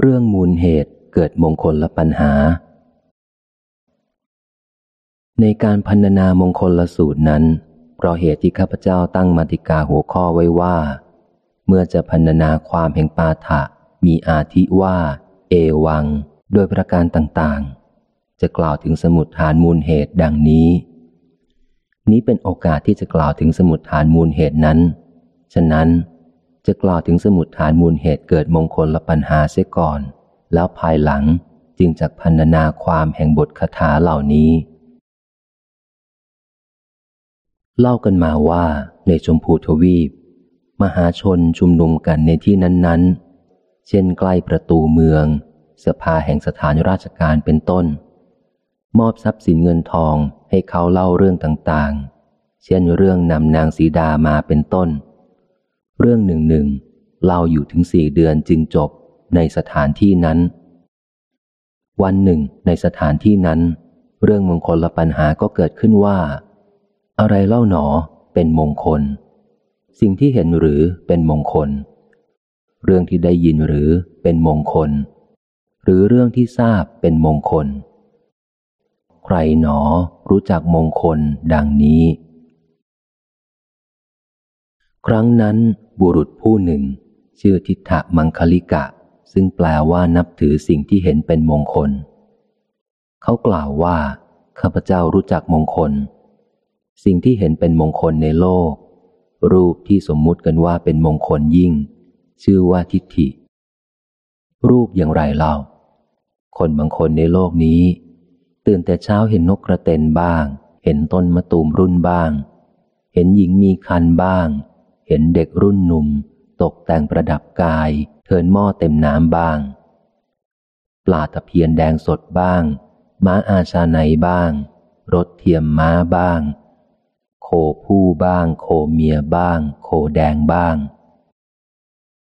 เรื่องมูลเหตุเกิดมงคลและปัญหา ในการพันนามงคลละสูตรนั้น เพราะเหตุที่ข้าพเจ้าตั้งมาติกาหัวข้อไว้ว่า เมื่อจะพันนาความแห่งปาฐะมีอาทิว่า เอวัง โดยประการต่างๆ จะกล่าวถึงสมุดฐานมูลเหตุดังนี้ นี้เป็นโอกาสที่จะกล่าวถึงสมุดฐานมูลเหตุนั้น ฉะนั้น จะกล่าวถึงสมุดฐานมูลเหตุเกิดมงคลและปัญหาเสียก่อน แล้วภายหลังจึงจะพันนาความแห่งบทคาถาเหล่านี้ เล่ากันมาว่าในชมพูทวีป มหาชนชุมนุมกันในที่นั้น ๆ เช่นใกล้ประตูเมือง สภาแห่งสถานราชการเป็นต้น มอบทรัพย์สินเงินทองให้เขาเล่าเรื่องต่างๆ เช่นเรื่องนำนางสีดามาเป็นต้น เรื่องหนึ่งหนึ่งเล่าอยู่ถึงสี่เดือนจึงจบในสถานที่นั้น วันหนึ่ง ในสถานที่นั้น เรื่องมงคลละปัญหาก็เกิดขึ้นว่า อะไรเล่าหนอเป็นมงคล สิ่งที่เห็นหรือเป็นมงคล เรื่องที่ได้ยินหรือเป็นมงคล หรือเรื่องที่ทราบเป็นมงคล ใครหนอรู้จักมงคลดังนี้ ครั้งนั้นบุรุษผู้หนึ่ง ชื่อทิฏฐมังคลิกะ ซึ่งแปลว่านับถือสิ่งที่เห็นเป็นมงคล เขากล่าวว่า ข้าพเจ้ารู้จักมงคล สิ่งที่เห็นเป็นมงคลในโลก รูปที่สมมุติกันว่าเป็นมงคลยิ่ง ชื่อว่าทิฏฐิ รูปอย่างไรเล่า คนบางคนในโลกนี้ ตื่นแต่เช้าเห็นนกกระเตนบ้าง เห็นต้นมะตูมรุ่นบ้าง เห็นหญิงมีคันบ้าง เห็นเด็กรุ่นหนุ่ม ตกแต่งประดับกาย เทินหม้อเต็มน้ำบ้าง ปลาตะเพียนแดงสดบ้าง ม้าอาชาในบ้าง รถเทียมม้าบ้าง โคผู้บ้าง โคเมียบ้าง โคแดงบ้าง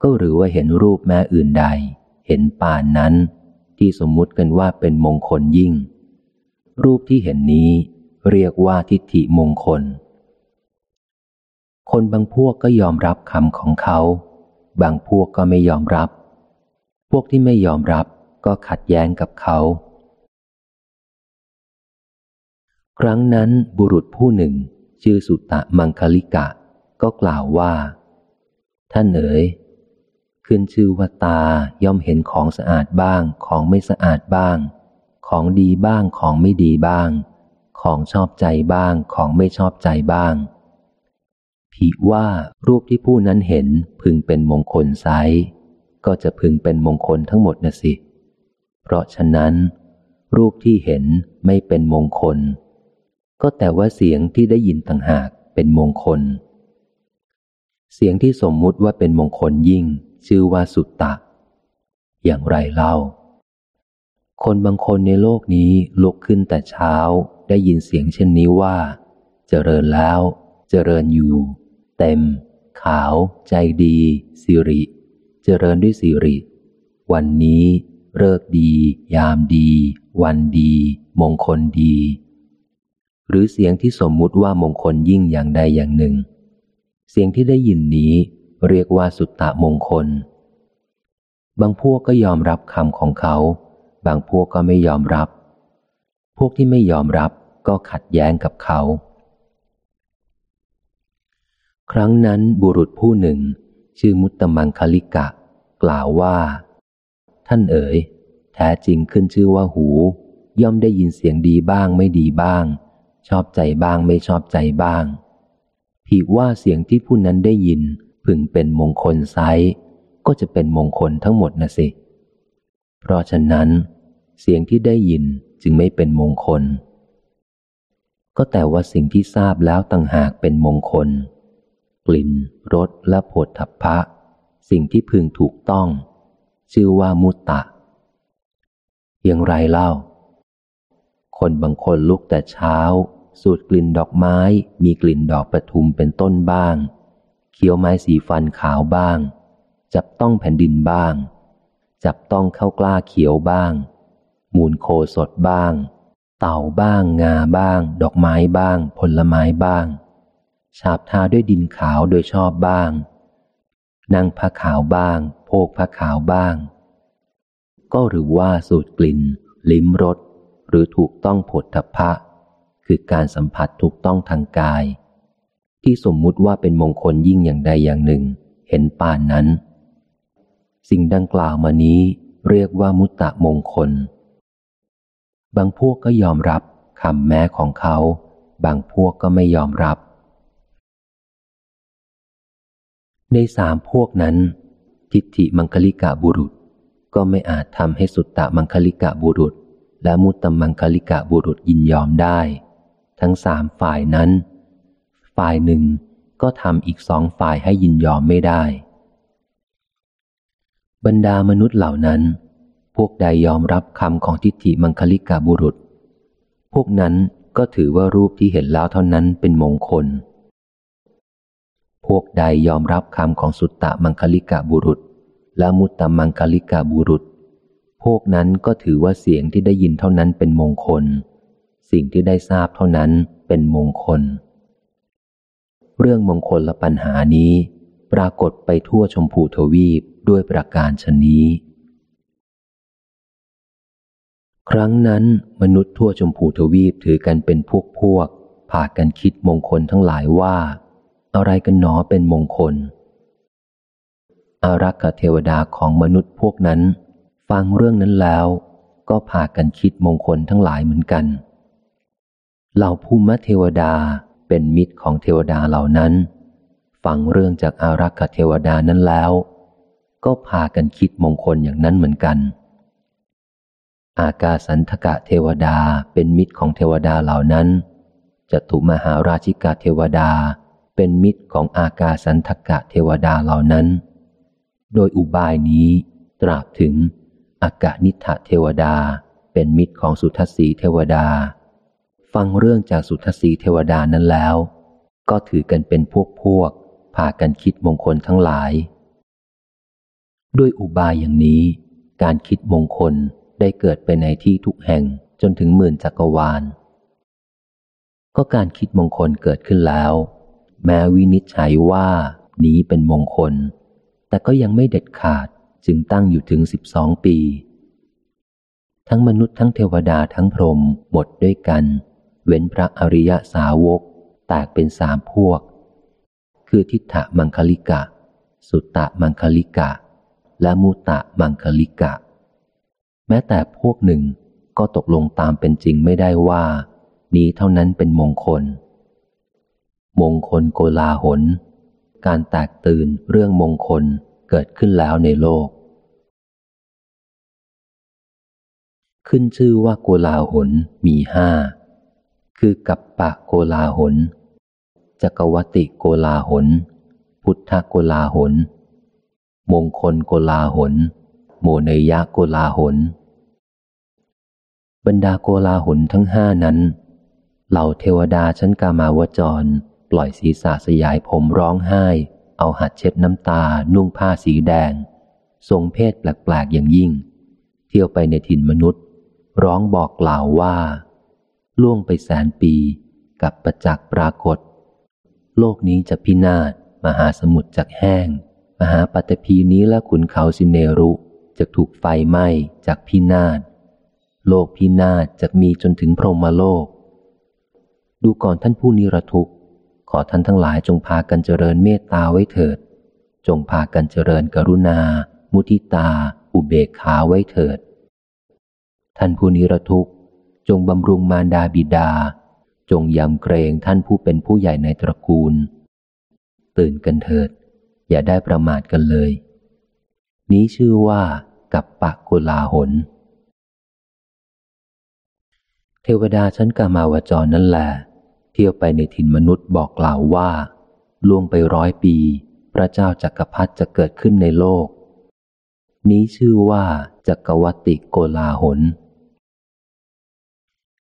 ก็หรือว่าเห็นรูปแม่อื่นใด เห็นป่านนั้น ที่สมมุติกันว่าเป็นมงคลยิ่ง รูปที่เห็นนี้เรียกว่าทิฏฐิมงคล คนบางพวกก็ยอมรับคำของเขา บางพวกก็ไม่ยอมรับ พวกที่ไม่ยอมรับก็ขัดแย้งกับเขา ครั้งนั้นบุรุษผู้หนึ่ง ชื่อสุตะมังคลิกะ ก็กล่าวว่า ท่านเอ๋ยขึ้นชื่อว่าตาย่อมเห็นของสะอาดบ้าง ของไม่สะอาดบ้าง ของดีบ้างของไม่ดีบ้าง ของชอบใจบ้าง ของไม่ชอบใจบ้าง ผีว่ารูปที่ผู้นั้นเห็นพึงเป็นมงคลไซก็จะพึงเป็นมงคลทั้งหมดนะสิ เพราะฉะนั้น รูปที่เห็นไม่เป็นมงคล ก็แต่ว่าเสียงที่ได้ยินต่างหากเป็นมงคล เสียงที่สมมุติว่าเป็นมงคลยิ่ง ชื่อว่าสุตตะ อย่างไรเล่า คนบางคนในโลกนี้ลุกขึ้นแต่เช้าได้ยินเสียงเช่นนี้ว่า เจริญแล้ว เจริญอยู่ เต็ม ขาว ใจดี สิริ เจริญด้วยสิริ วันนี้เลิกดี ยามดี วันดี มงคลดี หรือเสียงที่สมมุติว่ามงคลยิ่งอย่างใดอย่างหนึ่ง เสียงที่ได้ยินนี้เรียกว่าสุตตะมงคล บางพวกก็ยอมรับคำของเขา บางพวกก็ไม่ยอมรับ พวกที่ไม่ยอมรับก็ขัดแย้งกับเขา ครั้งนั้นบุรุษผู้หนึ่ง ชื่อมุตตมังคลิกะ กล่าวว่า ท่านเอ๋ย แท้จริงขึ้นชื่อว่าหู ย่อมได้ยินเสียงดีบ้างไม่ดีบ้าง ชอบใจบ้างไม่ชอบใจบ้างผีว่าเสียงที่ผู้นั้นได้ยินพึงเป็นมงคลไซก็จะเป็นมงคลทั้งหมดนะสิ เพราะฉะนั้น เสียงที่ได้ยินจึงไม่เป็นมงคล ก็แต่ว่าสิ่งที่ทราบแล้วต่างหากเป็นมงคล กลิ่นรสและผดทัพพะ สิ่งที่พึงถูกต้อง ชื่อว่ามุตตะอย่างไรเล่า คนบางคนลุกแต่เช้า สูดกลิ่นดอกไม้ มีกลิ่นดอกประทุมเป็นต้นบ้าง เคี้ยวไม้สีฟันขาวบ้าง จับต้องแผ่นดินบ้าง จับต้องเข้ากล้าเขียวบ้าง มูลโคสดบ้าง เต่าบ้าง งาบ้าง ดอกไม้บ้าง ผลไม้บ้าง ฉาบทาด้วยดินขาวโดยชอบบ้าง นั่งผ้าขาวบ้าง โพกผ้าขาวบ้าง ก็หรือว่าสูดกลิ่น ลิ้มรสหรือถูกต้องผลทพะ คือการสัมผัสถูกต้องทางกาย ที่สมมุติว่าเป็นมงคลยิ่งอย่างใดอย่างหนึ่ง เห็นป่านนั้น สิ่งดังกล่าวมานี้เรียกว่ามุตตะมงคล บางพวกก็ยอมรับคำแม้ของเขา บางพวกก็ไม่ยอมรับ ในสามพวกนั้น ทิฏฐิมังคลิกะบุรุษ ก็ไม่อาจทำให้สุตตะมังคลิกะบุรุษ และมุตตมังคลิกะบุรุษยินยอมได้ ทั้งสามฝ่ายนั้น ฝ่ายหนึ่งก็ทำอีกสองฝ่ายให้ยินยอมไม่ได้ บรรดามนุษย์เหล่านั้น พวกใดยอมรับคำของทิฏฐิมังคลิกะบุรุษ พวกนั้นก็ถือว่ารูปที่เห็นแล้วเท่านั้นเป็นมงคล พวกใดยอมรับคำของสุตตะมังคลิกะบุรุษ และมุตตมังคลิกะบุรุษ พวกนั้นก็ถือว่าเสียงที่ได้ยินเท่านั้นเป็นมงคล สิ่งที่ได้ทราบเท่านั้นเป็นมงคล เรื่องมงคลและปัญหานี้ ปรากฏไปทั่วชมพูทวีปด้วยประการชนนี้ ครั้งนั้นมนุษย์ทั่วชมพูทวีปถือกันเป็นพวกพวกพากันคิดมงคลทั้งหลายว่า อะไรกันหนอเป็นมงคล อารักษเทวดาของมนุษย์พวกนั้น ฟังเรื่องนั้นแล้ว ก็พากันคิดมงคลทั้งหลายเหมือนกัน เหล่าภูมิเทวดาเป็นมิตรของเทวดาเหล่านั้น ฟังเรื่องจากอารักษเทวดานั้นแล้ว ก็พากันคิดมงคลอย่างนั้นเหมือนกัน อากาสันทกะเทวดาเป็นมิตรของเทวดาเหล่านั้นจะถูกมหาราชิกาเทวดา เป็นมิตรของอากาสันทกะเทวดาเหล่านั้น โดยอุบายนี้ตราบถึงอากานิทะเทวดาเป็นมิตรของสุทัศสีเทวดา ฟังเรื่องจากสุทัศสีเทวดานั้นแล้ว ก็ถือกันเป็นพวกพวกพากันคิดมงคลทั้งหลาย ด้วยอุบายอย่างนี้ การคิดมงคลได้เกิดไปในที่ทุกแห่งจนถึงหมื่นจักรวาล ก็การคิดมงคลเกิดขึ้นแล้ว แม้วินิจฉัยว่านี้เป็นมงคล แต่ก็ยังไม่เด็ดขาดจึงตั้งอยู่ถึงสิบสองปี ทั้งมนุษย์ทั้งเทวดาทั้งพรหมหมดด้วยกัน เว้นพระอริยสาวกแตกเป็นสามพวก คือทิฏฐมังคลิกะ สุตตะมังคลิกะ และมุตตะมังคลิกะ แม้แต่พวกหนึ่งก็ตกลงตามเป็นจริงไม่ได้ว่า นี้เท่านั้นเป็นมงคล มงคลโกลาหล การแตกตื่นเรื่องมงคลเกิดขึ้นแล้วในโลก ขึ้นชื่อว่าโกลาหลมีห้า คือกัปปะโกลาหล จักวัติโกลาหล พุทธโกลาหล มงคลโกลาหล โมเนยะโกลาหล บรรดาโกลาหลทั้งห้านั้นเหล่าเทวดาชั้นกามาวจร ปล่อยศีรษะสยายผมร้องไห้ เอาหัดเช็ดน้ำตา นุ่งผ้าสีแดง ทรงเพศแปลกๆอย่างยิ่ง เที่ยวไปในถิ่นมนุษย์ ร้องบอกกล่าวว่า ล่วงไปแสนปีกับประจักษ์ปรากฏ โลกนี้จะพินาศมหาสมุทรจากแห้ง มหาปัตภีนี้และขุนเขาสิเนรุจะถูกไฟไหม้จากพินาศโลกพินาศจะมีจนถึงพรหมโลก ดูก่อนท่านผู้นิรทุกข์ อท่านทั้งหลายจงพากันเจริญเมตตาไว้เถิด จงพากันเจริญกรุณา มุทิตา อุเบกขาไว้เถิด ท่านผู้นิรทุกข์ จงบำรุงมารดาบิดา จงยำเกรงท่านผู้เป็นผู้ใหญ่ในตระกูล ตื่นกันเถิด อย่าได้ประมาทกันเลย นี้ชื่อว่ากับปะโกลาหลเทวดาชั้นกามาวจรนั่นแหละ เที่ยวไปในถิ่นมนุษย์บอกกล่าวว่า ล่วงไปร้อยปี พระเจ้าจักรพรรดิจะเกิดขึ้นในโลก นี้ชื่อว่าจักรวัติโกลาหล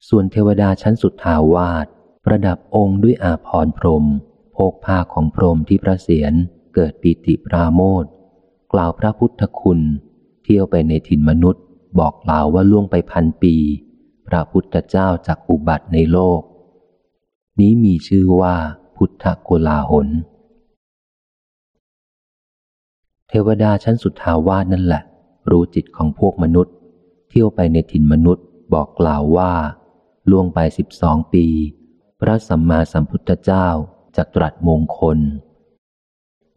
ส่วนเทวดาชั้นสุดทาวาสประดับองค์ด้วยอาพรพรมโภกผ้าของพรมที่พระเศียรเกิดปีติปราโมทกล่าวพระพุทธคุณ เที่ยวไปในถิ่นมนุษย์ บอกกล่าวว่าล่วงไปพันปี พระพุทธเจ้าจากอุบัติในโลก นี้มีชื่อว่าพุทธโกลาหลเทวดาชั้นสุดทาวาสนั่นแหละ รู้จิตของพวกมนุษย์ เที่ยวไปในถิ่นมนุษย์บอกกล่าวว่า ล่วงไปสิบสองปี พระสัมมาสัมพุทธเจ้าจะตรัสมงคล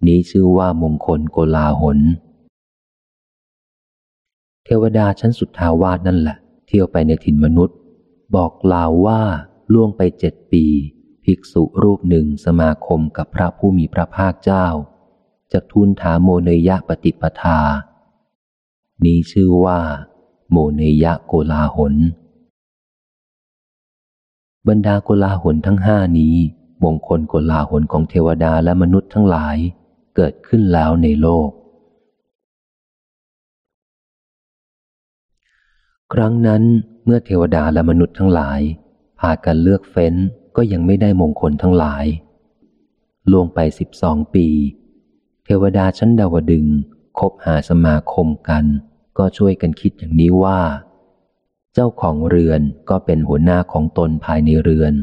นี้ชื่อว่ามงคลโกลาหน เทวดาชั้นสุดทาวาสนั่นแหละ เที่ยวไปในถิ่นมนุษย์ บอกกล่าวว่า ล่วงไปเจ็ดปี ภิกษุรูปหนึ่งสมาคมกับพระผู้มีพระภาคเจ้าจะทูลถามโมเนยะปฏิปทา นี้ชื่อว่า โมเนยะโกลาหน บรรดาโกลาหนทั้งห้านี้ มงคลโกลาหนของเทวดาและมนุษย์ทั้งหลายเกิดขึ้นแล้วในโลก ครั้งนั้นเมื่อเทวดาและมนุษย์ทั้งหลาย พากันเลือกเฟ้นก็ยังไม่ได้มงคลทั้งหลายล่วงไปสิบสองปี เทวดาชั้นดาวดึงคบหาสมาคมกัน ก็ช่วยกันคิดอย่างนี้ว่า เจ้าของเรือนก็เป็นหัวหน้าของตนภายในเรือน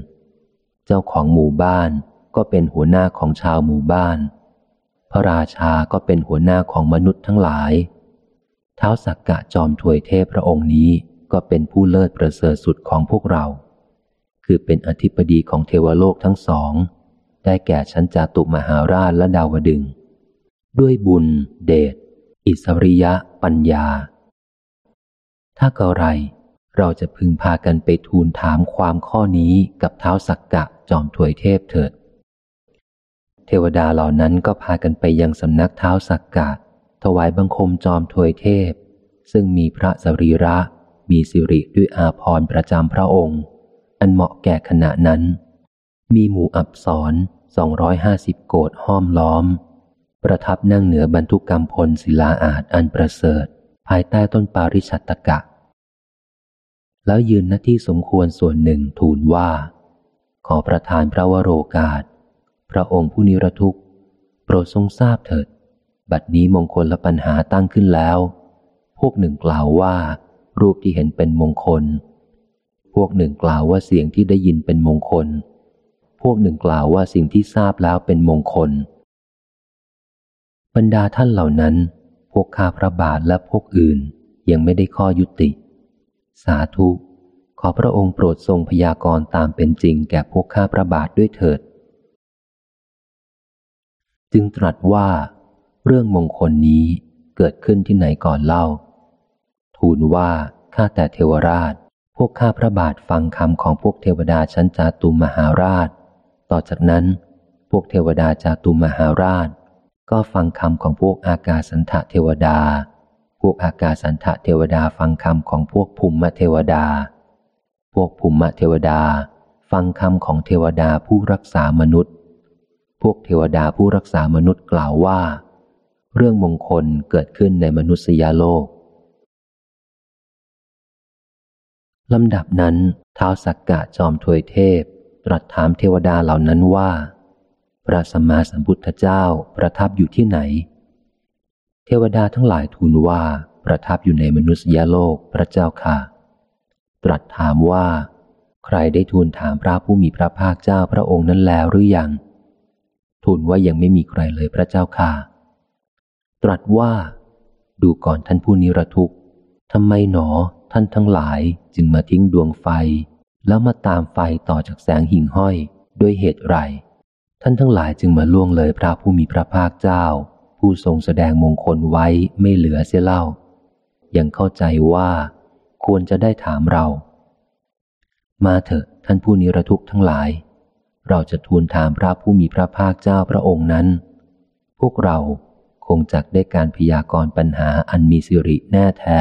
เจ้าของหมู่บ้านก็เป็นหัวหน้าของชาวหมู่บ้าน พระราชาก็เป็นหัวหน้าของมนุษย์ทั้งหลาย เท้าสักกะจอมถวยเทพพระองค์นี้ก็เป็นผู้เลิศประเสริฐสุดของพวกเรา คือเป็นอธิปดีของเทวโลกทั้งสอง ได้แก่ชั้นจาตุมหาราชและดาวดึง ด้วยบุญ เดช อิสริยะ ปัญญา ถ้าเกไรเราจะพึงพากันไปทูลถามความข้อนี้กับเท้าสักกะจอมถวยเทพเถิด เทวดาเหล่านั้นก็พากันไปยังสำนักเท้าสักกะ ถวายบังคมจอมถวยเทพ ซึ่งมีพระสรีระ มีสิริด้วยอาพรประจำพระองค์ อันเหมาะแก่ขณะนั้น มีหมู่อับสรสองร้อยห้าสิบโกดห้อมล้อม ประทับนั่งเหนือบรรทุกกรรมพลศิลาอาจอันประเสริฐ ภายใต้ต้นปาริชัตตกะ แล้วยืนหน้าที่สมควรส่วนหนึ่งทูลว่า ขอประทานพระวโรกาส พระองค์ผู้นิรทุกข์ โปรดทรงทราบเถิด บัดนี้มงคลและปัญหาตั้งขึ้นแล้ว พวกหนึ่งกล่าวว่า รูปที่เห็นเป็นมงคล พวกหนึ่งกล่าวว่าเสียงที่ได้ยินเป็นมงคล พวกหนึ่งกล่าวว่าสิ่งที่ทราบแล้วเป็นมงคล บรรดาท่านเหล่านั้น พวกข้าพระบาทและพวกอื่นยังไม่ได้ข้อยุติ สาธุ ขอพระองค์โปรดทรงพยากรณ์ตามเป็นจริงแก่พวกข้าพระบาทด้วยเถิด จึงตรัสว่า เรื่องมงคลนี้เกิดขึ้นที่ไหนก่อนเล่า ทูลว่าข้าแต่เทวราช พวกข้าพระบาทฟังคำของพวกเทวดาชั้นจาตุมหาราช ต่อจากนั้น พวกเทวดาจาตุมหาราช ก็ฟังคำของพวกอากาสันทะเทวดา พวกอากาสันทะเทวดาฟังคำของพวกภูมิเทวดา พวกภูมิเทวดา ฟังคำของเทวดาผู้รักษามนุษย์ พวกเทวดาผู้รักษามนุษย์กล่าวว่า เรื่องมงคลเกิดขึ้นในมนุษยโลก ลำดับนั้นท้าวสักกะจอมถวยเทพ ตรัสถามเทวดาเหล่านั้นว่า พระสัมมาสัมพุทธเจ้าประทับอยู่ที่ไหน เทวดาทั้งหลายทูลว่าประทับอยู่ในมนุษยโลกพระเจ้าค่ะ ตรัสถามว่า ใครได้ทูลถามพระผู้มีพระภาคเจ้าพระองค์นั้นแล้วหรือยัง ทูลว่ายังไม่มีใครเลยพระเจ้าค่ะ ตรัสว่า ดูก่อนท่านผู้นิรทุกข์ทำไมหนอ ท่านทั้งหลายจึงมาทิ้งดวงไฟ แล้วมาตามไฟต่อจากแสงหิ่งห้อยด้วยเหตุไรท่านทั้งหลายจึงมาล่วงเลยพระผู้มีพระภาคเจ้า ผู้ทรงแสดงมงคลไว้ไม่เหลือเสียเล่า ยังเข้าใจว่า ควรจะได้ถามเรา มาเถอะท่านผู้นิรทุกข์ทั้งหลาย เราจะทูลถามพระผู้มีพระภาคเจ้าพระองค์นั้น พวกเราคงจักได้การพยากรณ์ปัญหาอันมีสิริแน่แท้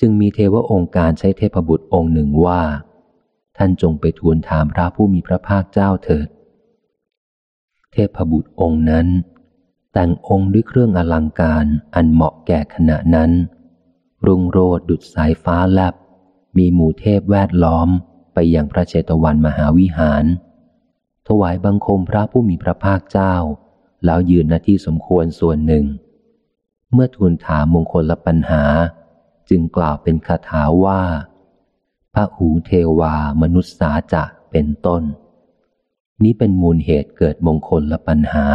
จึงมีเทวองค์การใช้เทพบุตรองค์หนึ่งว่า ท่านจงไปทูลถามพระผู้มีพระภาคเจ้าเถิด เทพบุตรองค์นั้น แต่งองค์ด้วยเครื่องอลังการอันเหมาะแก่ขณะนั้น รุ่งโรดดุดสายฟ้าแลบ มีหมู่เทพแวดล้อมไปยังพระเจตวันมหาวิหาร ถวายบังคมพระผู้มีพระภาคเจ้า แล้วยืนหน้าที่สมควรส่วนหนึ่ง เมื่อทูลถามมงคลละปัญหา จึงกล่าวเป็นคาถาว่าพระหูเทวามนุษย์สาจะเป็นต้น นี้เป็นมูลเหตุเกิดมงคลและปัญหา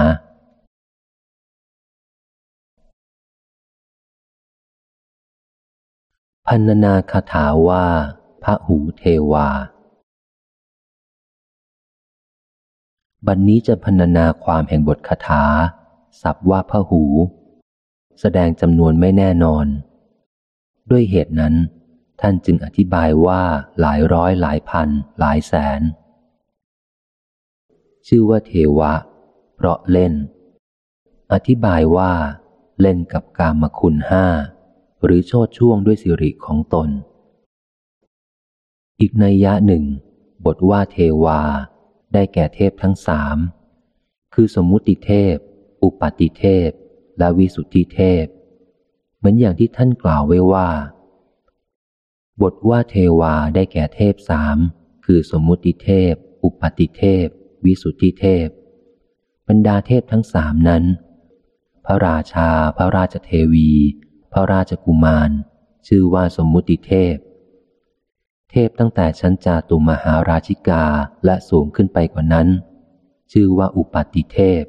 พันนาคาถาว่าพระหูเทวา บันนี้จะพันนาความแห่งบทคาถา สับว่าพระหู แสดงจำนวนไม่แน่นอน ด้วยเหตุนั้น ท่านจึงอธิบายว่าหลายร้อยหลายพัน หลายแสน ชื่อว่าเทวะ เพราะเล่น อธิบายว่า เล่นกับกามคุณห้า หรือโชดช่วงด้วยสิริของตน อีกในยะหนึ่ง บทว่าเทวา ได้แก่เทพทั้งสามคือสมมุติเทพ อุปาติเทพ และวิสุทธิเทพ มือนอย่างที่ท่านกล่าวไว้ว่า บทว่าเทวาได้แก่เทพสามคือสมมุติเทพ อุปติเทพ วิสุทธิเทพ บรรดาเทพทั้งสามนั้น พระราชา พระราชเทวี พระราชกุมาร ชื่อว่าสมมุติเทพ เทพตั้งแต่ชั้นจาตุมหาราชิกาและสูงขึ้นไปกว่านั้น ชื่อว่าอุปติเทพ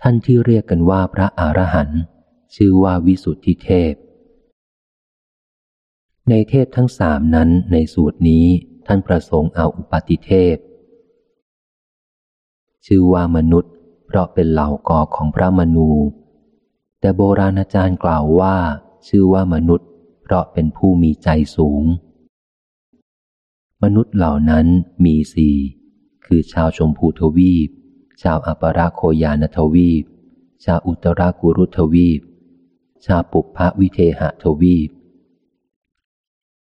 ท่านที่เรียกกันว่าพระอรหันต์ ชื่อว่าวิสุทธิเทพ ในเทพทั้งสามนั้นในสูตรนี้ท่านประสงค์เอาอุปติเทพ ชื่อว่ามนุษย์ เพราะเป็นเหล่ากอของพระมนู แต่โบราณอาจารย์กล่าวว่า ชื่อว่ามนุษย์ เพราะเป็นผู้มีใจสูง มนุษย์เหล่านั้นมีสี่คือชาวชมพูทวีป ชาวอัปราโคยานทวีป ชาวอุตรากุรุทวีป ชาปุพพวิเทหทวีป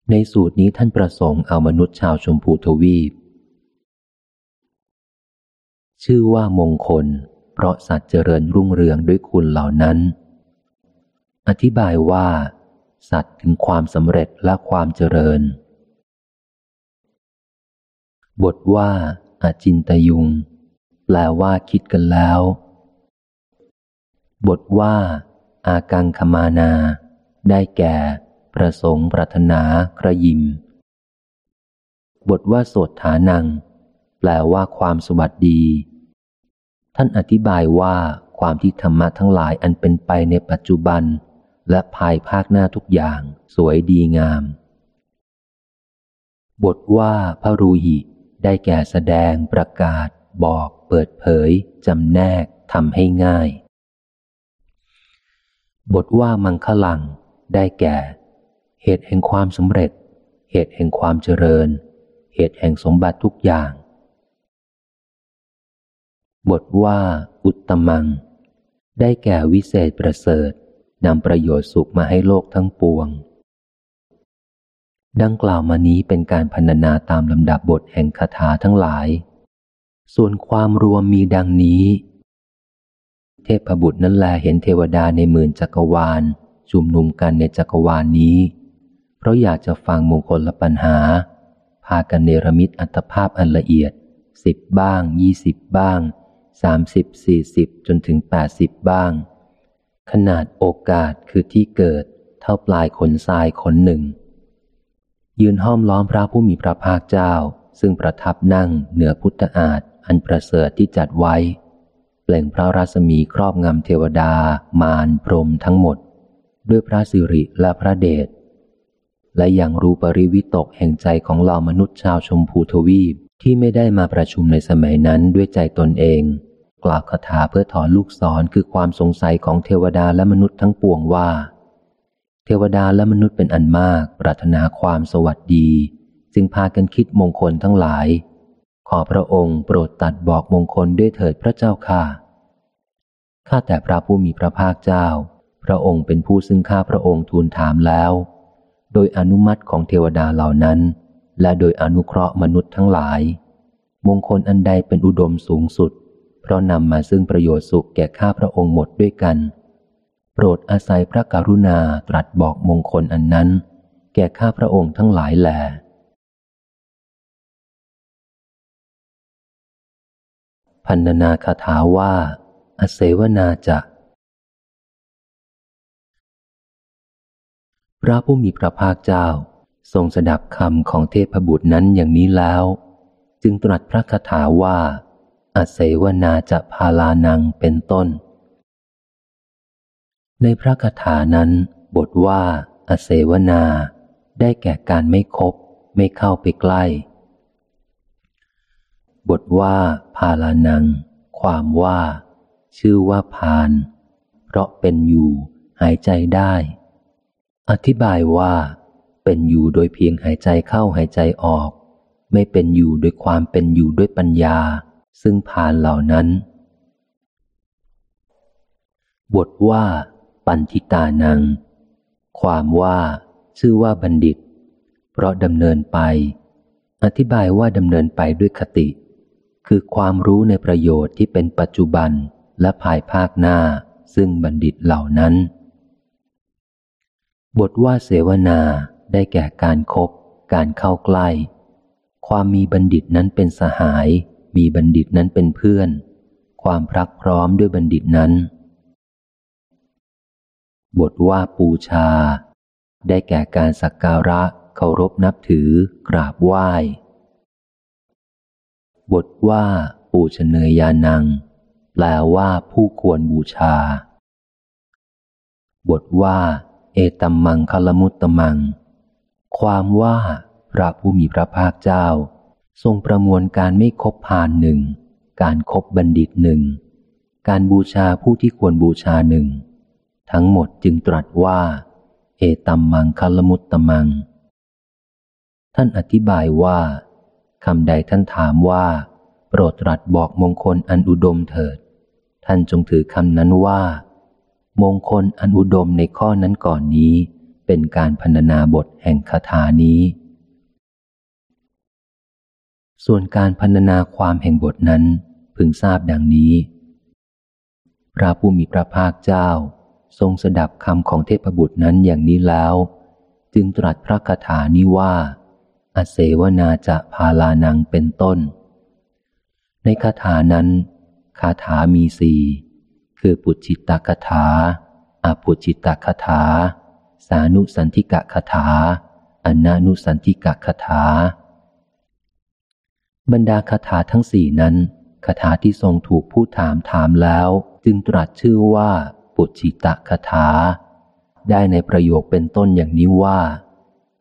ในสูตรนี้ท่านประสงค์เอามนุษย์ชาวชมพูทวีป ชื่อว่ามงคล เพราะสัตว์เจริญรุ่งเรืองด้วยคุณเหล่านั้น อธิบายว่า สัตว์ถึงความสำเร็จและความเจริญ บทว่าอาจินตยุง แปลว่าคิดกันแล้ว บทว่า อากังคมานา ได้แก่ ประสงค์ปรารถนากระยิม บทว่าโสดฐานัง แปลว่าความสวัสดี ท่านอธิบายว่าความที่ธรรมะทั้งหลายอันเป็นไปในปัจจุบัน และภายภาคหน้าทุกอย่าง สวยดีงาม บทว่าพระรูหิ ได้แก่แสดงประกาศ บอก เปิดเผยจำแนกทำให้ง่าย บทว่ามังคลัง ได้แก่ เหตุแห่งความสำเร็จ เหตุแห่งความเจริญ เหตุแห่งสมบัติทุกอย่าง บทว่าอุตตมัง ได้แก่วิเศษประเสริฐนำประโยชน์สุขมาให้โลกทั้งปวง ดังกล่าวมานี้เป็นการพรรณนาตามลำดับบทแห่งคาถาทั้งหลาย ส่วนความรวมมีดังนี้ เทพบุตรนั้นแลเห็นเทวดาในหมื่นจักรวาลชุมนุมกันในจักรวาลนนี้ เพราะอยากจะฟังมงคลละปัญหา พากันเนรมิตอัตภาพอันละเอียดสิบบ้างยี่สิบบ้างสามสิบสี่สิบจนถึงแปดสิบบ้าง ขนาดโอกาสคือที่เกิด เท่าปลายขนทรายขนหนึ่ง ยืนห้อมล้อมพระผู้มีพระภาคเจ้า ซึ่งประทับนั่งเหนือพุทธอาฏอันประเสริฐที่จัดไว้ เปล่งพระราศมีครอบงำเทวดา มารพรมทั้งหมด ด้วยพระสิริและพระเดชและอยังรู้ปริวิตกแห่งใจของเหล่ามนุษย์ชาวชมพูทวีปที่ไม่ได้มาประชุมในสมัยนั้นด้วยใจตนเอง กล่าวคาถาเพื่อถอนลูกศรคือความสงสัยของเทวดาและมนุษย์ทั้งปวงว่า เทวดาและมนุษย์เป็นอันมาก ปรารถนาความสวัสดี จึงพากันคิดมงคลทั้งหลาย ขอพระองค์โปรดตัดบอกมงคลด้วยเถิดพระเจ้าค่ะ ข้าแต่พระผู้มีพระภาคเจ้า พระองค์เป็นผู้ซึ่งข้าพระองค์ทูลถามแล้ว โดยอนุมัติของเทวดาเหล่านั้น และโดยอนุเคราะห์มนุษย์ทั้งหลาย มงคลอันใดเป็นอุดมสูงสุด เพราะนำมาซึ่งประโยชน์สุขแก่ข้าพระองค์หมดด้วยกัน โปรดอาศัยพระกรุณาตรัสบอกมงคลอันนั้น แก่ข้าพระองค์ทั้งหลายแหล พันนาคาถาว่า อเสวนาจะพระผู้มีพระภาคเจ้า ทรงสดับคำของเทพบุตรนั้นอย่างนี้แล้ว จึงตรัสพระคาถาว่า อเสวนาจะพาลานังเป็นต้น ในพระคาถานั้น บทว่า อเสวนา ได้แก่การไม่คบ ไม่เข้าไปใกล้ บทว่าพาลานัง ความว่า ชื่อว่าพาน เพราะเป็นอยู่หายใจได้ อธิบายว่า เป็นอยู่โดยเพียงหายใจเข้าหายใจออก ไม่เป็นอยู่โดยความเป็นอยู่ด้วยปัญญา ซึ่งพานเหล่านั้น บทว่า ปันทิตานัง ความว่า ชื่อว่าบัณฑิต เพราะดำเนินไป อธิบายว่าดำเนินไปด้วยคติ คือความรู้ในประโยชน์ที่เป็นปัจจุบันและภายภาคหน้า ซึ่งบัณฑิตเหล่านั้น บทว่าเสวนาได้แก่การครบการเข้าใกล้ ความมีบัณฑิตนั้นเป็นสหาย มีบัณฑิตนั้นเป็นเพื่อน ความพรักพร้อมด้วยบัณฑิตนั้น บทว่าปูชา ได้แก่การสักการะเคารพนับถือกราบไหว้ บทว่าปูชเนยยานัง แปลว่าผู้ควรบูชา บทว่า เอตัมมังคลมุตตมัง ความว่า พระผู้มีพระภาคเจ้า ทรงประมวลการไม่คบพานหนึ่ง การครบบัณฑิตหนึ่ง การบูชาผู้ที่ควรบูชาหนึ่ง ทั้งหมดจึงตรัสว่า เอตัมมังคลมุตตมัง ท่านอธิบายว่า คำใดท่านถามว่า โปรดตรัสบอกมงคลอันอุดมเถิด ท่านจงถือคำนั้นว่า มงคลอันอุดมในข้อนั้นก่อนนี้ เป็นการพรรณนาบทแห่งคาถานี้ ส่วนการพรรณนาความแห่งบทนั้นพึงทราบดังนี้ พระผู้มีพระภาคเจ้า ทรงสดับคำของเทพบุตรนั้นอย่างนี้แล้ว จึงตรัสพระคาถานี้ว่า อเสวนาจะพาลานังเป็นต้น ในคาถานั้นคาถามีสี่คือปุจิตตคาถาอปุจิตตคาถา สานุสันติกะคาถาอนานุสันติกะคาถา บรรดาคาถาทั้งสี่นั้นคาถาที่ทรงถูกผู้ถามถามแล้ว จึงตรัสชื่อว่า ปุจิตะคาถา ได้ในประโยคเป็นต้นอย่างนี้ว่า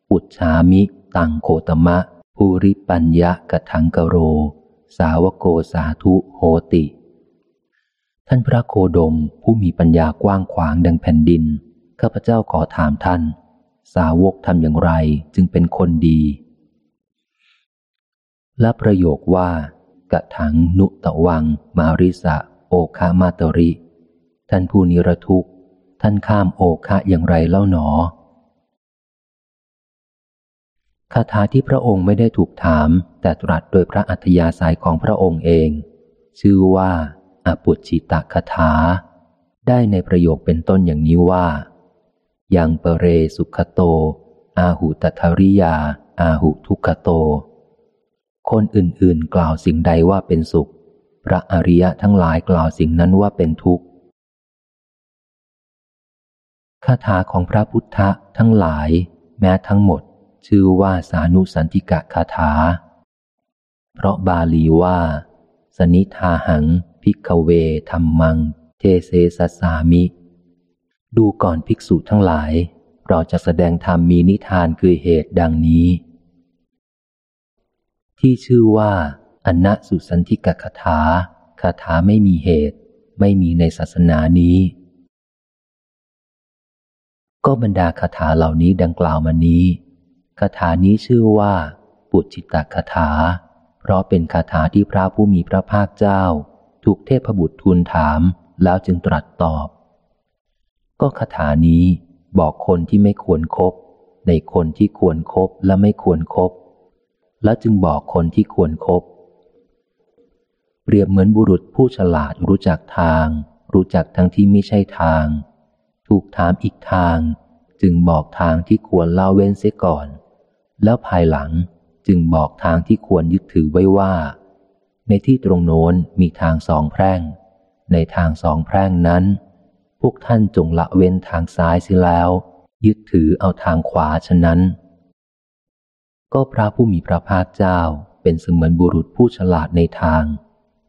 ปุจฉามิตังโคตมะ ภูริปัญญะกะทังกโร สาวโกสาธุโหติ ท่านพระโคดมผู้มีปัญญากว้างขวางดังแผ่นดิน ข้าพเจ้าขอถามท่าน สาวกทำอย่างไรจึงเป็นคนดี และประโยคว่ากะถังนุตะวัง มาริสะ โอคามาตริ ท่านผู้นิรทุกข์ ท่านข้ามโอคะอย่างไรเล่าหนอ คาถาที่พระองค์ไม่ได้ถูกถาม แต่ตรัสโดยพระอัธยาศัยของพระองค์เอง ชื่อว่าอปุจิตะคาถา ได้ในประโยคเป็นต้นอย่างนี้ว่า ยังเปเรสุขโต อาหุตทริยา อาหุทุกขโต คนอื่นๆ กล่าวสิ่งใดว่าเป็นสุข พระอริยะทั้งหลายกล่าวสิ่งนั้นว่าเป็นทุกข์คาถาของพระพุทธทั้งหลาย แม้ทั้งหมด ชื่อว่าสานุสันติกะคาถา เพราะบาลีว่า สนิทาหัง พิกเวธรรมัง เทเสสสามิ ดูก่อนภิกษุทั้งหลาย เราจะแสดงธรรมมีนิทานคือเหตุดังนี้ ที่ชื่อว่าอนะสุสันติกะคาถาคาถาไม่มีเหตุ ไม่มีในศาสนานี้ ก็บรรดาคาถาเหล่านี้ดังกล่าวมานี้ คาถานี้ชื่อว่า ปุจิตตคาถา เพราะเป็นคาถาที่พระผู้มีพระภาคเจ้า ถูกเทพบุตรทูลถามแล้วจึงตรัสตอบ ก็คาถานี้บอกคนที่ไม่ควรครบในคนที่ควรครบและไม่ควรครบแล้วจึงบอกคนที่ควรครบเปรียบเหมือนบุรุษผู้ฉลาดรู้จักทาง รู้จักทั้งที่ไม่ใช่ทาง ถูกถามอีกทาง จึงบอกทางที่ควรเล่าเว้นเสียก่อน แล้วภายหลังจึงบอกทางที่ควรยึดถือไว้ว่า ในที่ตรงโน้นมีทางสองแพร่ง ในทางสองแพร่งนั้น พวกท่านจงละเว้นทางซ้ายเสียแล้ว ยึดถือเอาทางขวาฉะนั้น ก็พระผู้มีพระภาคเจ้าเป็นเสมือนบุรุษผู้ฉลาดในทาง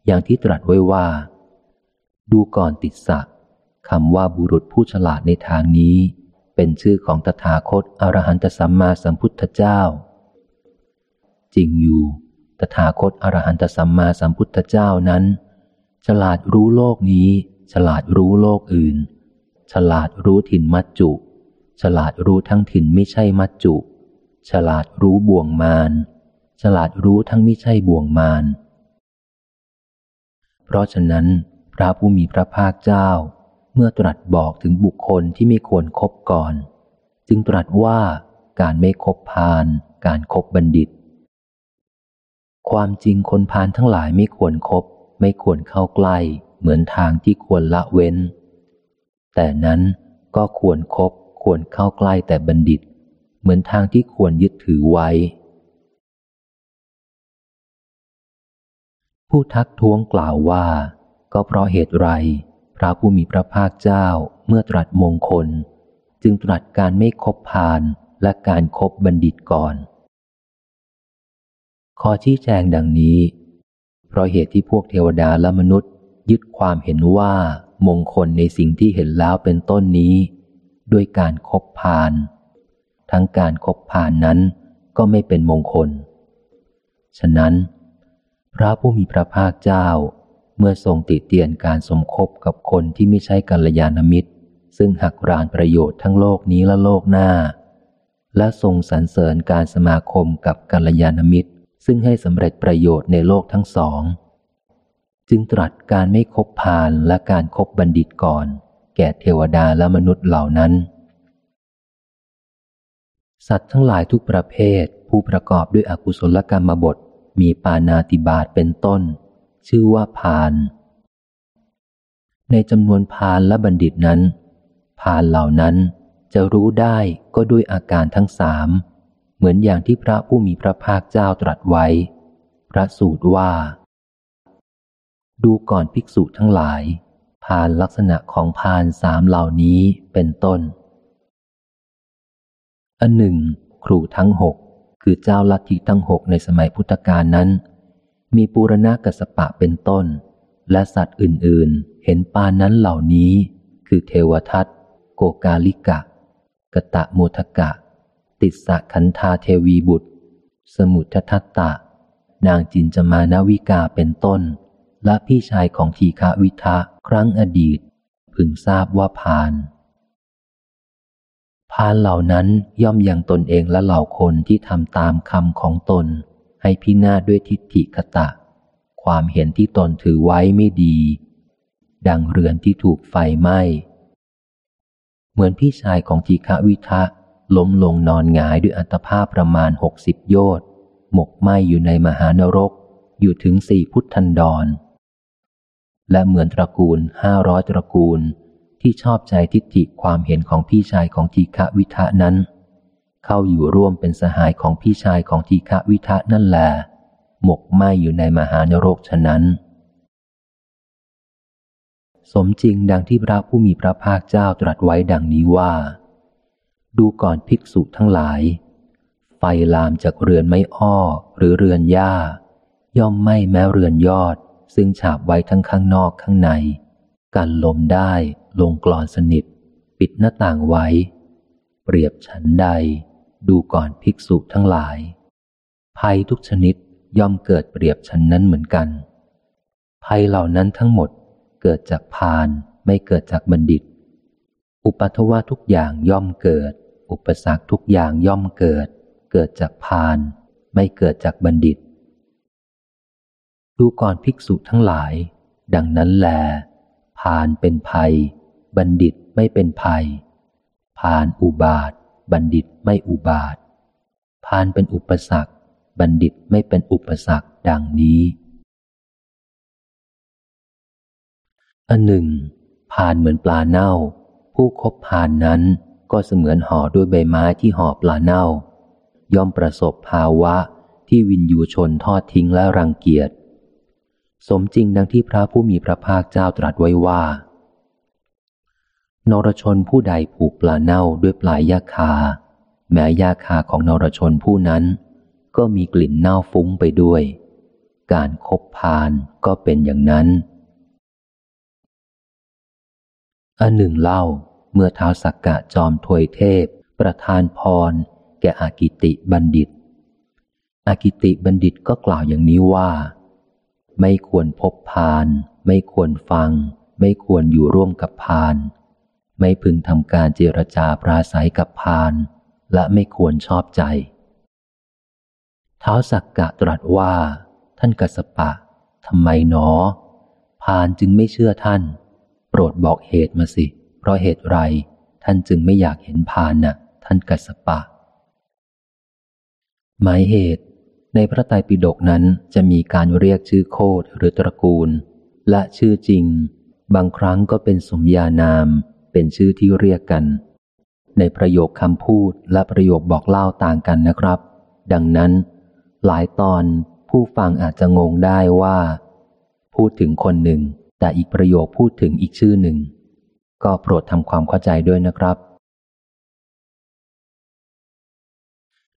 อย่างที่ตรัสไว้ว่า ดูก่อนติดสะคำว่าบุรุษผู้ฉลาดในทางนี้ เป็นชื่อของตถาคตอรหันตสัมมาสัมพุทธเจ้า จริงอยู่ ตถาคตอรหันตสัมมาสัมพุทธเจ้านั้น ฉลาดรู้โลกนี้ ฉลาดรู้โลกอื่น ฉลาดรู้ถิ่นมัจจุ ฉลาดรู้ทั้งถิ่นไม่ใช่มัจจุ ฉลาดรู้บ่วงมารฉลาดรู้ทั้งไม่ใช่บ่วงมารเพราะฉะนั้น พระผู้มีพระภาคเจ้า มื่อตรัสบอกถึงบุคคลที่ไม่ควรครบก่อน จึงตรัสว่าการไม่คบพาน การครบบัณฑิต ความจริงคนพานทั้งหลายไม่ควรครบไม่ควรเข้าใกล้ เหมือนทางที่ควรละเว้น แต่นั้นก็ควรครบควรเข้าใกล้แต่บัณฑิต เหมือนทางที่ควรยึดถือไว้ ผู้ทักท้วงกล่าวว่า ก็เพราะเหตุไร พระผู้มีพระภาคเจ้าเมื่อตรัสมงคล จึงตรัสการไม่คบพานและการครบบัณฑิตก่อน ขอชี้แจงดังนี้ เพราะเหตุที่พวกเทวดาและมนุษย์ ยึดความเห็นว่ามงคลในสิ่งที่เห็นแล้วเป็นต้นนี้ ด้วยการครบพาน ทั้งการครบพานนั้นก็ไม่เป็นมงคล ฉะนั้น พระผู้มีพระภาคเจ้า เมื่อทรงติเตียนการสมคบกับคนที่ไม่ใช่กัลยาณมิตร ซึ่งหักรานประโยชน์ทั้งโลกนี้และโลกหน้า และทรงสรรเสริญการสมาคมกับกัลยาณมิตร ซึ่งให้สำเร็จประโยชน์ในโลกทั้งสอง จึงตรัสการไม่คบพานและการครบบัณฑิตก่อน แก่เทวดาและมนุษย์เหล่านั้น สัตว์ทั้งหลายทุกประเภทผู้ประกอบด้วยอกุศลกรรมบทมีปานาติบาตเป็นต้น ชื่อว่าพาน ในจำนวนพานและบัณฑิตนั้น พานเหล่านั้นจะรู้ได้ก็ด้วยอาการทั้งสาม เหมือนอย่างที่พระผู้มีพระภาคเจ้าตรัสไว้ พระสูตรว่า ดูก่อนภิกษุทั้งหลาย พานลักษณะของพานสามเหล่านี้เป็นต้น อันหนึ่ง ครูทั้งหกคือเจ้าลัทธิทั้งหกในสมัยพุทธกาลนั้น มีปูรณะกัสปะเป็นต้น และสัตว์อื่นๆ เห็นปานนั้นเหล่านี้ คือเทวทัตโกกาลิกะ กะตะโมทกะ ติสะขันธาเทวีบุตร สมุททัตตะ นางจินจมานาวิกาเป็นต้น และพี่ชายของทีฆาวิทะครั้งอดีต พึงทราบว่าพานพานเหล่านั้นย่อมอยังตนเองและเหล่าคนที่ทำตามคำของตน ให้พินาศด้วยทิฏฐิคตะ ความเห็นที่ตนถือไว้ไม่ดี ดังเรือนที่ถูกไฟไหม้ เหมือนพี่ชายของทีฆวิทะล้มลงนอนหงายด้วยอัตภาพประมาณหกสิบโยชน์หมกไหม้อยู่ในมหานรก อยู่ถึงสี่พุทธันดร และเหมือนตระกูลห้าร้อยตระกูลที่ชอบใจทิฏฐิความเห็นของพี่ชายของทีฆวิทะนั้น เข้าอยู่ร่วมเป็นสหายของพี่ชายของทีฆะวิทะนั่นแหละหมกไหมอยู่ในมหานรกฉะนั้น สมจริงดังที่พระผู้มีพระภาคเจ้าตรัสไว้ดังนี้ว่า ดูก่อนภิกษุทั้งหลาย ไฟลามจากเรือนไม้อ้อหรือเรือนหญ้า ย่อมไหม้แม้เรือนยอด ซึ่งฉาบไว้ทั้งข้างนอกข้างใน กันลมได้ลงกรอนสนิท ปิดหน้าต่างไว้ เปรียบฉันใด ดูก่อนภิกษุทั้งหลาย ภัยทุกชนิดย่อมเกิดเปรียบฉันนั้นเหมือนกัน ภัยเหล่านั้นทั้งหมดเกิดจากพานไม่เกิดจากบัณฑิต อุปัทวะทุกอย่างย่อมเกิด อุปสรรคทุกอย่างย่อมเกิด เกิดจากพาน ไม่เกิดจากบัณฑิต ดูก่อนภิกษุทั้งหลาย ดังนั้นแลพานเป็นภัย บัณฑิตไม่เป็นภัยพานอุบาท บัณฑิตไม่อุบาท พานเป็นอุปสรรค บัณฑิตไม่เป็นอุปสรรคดังนี้อันหนึ่ง พานเหมือนปลาเน่า ผู้คบพานนั้นก็เสมือนห่อด้วยใบไม้ที่ห่อปลาเน่า ย่อมประสบภาวะที่วินยูชนทอดทิ้งและรังเกียจ สมจริงดังที่พระผู้มีพระภาคเจ้าตรัสไว้ว่า นรชนผู้ใดผูกปลาเน่าด้วยปลายยาคา แม้ยาคาของนรชนผู้นั้น ก็มีกลิ่นเน่าฟุ้งไปด้วย การคบพานก็เป็นอย่างนั้นอันหนึ่งเล่าเมื่อเท้าสักกะจอมถวยเทพ ประทานพร แก่อากิติบัณฑิต อากิติบัณฑิตก็กล่าวอย่างนี้ว่า ไม่ควรพบพาน ไม่ควรฟัง ไม่ควรอยู่ร่วมกับพาน ไม่พึงทำการเจรจาปราศัยกับพาน และไม่ควรชอบใจ เท้าสักกะตรัสว่า ท่านกัสปะทำไมหนอ พานจึงไม่เชื่อท่าน โปรดบอกเหตุมาสิ เพราะเหตุไร ท่านจึงไม่อยากเห็นพานนะ่ะ ท่านกัสปะ หมายเหตุ ในพระไตรปิฎกนั้นจะมีการเรียกชื่อโคดหรือตระกูล และชื่อจริง บางครั้งก็เป็นสมญานาม เป็นชื่อที่เรียกกัน ในประโยคคำพูดและประโยคบอกเล่าต่างกันนะครับ ดังนั้น หลายตอนผู้ฟังอาจจะงงได้ว่า พูดถึงคนหนึ่ง แต่อีกประโยคพูดถึงอีกชื่อหนึ่ง ก็โปรดทำความเข้าใจด้วยนะครับ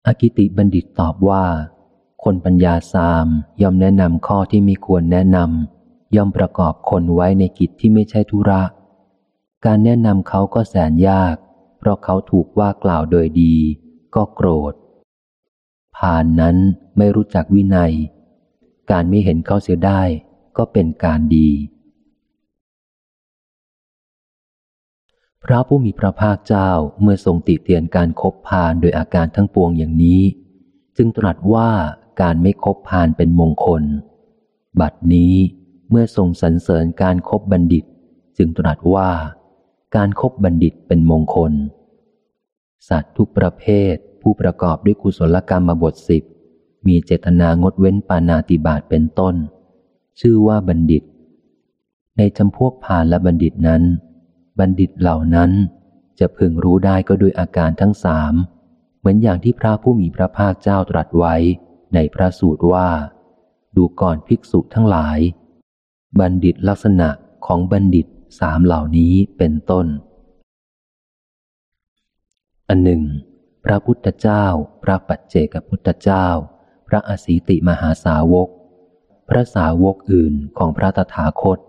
อกิติบัณฑิตตอบว่า คนปัญญาสามย่อมแนะนำข้อที่มีควรแนะนำย่อมประกอบคนไว้ในกิจที่ไม่ใช่ธุระ การแนะนำเขาก็แสนยาก เพราะเขาถูกว่ากล่าวโดยดี ก็โกรธ ผ่านนั้นไม่รู้จักวินัย การไม่เห็นเขาเสียได้ ก็เป็นการดี พระผู้มีพระภาคเจ้าเมื่อทรงติเตียนการคบพานโดยอาการทั้งปวงอย่างนี้ จึงตรัสว่าการไม่คบพานเป็นมงคล บัดนี้เมื่อทรงสรรเสริญการครบบัณฑิต จึงตรัสว่า การครบบัณฑิตเป็นมงคล สัตว์ทุกประเภทผู้ประกอบด้วยกุศลกรรมบทสิบมีเจตนางดเว้นปานาติบาตเป็นต้น ชื่อว่าบัณฑิต ในจำพวกพานและบัณฑิตนั้น บัณฑิตเหล่านั้นจะพึงรู้ได้ก็ด้วยอาการทั้งสามเหมือนอย่างที่พระผู้มีพระภาคเจ้าตรัสไว้ในพระสูตรว่า ดูก่อนภิกษุทั้งหลาย บัณฑิตลักษณะของบัณฑิต สามเหล่านี้เป็นต้น อันหนึ่ง พระพุทธเจ้า พระปัจเจกพุทธเจ้า พระอสีติมหาสาวก พระสาวกอื่นของพระตถาคต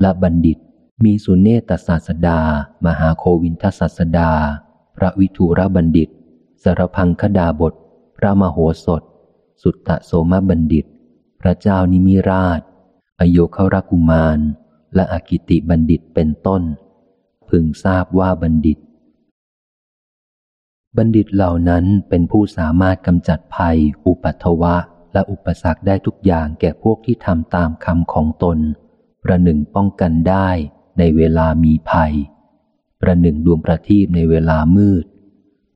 และบัณฑิตมีสุเนตศาสดา มหาโควินทศาสดา พระวิทูรบัณฑิต สรพังคดาบท พระมโหสถ สุตตะโสมบัณฑิต พระเจ้านิมิราช อโยครากุมาร และอกิติบัณฑิตเป็นต้น พึงทราบว่าบัณฑิต บัณฑิตเหล่านั้นเป็นผู้สามารถกำจัดภัย อุปัตวะ และอุปสรรคได้ทุกอย่างแก่พวกที่ทำตามคำของตน ประหนึ่งป้องกันได้ในเวลามีภัย ประหนึ่งดวงประทีปในเวลามืด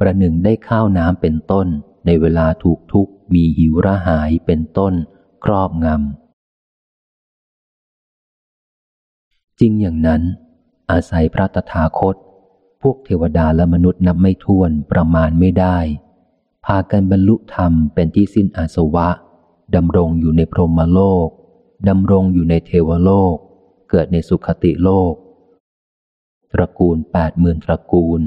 ประหนึ่งได้ข้าวน้ำเป็นต้น ในเวลาถูกทุกข์มีหิวระหายเป็นต้น ครอบงำ จริงอย่างนั้น อาศัยพระตถาคต พวกเทวดาและมนุษย์นับไม่ถ้วนประมาณไม่ได้ พากันบรรลุธรรมเป็นที่สิ้นอาสวะดำรงอยู่ในพรหมโลกดำรงอยู่ในเทวโลก เกิดในสุขติโลก ตระกูลแปดหมื่นตระกูล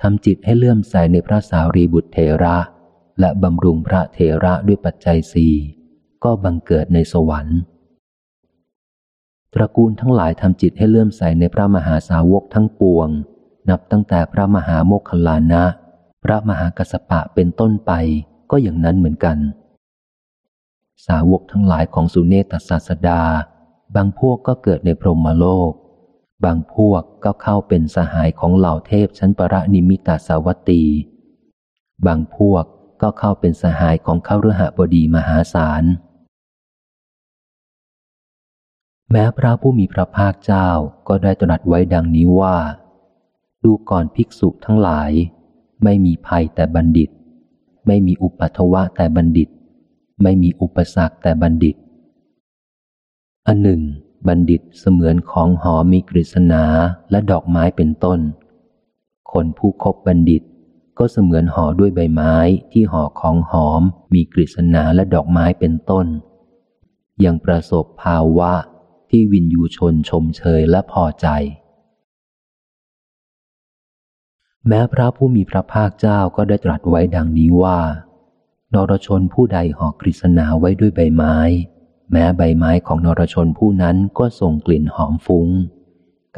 ทำจิตให้เลื่อมใสในพระสารีบุตรเทระ และบำรุงพระเทระด้วยปัจจัยสี่ก็บังเกิดในสวรรค์ ตระกูลทั้งหลายทำจิตให้เลื่อมใสในพระมหาสาวกทั้งปวง นับตั้งแต่พระมหาโมคคลานะ พระมหากัสปะเป็นต้นไปก็อย่างนั้นเหมือนกัน สาวกทั้งหลายของสุเนตศาสดา บางพวกก็เกิดในพรหมโลก บางพวกก็เข้าเป็นสหายของเหล่าเทพชั้นปรนิมิตาสาวัตตี บางพวกก็เข้าเป็นสหายของข้าฤหบดีมหาศาล แม้พระผู้มีพระภาคเจ้าก็ได้ตรัสไว้ดังนี้ว่า ดูก่อนภิกษุทั้งหลาย ไม่มีภัยแต่บัณฑิต ไม่มีอุปัทวะแต่บัณฑิต ไม่มีอุปสรรคแต่บัณฑิต อันหนึ่ง บัณฑิตเสมือนของหอมมีกฤษณาและดอกไม้เป็นต้น คนผู้คบบัณฑิตก็เสมือนห่อด้วยใบไม้ที่ห่อของหอมมีกฤษณาและดอกไม้เป็นต้น ยังประสบภาวะ ที่วินยูชนชมเชยและพอใจ แม้พระผู้มีพระภาคเจ้าก็ได้ตรัสไว้ดังนี้ว่านรชนผู้ใดห่อกฤษณาไว้ด้วยใบไม้ แม้ใบไม้ของนรชนผู้นั้นก็ส่งกลิ่นหอมฟุง้ง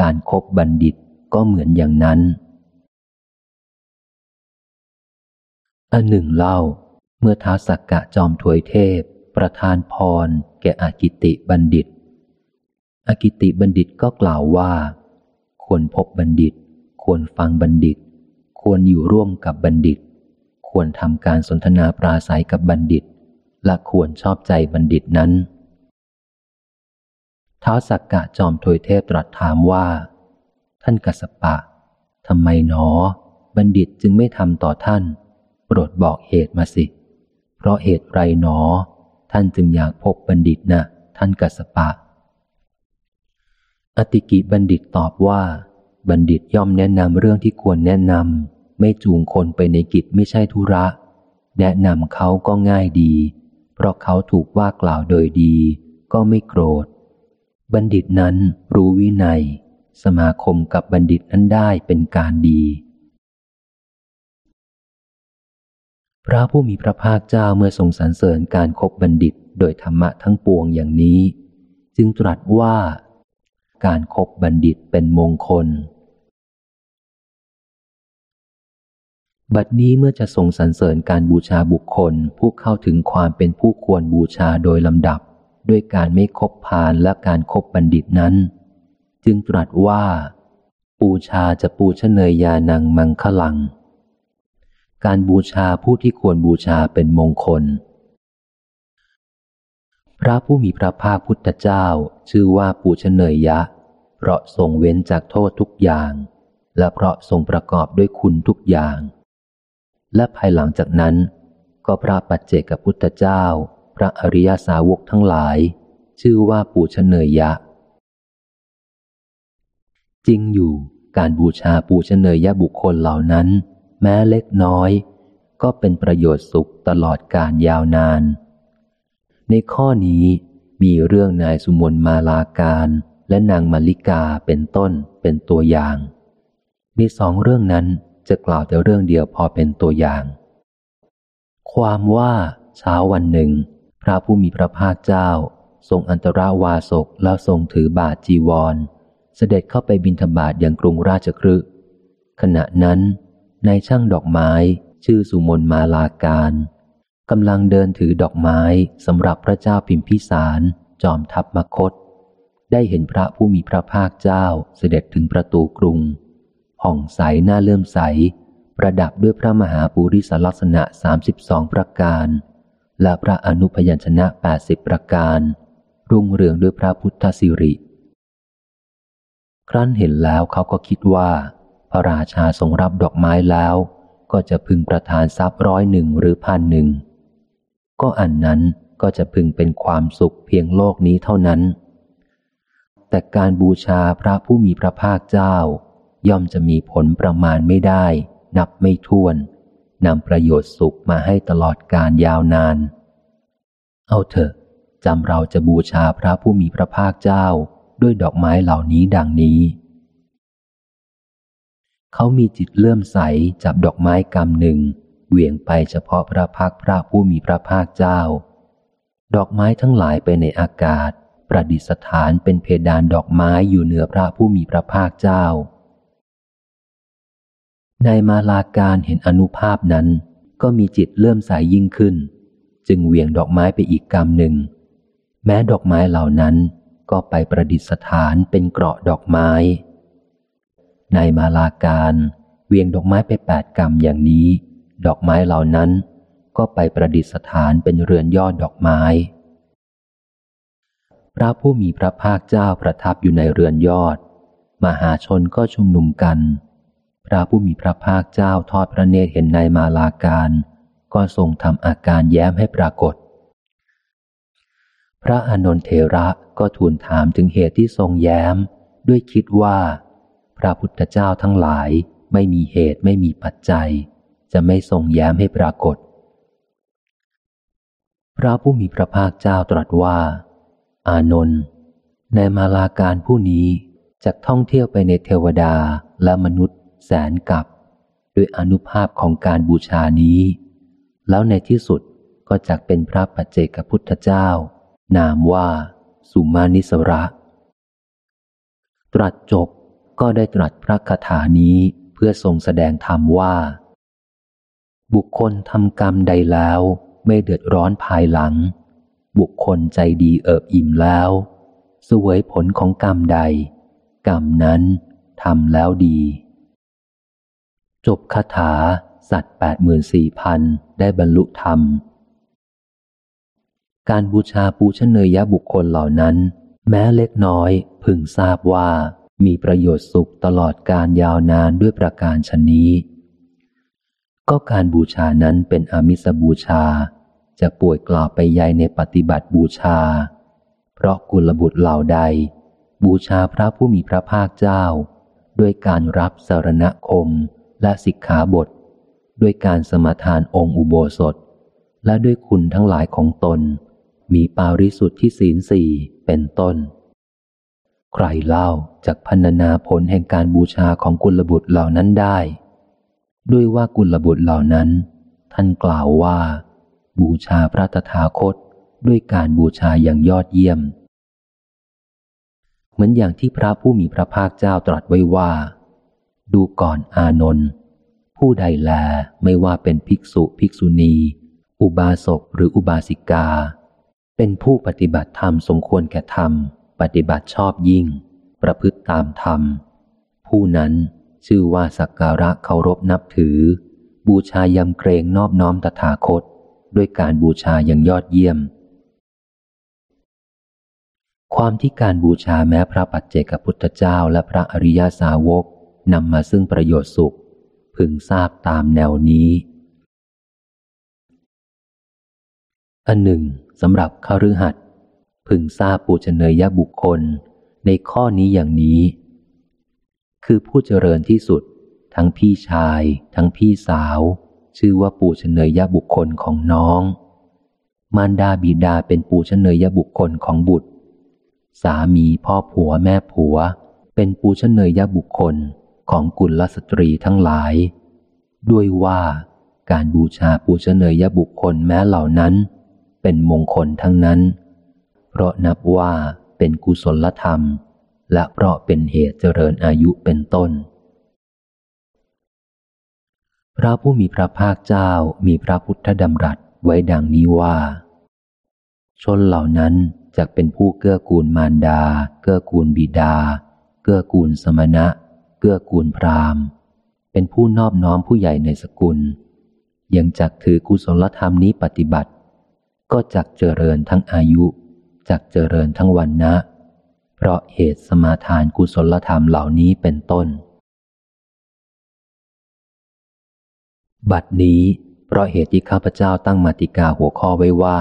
การครบบัณฑิตก็เหมือนอย่างนั้นอันหนึ่งเล่า เมื่อท้าสักกะจอมถวยเทพ ประทานพร แก่อากิติบัณฑิต อกิติบัณฑิตก็กล่าวว่า ควรพบบัณฑิต ควรฟังบัณฑิต ควรอยู่ร่วมกับบัณฑิต ควรทำการสนทนาปราศัยกับบัณฑิต และควรชอบใจบัณฑิตนั้นท้าสักกะจอมถวยเทพตรัสถามว่า ท่านกัสปะทำไมหนอ บัณฑิตจึงไม่ทำต่อท่าน โปรดบอกเหตุมาสิ เพราะเหตุไรหนอ ท่านจึงอยากพบบัณฑิตนะท่านกัสปะ อติกิบัณฑิตตอบว่า บัณฑิตย่อมแนะนำเรื่องที่ควรแนะนำไม่จูงคนไปในกิจไม่ใช่ธุระ แนะนำเขาก็ง่ายดี เพราะเขาถูกว่ากล่าวโดยดี ก็ไม่โกรธ บัณฑิตนั้นรู้วินัย สมาคมกับบัณฑิตนั้นได้เป็นการดี พระผู้มีพระภาคเจ้าเมื่อทรงสรรเสริญการครบบัณฑิตโดยธรรมะทั้งปวงอย่างนี้ จึงตรัสว่า การครบบัณฑิตเป็นมงคล บัดนี้เมื่อจะทรงสรรเสริญการบูชาบุคคล ผู้เข้าถึงความเป็นผู้ควรบูชาโดยลำดับ ด้วยการไม่คบพานและการครบบัณฑิตนั้น จึงตรัสว่า ปูชาจะปูชเนยยานังมังคลัง การบูชาผู้ที่ควรบูชาเป็นมงคล พระผู้มีพระภาคพุทธเจ้าชื่อว่าปูชเนยยะ เพราะทรงเว้นจากโทษทุกอย่าง และเพราะทรงประกอบด้วยคุณทุกอย่าง และภายหลังจากนั้น ก็พระปัจเจกพุทธเจ้า พระอริยสาวกทั้งหลาย ชื่อว่าปูชเนยยะ จริงอยู่การบูชาปูชเนยยะบุคคลเหล่านั้น แม้เล็กน้อย ก็เป็นประโยชน์สุขตลอดการยาวนาน ในข้อนี้มีเรื่องนายสุมนมาลาการและนางมาริกาเป็นต้นเป็นตัวอย่างมีสองเรื่องนั้นจะกล่าวแต่เรื่องเดียวพอเป็นตัวอย่าง ความว่าเช้าวันหนึ่ง พระผู้มีพระภาคเจ้า ทรงอันตราวาสกแล้วทรงถือบาทจีวร เสด็จเข้าไปบินธบาตอย่างกรุงราชครึขณะนั้นนายช่างดอกไม้ชื่อสุมนมาลาการ กำลังเดินถือดอกไม้สำหรับพระเจ้าพิมพิสารจอมทัพมคต ได้เห็นพระผู้มีพระภาคเจ้าเสด็จถึงประตูกรุงห่องใสหน้าเลื่อมใส ประดับด้วยพระมหาปุริสลักษณะสามสิบสองประการ และพระอนุพยัญชนะแปดสิบประการ รุ่งเรืองด้วยพระพุทธสิริ ครั้นเห็นแล้วเขาก็คิดว่า พระราชาทรงรับดอกไม้แล้ว ก็จะพึงประทานทรัพย์ร้อยหนึ่งหรือพันหนึ่ง ก็อันนั้นก็จะพึงเป็นความสุขเพียงโลกนี้เท่านั้น แต่การบูชาพระผู้มีพระภาคเจ้า ย่อมจะมีผลประมาณไม่ได้ นับไม่ถ้วนนำประโยชน์สุขมาให้ตลอดการยาวนาน เอาเถอะจำเราจะบูชาพระผู้มีพระภาคเจ้าด้วยดอกไม้เหล่านี้ดังนี้ เขามีจิตเลื่อมใสจับดอกไม้กำหนึ่ง เหวี่ยงไปเฉพาะพระพักพระผู้มีพระภาคเจ้า ดอกไม้ทั้งหลายไปในอากาศ ประดิษฐานเป็นเพดานดอกไม้อยู่เหนือพระผู้มีพระภาคเจ้านายมาลาการเห็นอนุภาพนั้น ก็มีจิตเลื่อมใสยยิ่งขึ้น จึงเวียงดอกไม้ไปอีกกรรมหนึ่ง แม้ดอกไม้เหล่านั้นก็ไปประดิษฐานเป็นเกราะดอกไม้นายมาลาการเวียงดอกไม้ไปแปดกรรมอย่างนี้ ดอกไม้เหล่านั้น ก็ไปประดิษฐานเป็นเรือนยอดดอกไม้ พระผู้มีพระภาคเจ้าประทับอยู่ในเรือนยอด มหาชนก็ชุมนุมกัน พระผู้มีพระภาคเจ้าทอดพระเนตรเห็นนายมาลาการ ก็ทรงทำอาการแย้มให้ปรากฏ พระอานนทเทระก็ทูลถามถึงเหตุที่ทรงแย้ม ด้วยคิดว่า พระพุทธเจ้าทั้งหลายไม่มีเหตุไม่มีปัจจัย จะไม่ทรงแย้มให้ปรากฏ พระผู้มีพระภาคเจ้าตรัสว่า อานนท์ในมาลาการผู้นี้จะท่องเที่ยวไปในเทวดาและมนุษย์แสนกับ ด้วยอนุภาพของการบูชานี้ แล้วในที่สุดก็จักเป็นพระปัจเจกพุทธเจ้า นามว่า สุมานิสระ ตรัสจบก็ได้ตรัสพระคาถานี้เพื่อทรงแสดงธรรมว่า บุคคลทำกรรมใดแล้ว ไม่เดือดร้อนภายหลัง บุคคลใจดีเอิบอิ่มแล้วสวยผลของกรรมใด กรรมนั้นทำแล้วดี จบคาถา สัตว์แปดหมื่นสี่พันได้บรรลุธรรม การบูชาปูชเนยยะบุคคลเหล่านั้น แม้เล็กน้อยพึงทราบว่ามีประโยชน์สุขตลอดการยาวนานด้วยประการชนนี้ ก็การบูชานั้นเป็นอมิสบูชา จะป่วยกล่าวไปยายในปฏิบัติบูชา เพราะกุลบุตรเหล่าใด บูชาพระผู้มีพระภาคเจ้า ด้วยการรับสารณคมและสิกขาบท ด้วยการสมทานองค์อุโบสถ และด้วยคุณทั้งหลายของตน มีปาริสุทธิ์ที่ศีลสี่เป็นต้น ใครเล่าจากพันนาผลแห่งการบูชาของกุลบุตรเหล่านั้นได้ ด้วยว่ากุลบุตรเหล่านั้น ท่านกล่าวว่า บูชาพระตถาคตด้วยการบูชาอย่างยอดเยี่ยม เหมือนอย่างที่พระผู้มีพระภาคเจ้าตรัสไว้ว่า ดูก่อนอานนท์ผู้ใดแลไม่ว่าเป็นภิกษุภิกษุณี อุบาสกหรืออุบาสิกา เป็นผู้ปฏิบัติธรรมสมควรแก่ธรรม ปฏิบัติชอบยิ่ง ประพฤติตามธรรม ผู้นั้น ชื่อว่าสักการะเคารพนับถือ บูชายำเกรงนอบน้อมตถาคต ด้วยการบูชาอย่างยอดเยี่ยม ความที่การบูชาแม้พระปัจเจกพุทธเจ้าและพระอริยาสาวกนำมาซึ่งประโยชน์สุข พึงทราบตามแนวนี้อันหนึ่งสำหรับคฤหัสถ์พึงทราบปูชเนยยบุคคล ในข้อนี้อย่างนี้ คือผู้เจริญที่สุด ทั้งพี่ชาย ทั้งพี่สาว ชื่อว่าปูชเฉนยยบุคคลของน้อง มารดาบิดาเป็นปูชเฉนยยบุคคลของบุตร สามีพ่อผัวแม่ผัว เป็นปูชเฉนยยบุคคลของกุลสตรีทั้งหลาย ด้วยว่าการบูชาปูชเนยยบุคคลแม้เหล่านั้น เป็นมงคลทั้งนั้น เพราะนับว่าเป็นกุศลธรรม และเพราะเป็นเหตุเจริญอายุเป็นต้น พระผู้มีพระภาคเจ้ามีพระพุทธดำรัสไว้ดังนี้ว่า ชนเหล่านั้นจะเป็นผู้เกื้อกูลมารดา เกื้อกูลบิดา เกื้อกูลสมณะ เกื้อกูลพราหมณ์ เป็นผู้นอบน้อมผู้ใหญ่ในสกุล ยังจักถือกุศลธรรมนี้ปฏิบัติ ก็จักเจริญทั้งอายุ จักเจริญทั้งวันนะ เพราะเหตุสมาทานกุศลธรรมเหล่านี้เป็นต้น บัดนี้เพราะเหตุที่ข้าพเจ้าตั้งมาติกาหัวข้อไว้ว่า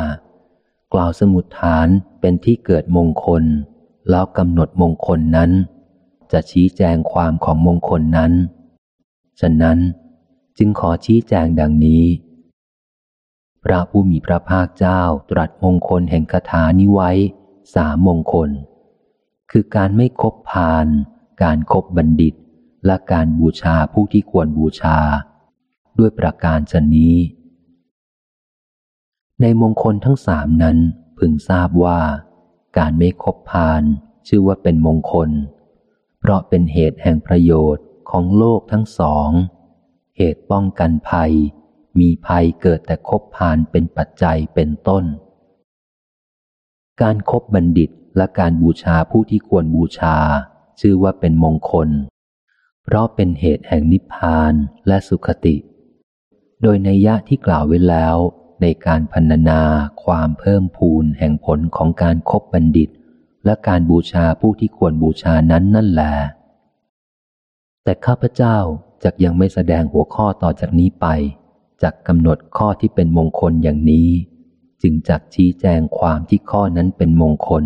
กล่าวสมุดฐานเป็นที่เกิดมงคล แล้วกำหนดมงคลนั้น จะชี้แจงความของมงคลนั้น ฉะนั้นจึงขอชี้แจงดังนี้ พระผู้มีพระภาคเจ้าตรัสมงคลแห่งคาถานี้ไว้สามมงคล คือการไม่คบพานการครบบัณฑิต และการบูชาผู้ที่ควรบูชา ด้วยประการชนนี้ ในมงคลทั้งสามนั้นพึงทราบว่า การไม่คบพานชื่อว่าเป็นมงคล เพราะเป็นเหตุแห่งประโยชน์ของโลกทั้งสอง เหตุป้องกันภัย มีภัยเกิดแต่คบพานเป็นปัจจัยเป็นต้น การครบบัณฑิต และการบูชาผู้ที่ควรบูชา ชื่อว่าเป็นมงคล เพราะเป็นเหตุแห่งนิพพานและสุขติ โดยในยะที่กล่าวไว้แล้ว ในการพันนาความเพิ่มพูนแห่งผลของการครบบัณฑิต และการบูชาผู้ที่ควรบูชานั้นนั่นแหละแต่ข้าพเจ้าจักยังไม่แสดงหัวข้อต่อจากนี้ไปจักกำหนดข้อที่เป็นมงคลอย่างนี้ จึงจักชี้แจงความที่ข้อนั้นเป็นมงคล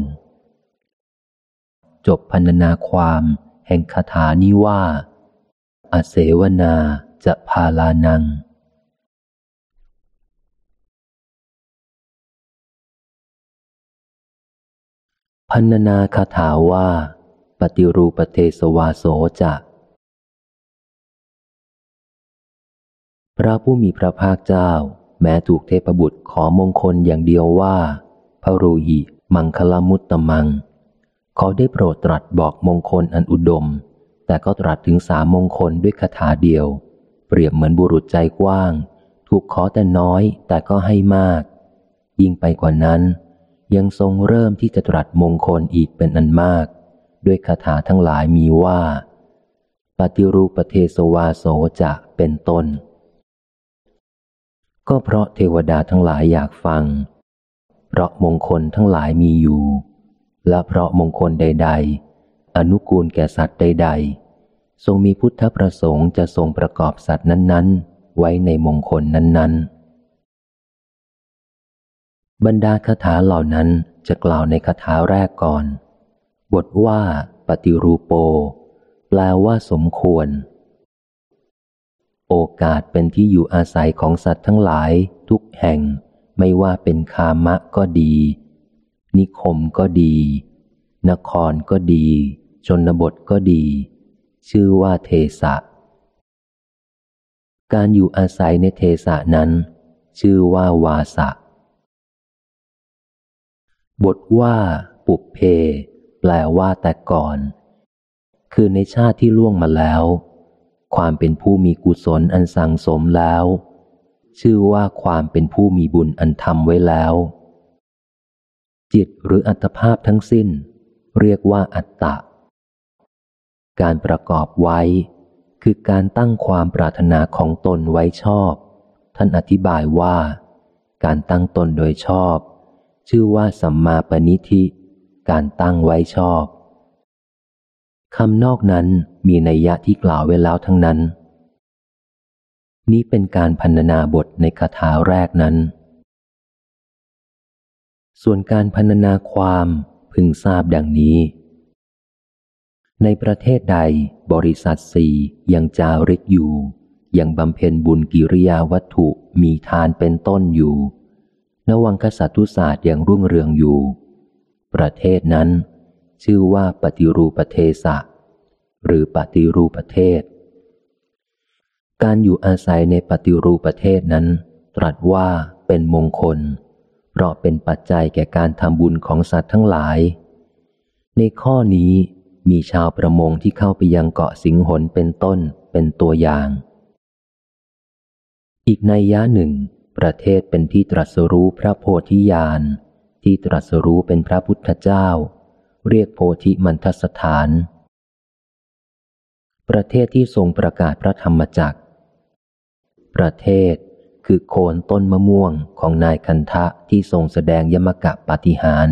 จบพันนาความแห่งคาถานี้ว่าอาเสวนาจะพาลานัง พันนาคาถาว่า ปฏิรูปเทสวาโสจะพระผู้มีพระภาคเจ้า แม้ถูกเทพบุตรขอมงคลอย่างเดียวว่าพระรูหิ มังคลมุตตมัง เขาได้โปรดตรัสบอกมงคลอันอุดม แต่ก็ตรัสถึงสามมงคลด้วยคาถาเดียว เปรียบเหมือนบุรุษใจกว้าง ถูกขอแต่น้อยแต่ก็ให้มาก ยิ่งไปกว่านั้น ยังทรงเริ่มที่จะตรัสมงคลอีกเป็นอันมาก ด้วยคาถาทั้งหลายมีว่า ปฏิรูปเทสวาโสจะเป็นต้น ก็เพราะเทวดาทั้งหลายอยากฟัง เพราะมงคลทั้งหลายมีอยู่ และเพราะมงคลใด ๆ อนุกูลแก่สัตว์ใด ๆ ทรงมีพุทธประสงค์จะทรงประกอบสัตว์นั้น ๆ ไว้ในมงคลนั้น ๆ บรรดาคาถาเหล่านั้นจะกล่าวในคาถาแรกก่อน บทว่าปฏิรูปโป แปลว่าสมควร โอกาสเป็นที่อยู่อาศัยของสัตว์ทั้งหลายทุกแห่ง ไม่ว่าเป็นคามะก็ดี นิคมก็ดี นครก็ดี ชนบทก็ดี ชื่อว่าเทสะ การอยู่อาศัยในเทสะนั้น ชื่อว่าวาสะ บทว่า ปุเพ แปลว่าแต่ก่อน คือในชาติที่ล่วงมาแล้ว ความเป็นผู้มีกุศลอันสั่งสมแล้ว ชื่อว่าความเป็นผู้มีบุญอันทำไว้แล้ว จิตหรืออัตภาพทั้งสิ้น เรียกว่าอัตตะ การประกอบไว้ คือการตั้งความปรารถนาของตนไว้ชอบ ท่านอธิบายว่า การตั้งตนโดยชอบ ชื่อว่าสัมมาปณิธิ การตั้งไว้ชอบคำนอกนั้นมีนัยยะที่กล่าวไว้แล้วทั้งนั้น นี้เป็นการพันนาบทในคาถาแรกนั้น ส่วนการพันนาความพึงทราบดังนี้ ในประเทศใดบริษัทสี่ยังจาริกอยู่ ยังบำเพ็ญบุญกิริยาวัตถุมีทานเป็นต้นอยู่นวังกษัตริย์ศาสตร์ยังรุ่งเรืองอยู่ ประเทศนั้น ชื่อว่าปฏิรูปเทศะ หรือปฏิรูปเทศ การอยู่อาศัยในปฏิรูปประเทศนั้น ตรัสว่าเป็นมงคล เพราะเป็นปัจจัยแก่การทำบุญของสัตว์ทั้งหลาย ในข้อนี้มีชาวประมงที่เข้าไปยังเกาะสิงหนเป็นต้นเป็นตัวอย่าง อีกในยะหนึ่ง ประเทศเป็นที่ตรัสรู้พระโพธิญาณ ที่ตรัสรู้เป็นพระพุทธเจ้า เรียกโพธิมันทสถาน ประเทศที่ทรงประกาศพระธรรมจักรประเทศ คือโคนต้นมะม่วงของนายคันทะที่ทรงแสดงยมกะปาฏิหาร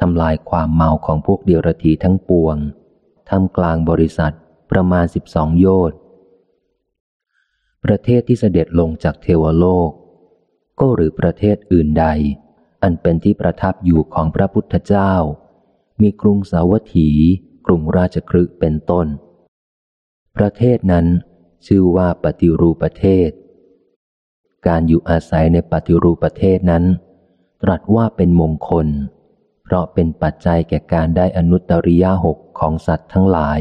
ทำลายความเมาของพวกเดียรถีทั้งปวงทำกลางบริษัทประมาณสิบสองโยชน์ประเทศที่เสด็จลงจากเทวโลก ก็หรือประเทศอื่นใด อันเป็นที่ประทับอยู่ของพระพุทธเจ้า มีกรุงสาวัตถี กรุงราชครึเป็นต้น ประเทศนั้นชื่อว่าปฏิรูประเทศ การอยู่อาศัยในปฏิรูปประเทศนั้น ตรัสว่าเป็นมงคล เพราะเป็นปัจจัยแก่การได้อนุตริยหกของสัตว์ทั้งหลาย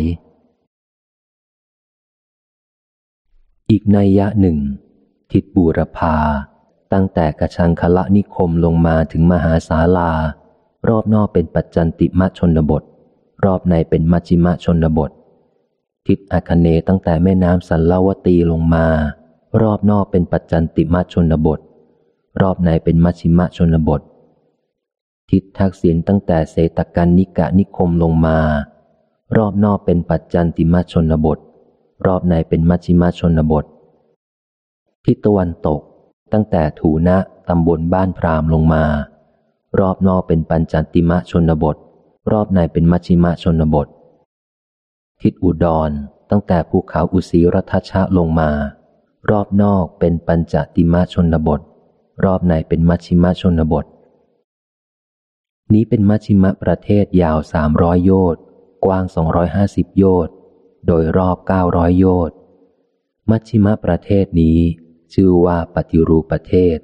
อีกนัยยะหนึ่ง ทิศบูรพา ตั้งแต่กระชังคละนิคมลงมาถึงมหาศาลา รอบนอกเป็นปัจจันติมชนบท รอบในเป็นมัจิมชนบท ทิศอาคเนตั้งแต่แม่น้ำสันลาวตีลงมา รอบนอกเป็นปัจจันติมชนบท รอบในเป็นมัชิมชนบท ทิศทักษิณตั้งแต่เศตกันนิกะนิคมลงมา รอบนอกเป็นปัจจันติมชนบท รอบในเป็นมัชิมชนบท ทิศตะวันตกตั้งแต่ถูนะตำบลบ้านพรามลงมา รอบนอกเป็นปัญจันติมชนบท รอบในเป็นมัชิมชนบท ทิศอุดรตั้งแต่ภูเขาอุสีรัตชะลงมา รอบนอกเป็นปัญจติมาชนบท รอบในเป็นมัชชิมชนบท นี้เป็นมัชชิมะประเทศยาวสามร้อยโยชน์กว้างสองร้อยห้าสิบโยชน์โดยรอบเก้าร้อยโยชน์มัชชิมะประเทศนี้ ชื่อว่าปฏิรูปประเทศ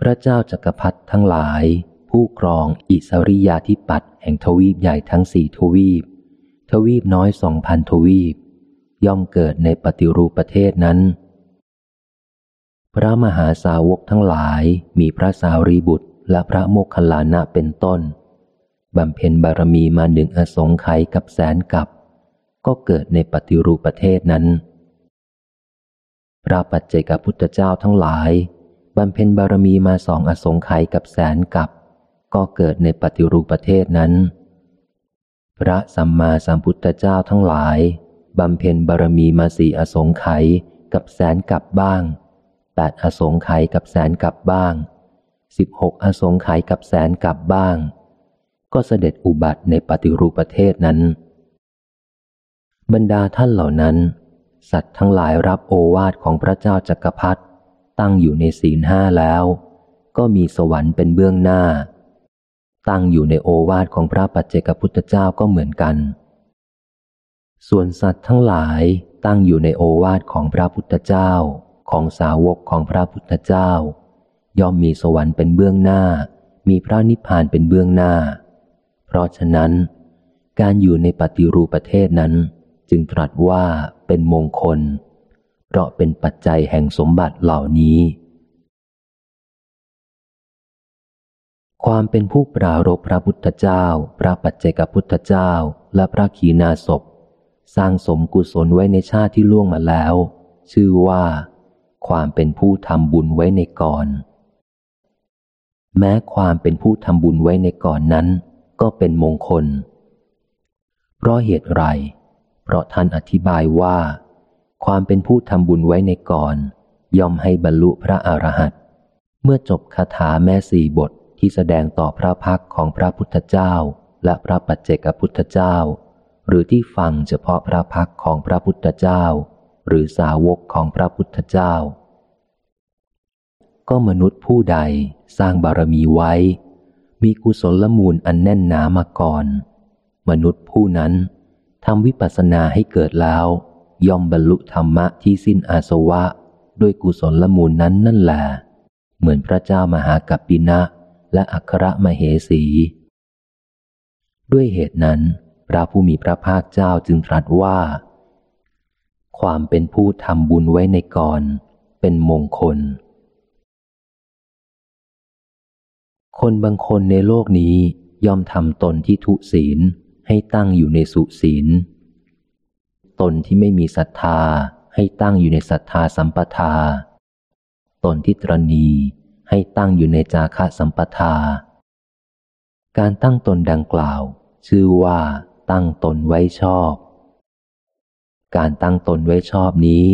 พระเจ้าจักรพรรดิทั้งหลาย ผู้ครองอิสริยาธิปัตย์แห่งทวีปใหญ่ทั้งสี่ทวีป ทวีปน้อยสองพันทวีป ย่อมเกิดในปฏิรูปประเทศนั้น พระมหาสาวกทั้งหลายมีพระสารีบุตรและพระโมคคัลลานะเป็นต้นบำเพ็ญบารมีมาหนึ่งอสงไขยกับแสนกับ ก็เกิดในปฏิรูปประเทศนั้น พระปัจเจกพุทธเจ้าทั้งหลายบำเพ็ญบารมีมาสองอสงไขยกับแสนกับ ก็เกิดในปฏิรูปประเทศนั้น พระสัมมาสัมพุทธเจ้าทั้งหลาย บำเพ็ญบารมีมาสี่อสงไขยกับแสนกับบ้างแปดอสงไขยกับแสนกับบ้างสิบหกอสงไขยกับแสนกับบ้าง ก็เสด็จอุบัติในปฏิรูปประเทศนั้น บรรดาท่านเหล่านั้น สัตว์ทั้งหลายรับโอวาทของพระเจ้าจักรพรรดิตั้งอยู่ในศีลห้าแล้ว ก็มีสวรรค์เป็นเบื้องหน้า ตั้งอยู่ในโอวาทของพระปัจเจกพุทธเจ้าก็เหมือนกัน ส่วนสัตว์ทั้งหลายตั้งอยู่ในโอวาทของพระพุทธเจ้าของสาวกของพระพุทธเจ้า ย่อมมีสวรรค์เป็นเบื้องหน้า มีพระนิพพานเป็นเบื้องหน้า เพราะฉะนั้น การอยู่ในปฏิรูปประเทศนั้น จึงตรัสว่าเป็นมงคล เพราะเป็นปัจจัยแห่งสมบัติเหล่านี้ ความเป็นผู้ปรารบพระพุทธเจ้า พระปัจเจกพุทธเจ้า และพระขีณาสพ สร้างสมกุศลไว้ในชาติที่ล่วงมาแล้ว ชื่อว่า ความเป็นผู้ทำบุญไว้ในก่อน แม้ความเป็นผู้ทำบุญไว้ในก่อนนั้น ก็เป็นมงคล เพราะเหตุไร เพราะท่านอธิบายว่า ความเป็นผู้ทำบุญไว้ในก่อน ย่อมให้บรรลุพระอรหันต์เมื่อจบคาถาแม่สี่บทที่แสดงต่อพระพักของพระพุทธเจ้าและพระปัจเจกพุทธเจ้า หรือที่ฟังเฉพาะพระพักของพระพุทธเจ้า หรือสาวกของพระพุทธเจ้า ก็มนุษย์ผู้ใดสร้างบารมีไว้ มีกุศลมูลอันแน่นหนามาก่อน มนุษย์ผู้นั้นทำวิปัสสนาให้เกิดแล้ว ย่อมบรรลุธรรมะที่สิ้นอาสวะ ด้วยกุศลมูลนั้นนั่นแหละเหมือนพระเจ้ามหากัปปินะและอัครมเหสี ด้วยเหตุนั้น พระผู้มีพระภาคเจ้าจึงตรัสว่า ความเป็นผู้ทำบุญไว้ในก่อน เป็นมงคล คนบางคนในโลกนี้ย่อมทำตนที่ทุศีลให้ตั้งอยู่ในสุศีล ตนที่ไม่มีศรัทธาให้ตั้งอยู่ในศรัทธาสัมปทา ตนที่ตรณีให้ตั้งอยู่ในจาคะสัมปทา การตั้งตนดังกล่าว ชื่อว่า ตั้งตนไว้ชอบ การตั้งตนไว้ชอบนี้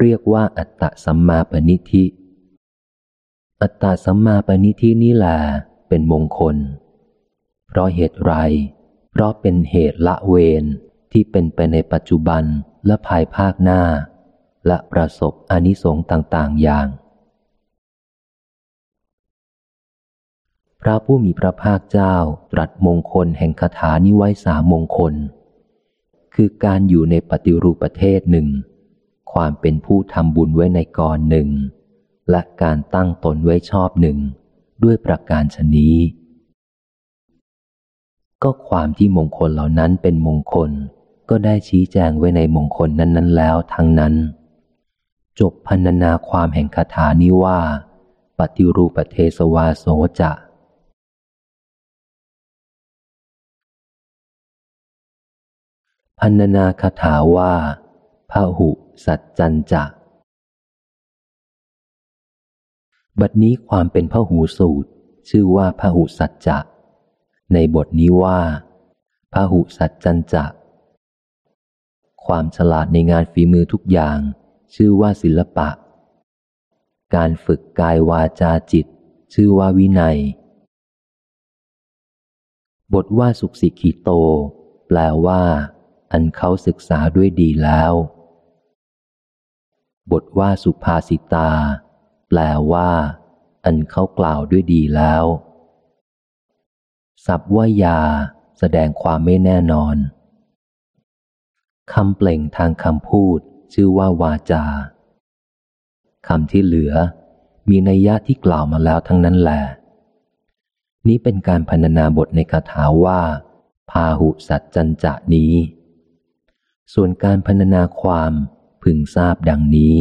เรียกว่าอัตตสัมมาปณิธิ อัตตสัมมาปณิธินี่แหละเป็นมงคล เพราะเหตุไร เพราะเป็นเหตุละเวนที่เป็นไปในปัจจุบันและภายภาคหน้า และประสบอนิสงส์ต่าง ๆ อย่าง พระผู้มีพระภาคเจ้าตรัสมงคลแห่งคาถานี้ไว้สามมงคล คือการอยู่ในปฏิรูปประเทศหนึ่ง ความเป็นผู้ทำบุญไว้ในกรหนึ่ง และการตั้งตนไว้ชอบหนึ่ง ด้วยประการชนี้ ก็ความที่มงคลเหล่านั้นเป็นมงคล ก็ได้ชี้แจงไว้ในมงคลนั้น ๆ แล้วทั้งนั้น จบพันนาความแห่งคาถานี้ว่า ปฏิรูปเทสวาโสจะ พันนาคาถาว่าพระหุสัจจันจะบัดนี้ความเป็นพระหูสูตร ชื่อว่าพระหุสัจจะ ในบทนี้ว่าพระหุสัจจันจะ ความฉลาดในงานฝีมือทุกอย่าง ชื่อว่าศิลปะ การฝึกกายวาจาจิต ชื่อว่าวินัย บทว่าสุขสิกีโต แปลว่า อันเขาศึกษาด้วยดีแล้ว บทว่าสุภาสิตา แปลว่า อันเขากล่าวด้วยดีแล้วสับว่ายา แสดงความไม่แน่นอนคำเปล่งทางคำพูดชื่อว่าวาจาคำที่เหลือ มีนัยยะที่กล่าวมาแล้วทั้งนั้นแหละนี้เป็นการพรรณนาบทในคาถาว่า พาหุสัจจันจะนี้ ส่วนการพรรณนาความพึงทราบดังนี้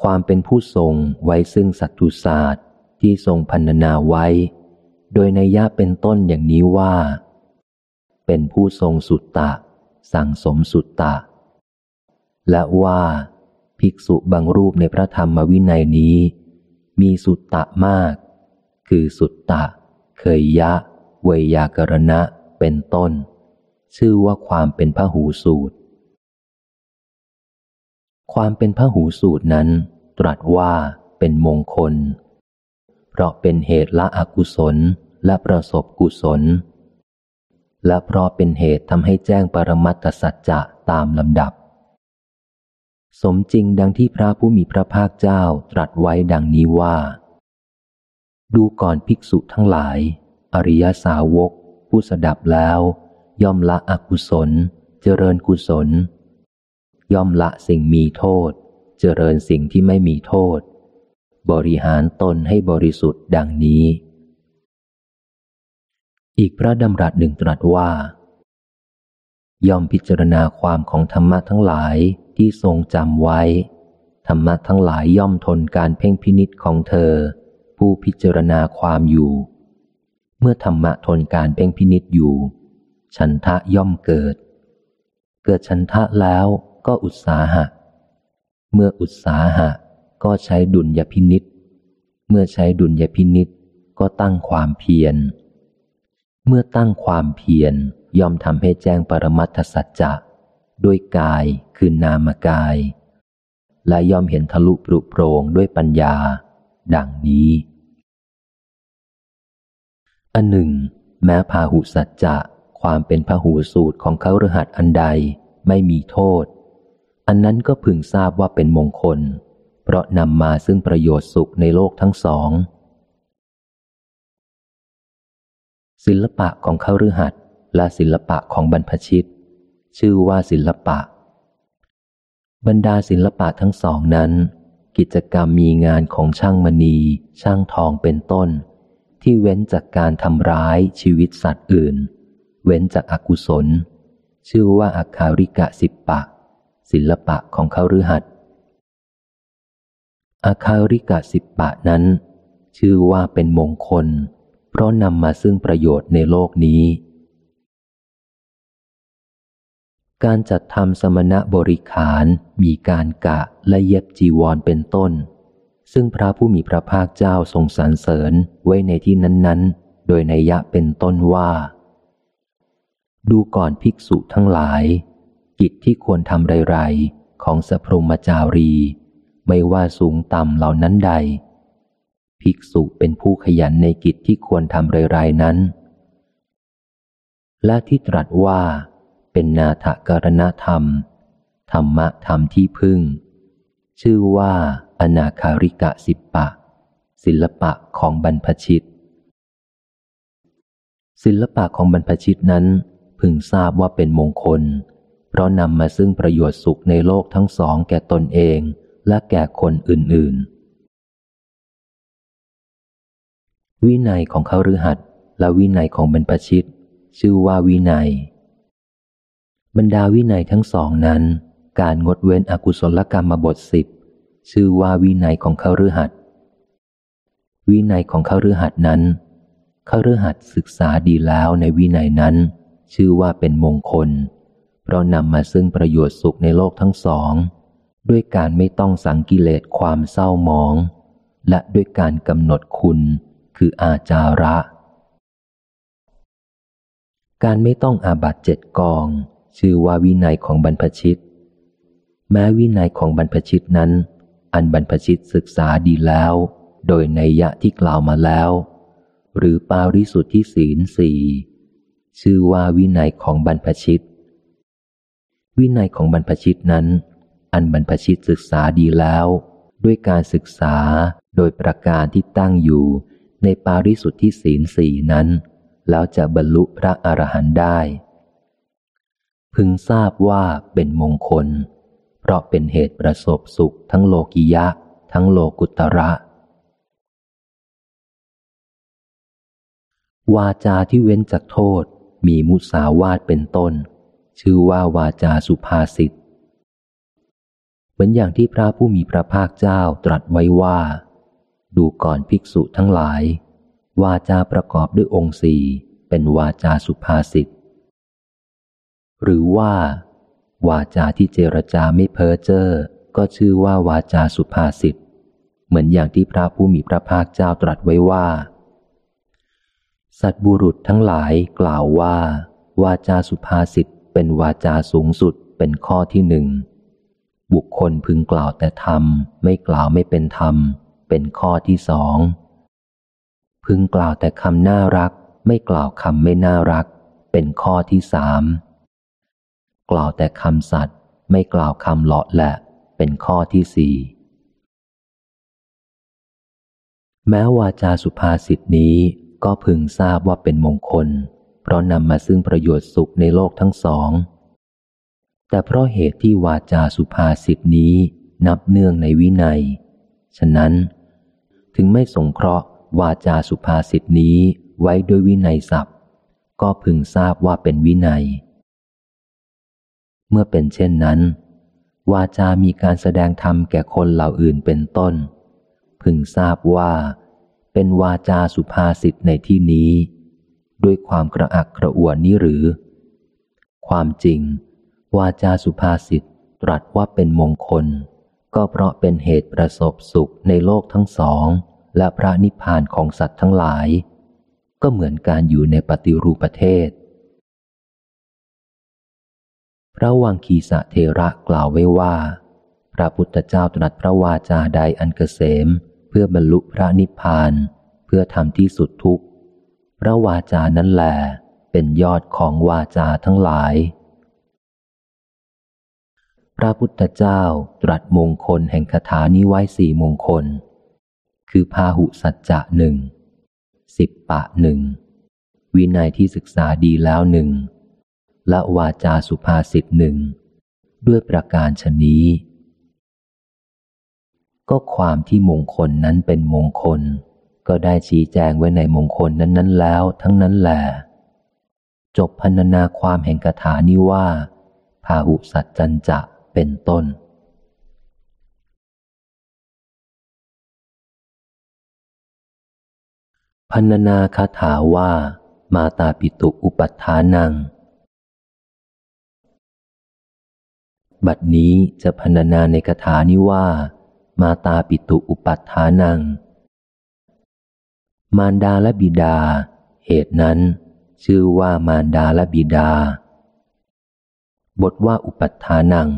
ความเป็นผู้ทรงไว้ซึ่งสัตตุศาสตร์ที่ทรงพันนาไว้ โดยในยะเป็นต้นอย่างนี้ว่า เป็นผู้ทรงสุตตะ สั่งสมสุตตะ และว่า ภิกษุบางรูปในพระธรรมวินัยนี้ มีสุตตะมาก คือสุตตะ เคยยะ เวยากรณะ เป็นต้น ชื่อว่าความเป็นพระหูสูตร ความเป็นพระหูสูตรนั้น ตรัสว่าเป็นมงคล เพราะเป็นเหตุละอกุศลและประสบกุศล และเพราะเป็นเหตุทำให้แจ้งปรมัตถสัจจะตามลำดับ สมจริงดังที่พระผู้มีพระภาคเจ้าตรัสไว้ดังนี้ว่า ดูก่อนภิกษุทั้งหลาย อริยสาวกผู้สดับแล้ว ย่อมละอกุศล เจริญกุศล ย่อมละสิ่งมีโทษ เจริญสิ่งที่ไม่มีโทษ บริหารตนให้บริสุทธิ์ดังนี้ อีกพระดำรัสหนึ่งตรัสว่า ย่อมพิจารณาความของธรรมะทั้งหลายที่ทรงจำไว้ ธรรมะทั้งหลายย่อมทนการเพ่งพินิษของเธอ ผู้พิจารณาความอยู่ เมื่อธรรมะทนการเพ่งพินิษอยู่ ฉันทะย่อมเกิด เกิดฉันทะแล้วก็อุตสาหะ เมื่ออุตสาหะก็ใช้ดุลยพินิษเมื่อใช้ดุลยพินิษก็ตั้งความเพียร เมื่อตั้งความเพียรย่อมทำให้แจ้งปรมัตถสัจจะด้วยกายคือนามกาย และย่อมเห็นทะลุปรุโปรงด้วยปัญญา ดังนี้ อันหนึ่ง แม้พาหุสัจจะ ความเป็นพหูสูตรของเขารหัสอันใดไม่มีโทษ อันนั้นก็พึงทราบว่าเป็นมงคล เพราะนำมาซึ่งประโยชน์สุขในโลกทั้งสอง ศิลปะของเขารหัสและศิลปะของบรรพชิต ชื่อว่าศิลปะ บรรดาศิลปะทั้งสองนั้น กิจกรรมมีงานของช่างมณี ช่างทองเป็นต้น ที่เว้นจากการทำร้ายชีวิตสัตว์อื่น เว้นจากอากุศล ชื่อว่าอาคาริกะสิบปะ ศิลปะของเขาฤหัสอาคาริกะสิบปะนั้น ชื่อว่าเป็นมงคล เพราะนำมาซึ่งประโยชน์ในโลกนี้ การจัดทำสมณะบริขารมีการกะและเย็บจีวรเป็นต้น ซึ่งพระผู้มีพระภาคเจ้าทรงสรรเสริญไว้ในที่นั้น ๆ โดยในยะเป็นต้นว่า ดูก่อนภิกษุทั้งหลาย กิจที่ควรทำไรๆของสพรมจารี ไม่ว่าสูงต่ำเหล่านั้นใด ภิกษุเป็นผู้ขยันในกิจที่ควรทำไรๆนั้น และที่ตรัสว่า เป็นนาถการณธรรม ธรรมะธรรมที่พึ่ง ชื่อว่าอนาคาริกะสิบปะ ศิลปะของบรรพชิต ศิลปะของบรรพชิตนั้น พึงทราบว่าเป็นมงคล เพราะนำมาซึ่งประโยชน์สุขในโลกทั้งสองแก่ตนเองและแก่คนอื่น ๆ วินัยของเขาฤหัสและวินัยของบรรพชิต ชื่อว่าวินัย บรรดาวินัยทั้งสองนั้น การงดเว้นอกุศลกรรมบทสิบชื่อว่าวินัยของเขาฤหัสวินัยของเขาฤหัสนั้นเขาฤหัสศึกษาดีแล้วในวินัยนั้น ชื่อว่าเป็นมงคล เพราะนำมาซึ่งประโยชน์สุขในโลกทั้งสอง ด้วยการไม่ต้องสังกิเลสความเศร้าหมอง และด้วยการกำหนดคุณคืออาจาระ การไม่ต้องอาบัตเจ็ดกอง ชื่อว่าวินัยของบรรพชิต แม้วินัยของบรรพชิตนั้น อันบรรพชิตศึกษาดีแล้ว โดยในยะที่กล่าวมาแล้ว หรือปาริสุทธิศีลสี่ ชื่อว่าวินัยของบรรพชิต วินัยของบรรพชิตนั้น อันบรรพชิตศึกษาดีแล้ว ด้วยการศึกษาโดยประการที่ตั้งอยู่ในปาริสุทธิศีลสี่นั้น แล้วจะบรรลุพระอรหันต์ได้ พึงทราบว่าเป็นมงคล เพราะเป็นเหตุประสบสุขทั้งโลกิยะ ทั้งโลกุตระ วาจาที่เว้นจากโทษ มีมุสาวาทเป็นต้น ชื่อว่าวาจาสุภาษิตเหมือนอย่างที่พระผู้มีพระภาคเจ้าตรัสไว้ว่า ดูก่อนภิกษุทั้งหลาย วาจาประกอบด้วยองค์สี่เป็นวาจาสุภาษิตหรือว่า วาจาที่เจรจาไม่เพ้อเจ้อก็ชื่อว่าวาจาสุภาษิตเหมือนอย่างที่พระผู้มีพระภาคเจ้าตรัสไว้ว่า สัตบุรุษทั้งหลายกล่าวว่า วาจาสุภาษิตเป็นวาจาสูงสุดเป็นข้อที่หนึ่ง บุคคลพึงกล่าวแต่ธรรม ไม่กล่าวไม่เป็นธรรม เป็นข้อที่สอง พึงกล่าวแต่คำน่ารัก ไม่กล่าวคำไม่น่ารัก เป็นข้อที่สามกล่าวแต่คำสัตว์ไม่กล่าวคำหลาะแหละ เป็นข้อที่สี่แม้วาจาสุภาษิตนี้ ก็พึงทราบว่าเป็นมงคล เพราะนำมาซึ่งประโยชน์สุขในโลกทั้งสอง แต่เพราะเหตุที่วาจาสุภาษิตนี้นับเนื่องในวินัย ฉะนั้น ถึงไม่สงเคราะห์วาจาสุภาษิตนี้ไว้ด้วยวินัยศัพท์ ก็พึงทราบว่าเป็นวินัย เมื่อเป็นเช่นนั้น วาจามีการแสดงธรรมแก่คนเหล่าอื่นเป็นต้น พึงทราบว่า เป็นวาจาสุภาษิตในที่นี้ ด้วยความกระอักกระอ่วนนี้หรือ ความจริง วาจาสุภาษิตตรัสว่าเป็นมงคล ก็เพราะเป็นเหตุประสบสุขในโลกทั้งสอง และพระนิพพานของสัตว์ทั้งหลาย ก็เหมือนการอยู่ในปฏิรูปประเทศ พระวังคีสะเทระกล่าวไว้ว่า พระพุทธเจ้าตรัสพระวาจาใดอันเกษมเพื่อบรรลุพระนิพพาน เพื่อทำที่สุดทุกข์พระวาจานั้นแหลเป็นยอดของวาจาทั้งหลาย พระพุทธเจ้าตรัสมงคลแห่งคาถานี้ไว้สี่มงคล คือพาหุสัจจะหนึ่งสิบปะหนึ่งวินัยที่ศึกษาดีแล้วหนึ่งและวาจาสุภาษิตหนึ่งด้วยประการชนี้ ก็ความที่มงคลนั้นเป็นมงคล ก็ได้ชี้แจงไว้ในมงคลนั้นๆแล้ว ทั้งนั้นแหละจบพันนาความแห่งคาถานี้ว่าพาหุสัจจันจะเป็นต้น พันนาคาถาว่า มาตาปิตุอุปัฏฐานัง บัดนี้จะพรรณนาในคาถานี้ว่า มาตาปิตุอุปัฏฐานัง มารดาและบิดา เหตุนั้น ชื่อว่ามารดาและบิดา บทว่าอุปัฏฐานัง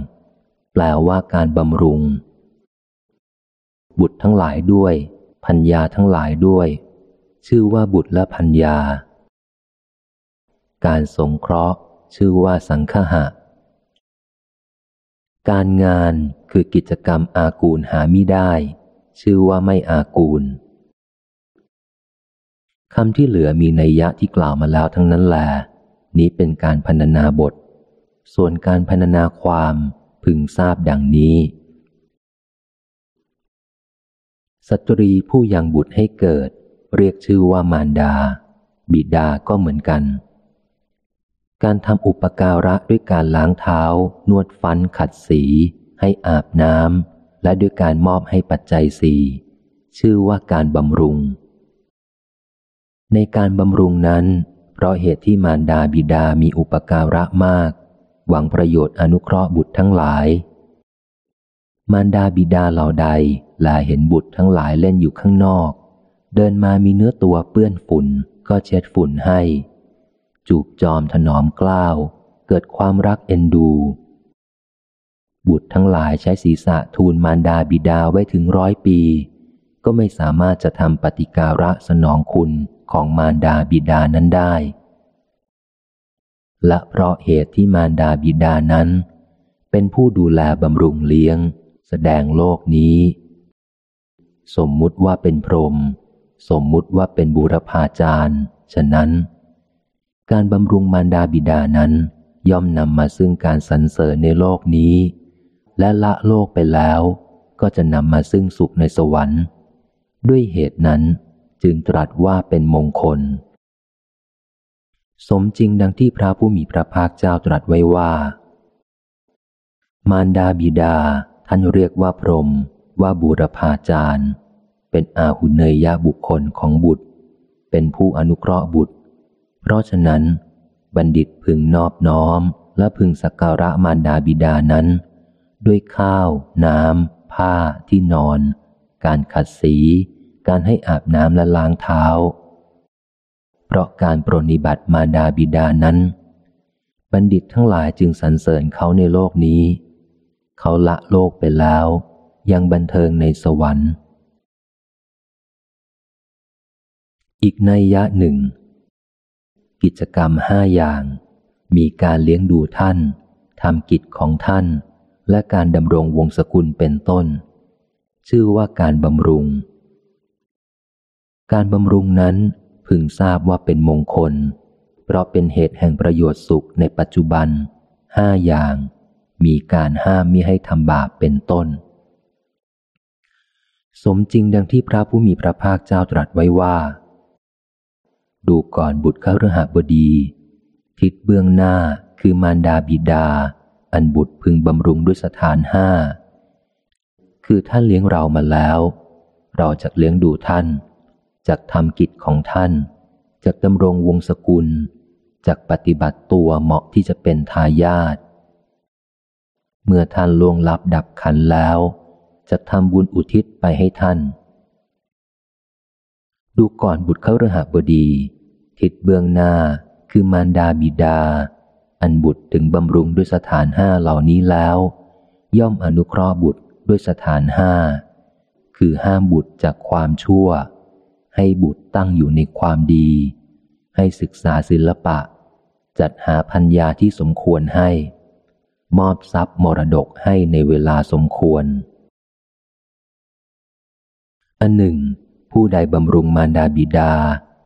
แปลว่าการบำรุง บุตรทั้งหลายด้วย พัญญาทั้งหลายด้วย ชื่อว่าบุตรและพัญญา การสงเคราะห์ ชื่อว่าสังฆะ การงานคือกิจกรรมอากูลหาไม่ได้ ชื่อว่าไม่อากูลคำที่เหลือมีนัยยะที่กล่าวมาแล้วทั้งนั้นแหลนี้เป็นการพรรณนาบท ส่วนการพรรณนาความพึงทราบดังนี้สตรีผู้ยังบุตรให้เกิด เรียกชื่อว่ามารดา บิดาก็เหมือนกัน การทำอุปการะด้วยการล้างเท้า นวดฟันขัดสี ให้อาบน้ำและด้วยการมอบให้ปัจจัยสี่ชื่อว่าการบำรุง ในการบำรุงนั้น เพราะเหตุที่มารดาบิดามีอุปการะมาก หวังประโยชน์อนุเคราะห์บุตรทั้งหลาย มารดาบิดาเหล่าใดลาเห็นบุตรทั้งหลายเล่นอยู่ข้างนอก เดินมามีเนื้อตัวเปื้อนฝุ่นก็เช็ดฝุ่นให้ จูบจอมถนอมกล้าว เกิดความรักเอ็นดู บุตรทั้งหลายใช้ศีรษะทูลมารดาบิดาไว้ถึงร้อยปี ก็ไม่สามารถจะทำปฏิการะสนองคุณของมารดาบิดานั้นได้ และเพราะเหตุที่มารดาบิดานั้น เป็นผู้ดูแลบำรุงเลี้ยง แสดงโลกนี้ สมมุติว่าเป็นพรหมสมมุติว่าเป็นบุรพาจารย์ ฉะนั้น การบำรุงมารดาบิดานั้น ย่อมนำมาซึ่งการสรรเสริญในโลกนี้ และละโลกไปแล้ว ก็จะนำมาซึ่งสุขในสวรรค์ ด้วยเหตุนั้นจึงตรัสว่าเป็นมงคล สมจริงดังที่พระผู้มีพระภาคเจ้าตรัสไว้ว่า มารดาบิดาท่านเรียกว่าพรหมว่าบูรพาจารย์ เป็นอาหุเนยยะบุคคลของบุตร เป็นผู้อนุเคราะห์บุตร เพราะฉะนั้น บัณฑิตพึงนอบน้อมและพึงสักการะมารดาบิดานั้น ด้วยข้าว น้ำ ผ้าที่นอน การขัดสี การให้อาบน้ำและล้างเท้า เพราะการปรนิบัติมารดาบิดานั้น บัณฑิตทั้งหลายจึงสรรเสริญเขาในโลกนี้ เขาละโลกไปแล้ว ยังบันเทิงในสวรรค์ อีกในยะหนึ่ง กิจกรรมห้าอย่าง มีการเลี้ยงดูท่านทำกิจของท่าน และการดำรงวงศกุลเป็นต้น ชื่อว่าการบำรุง การบำรุงนั้นพึงทราบว่าเป็นมงคล เพราะเป็นเหตุแห่งประโยชน์สุขในปัจจุบันห้าอย่าง มีการห้ามมิให้ทำบาปเป็นต้น สมจริงดังที่พระผู้มีพระภาคเจ้าตรัสไว้ว่า ดูก่อนบุตรข้าฤหบดี ทิศเบื้องหน้าคือมารดาบิดา อันบุตรพึงบำรุงด้วยสถานห้า คือท่านเลี้ยงเรามาแล้ว เราจะเลี้ยงดูท่านจากทำกิจของท่านจากดำรงวงศกุลจากปฏิบัติตัวเหมาะที่จะเป็นทายาทเมื่อท่านล่วงลับดับขันแล้วจะทำบุญอุทิศไปให้ท่าน ดูก่อนบุตรเขารหบดี ทิศเบื้องหน้าคือมารดาบิดา อันบุตรถึงบำรุงด้วยสถานห้าเหล่านี้แล้ว ย่อมอนุเคราะห์บุตรด้วยสถานห้าคือห้ามบุตรจากความชั่ว ให้บุตรตั้งอยู่ในความดี ให้ศึกษาศิลปะ จัดหาพัญญาที่สมควรให้ มอบทรัพย์มรดกให้ในเวลาสมควร อันหนึ่ง ผู้ใดบำรุงมารดาบิดา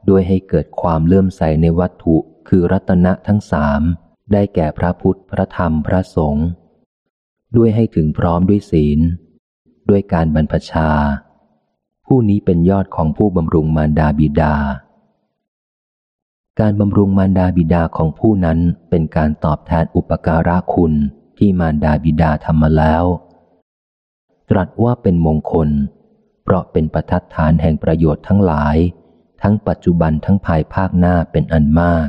ด้วยให้เกิดความเลื่อมใสในวัตถุคือรัตนะทั้งสามได้แก่พระพุทธพระธรรมพระสงฆ์ด้วยให้ถึงพร้อมด้วยศีล ด้วยการบรรพชา ผู้นี้เป็นยอดของผู้บำรุงมารดาบิดา การบำรุงมารดาบิดาของผู้นั้นเป็นการตอบแทนอุปการะคุณที่มารดาบิดาทำมาแล้ว ตรัสว่าเป็นมงคล เพราะเป็นประทัดฐานแห่งประโยชน์ทั้งหลาย ทั้งปัจจุบันทั้งภายภาคหน้าเป็นอันมาก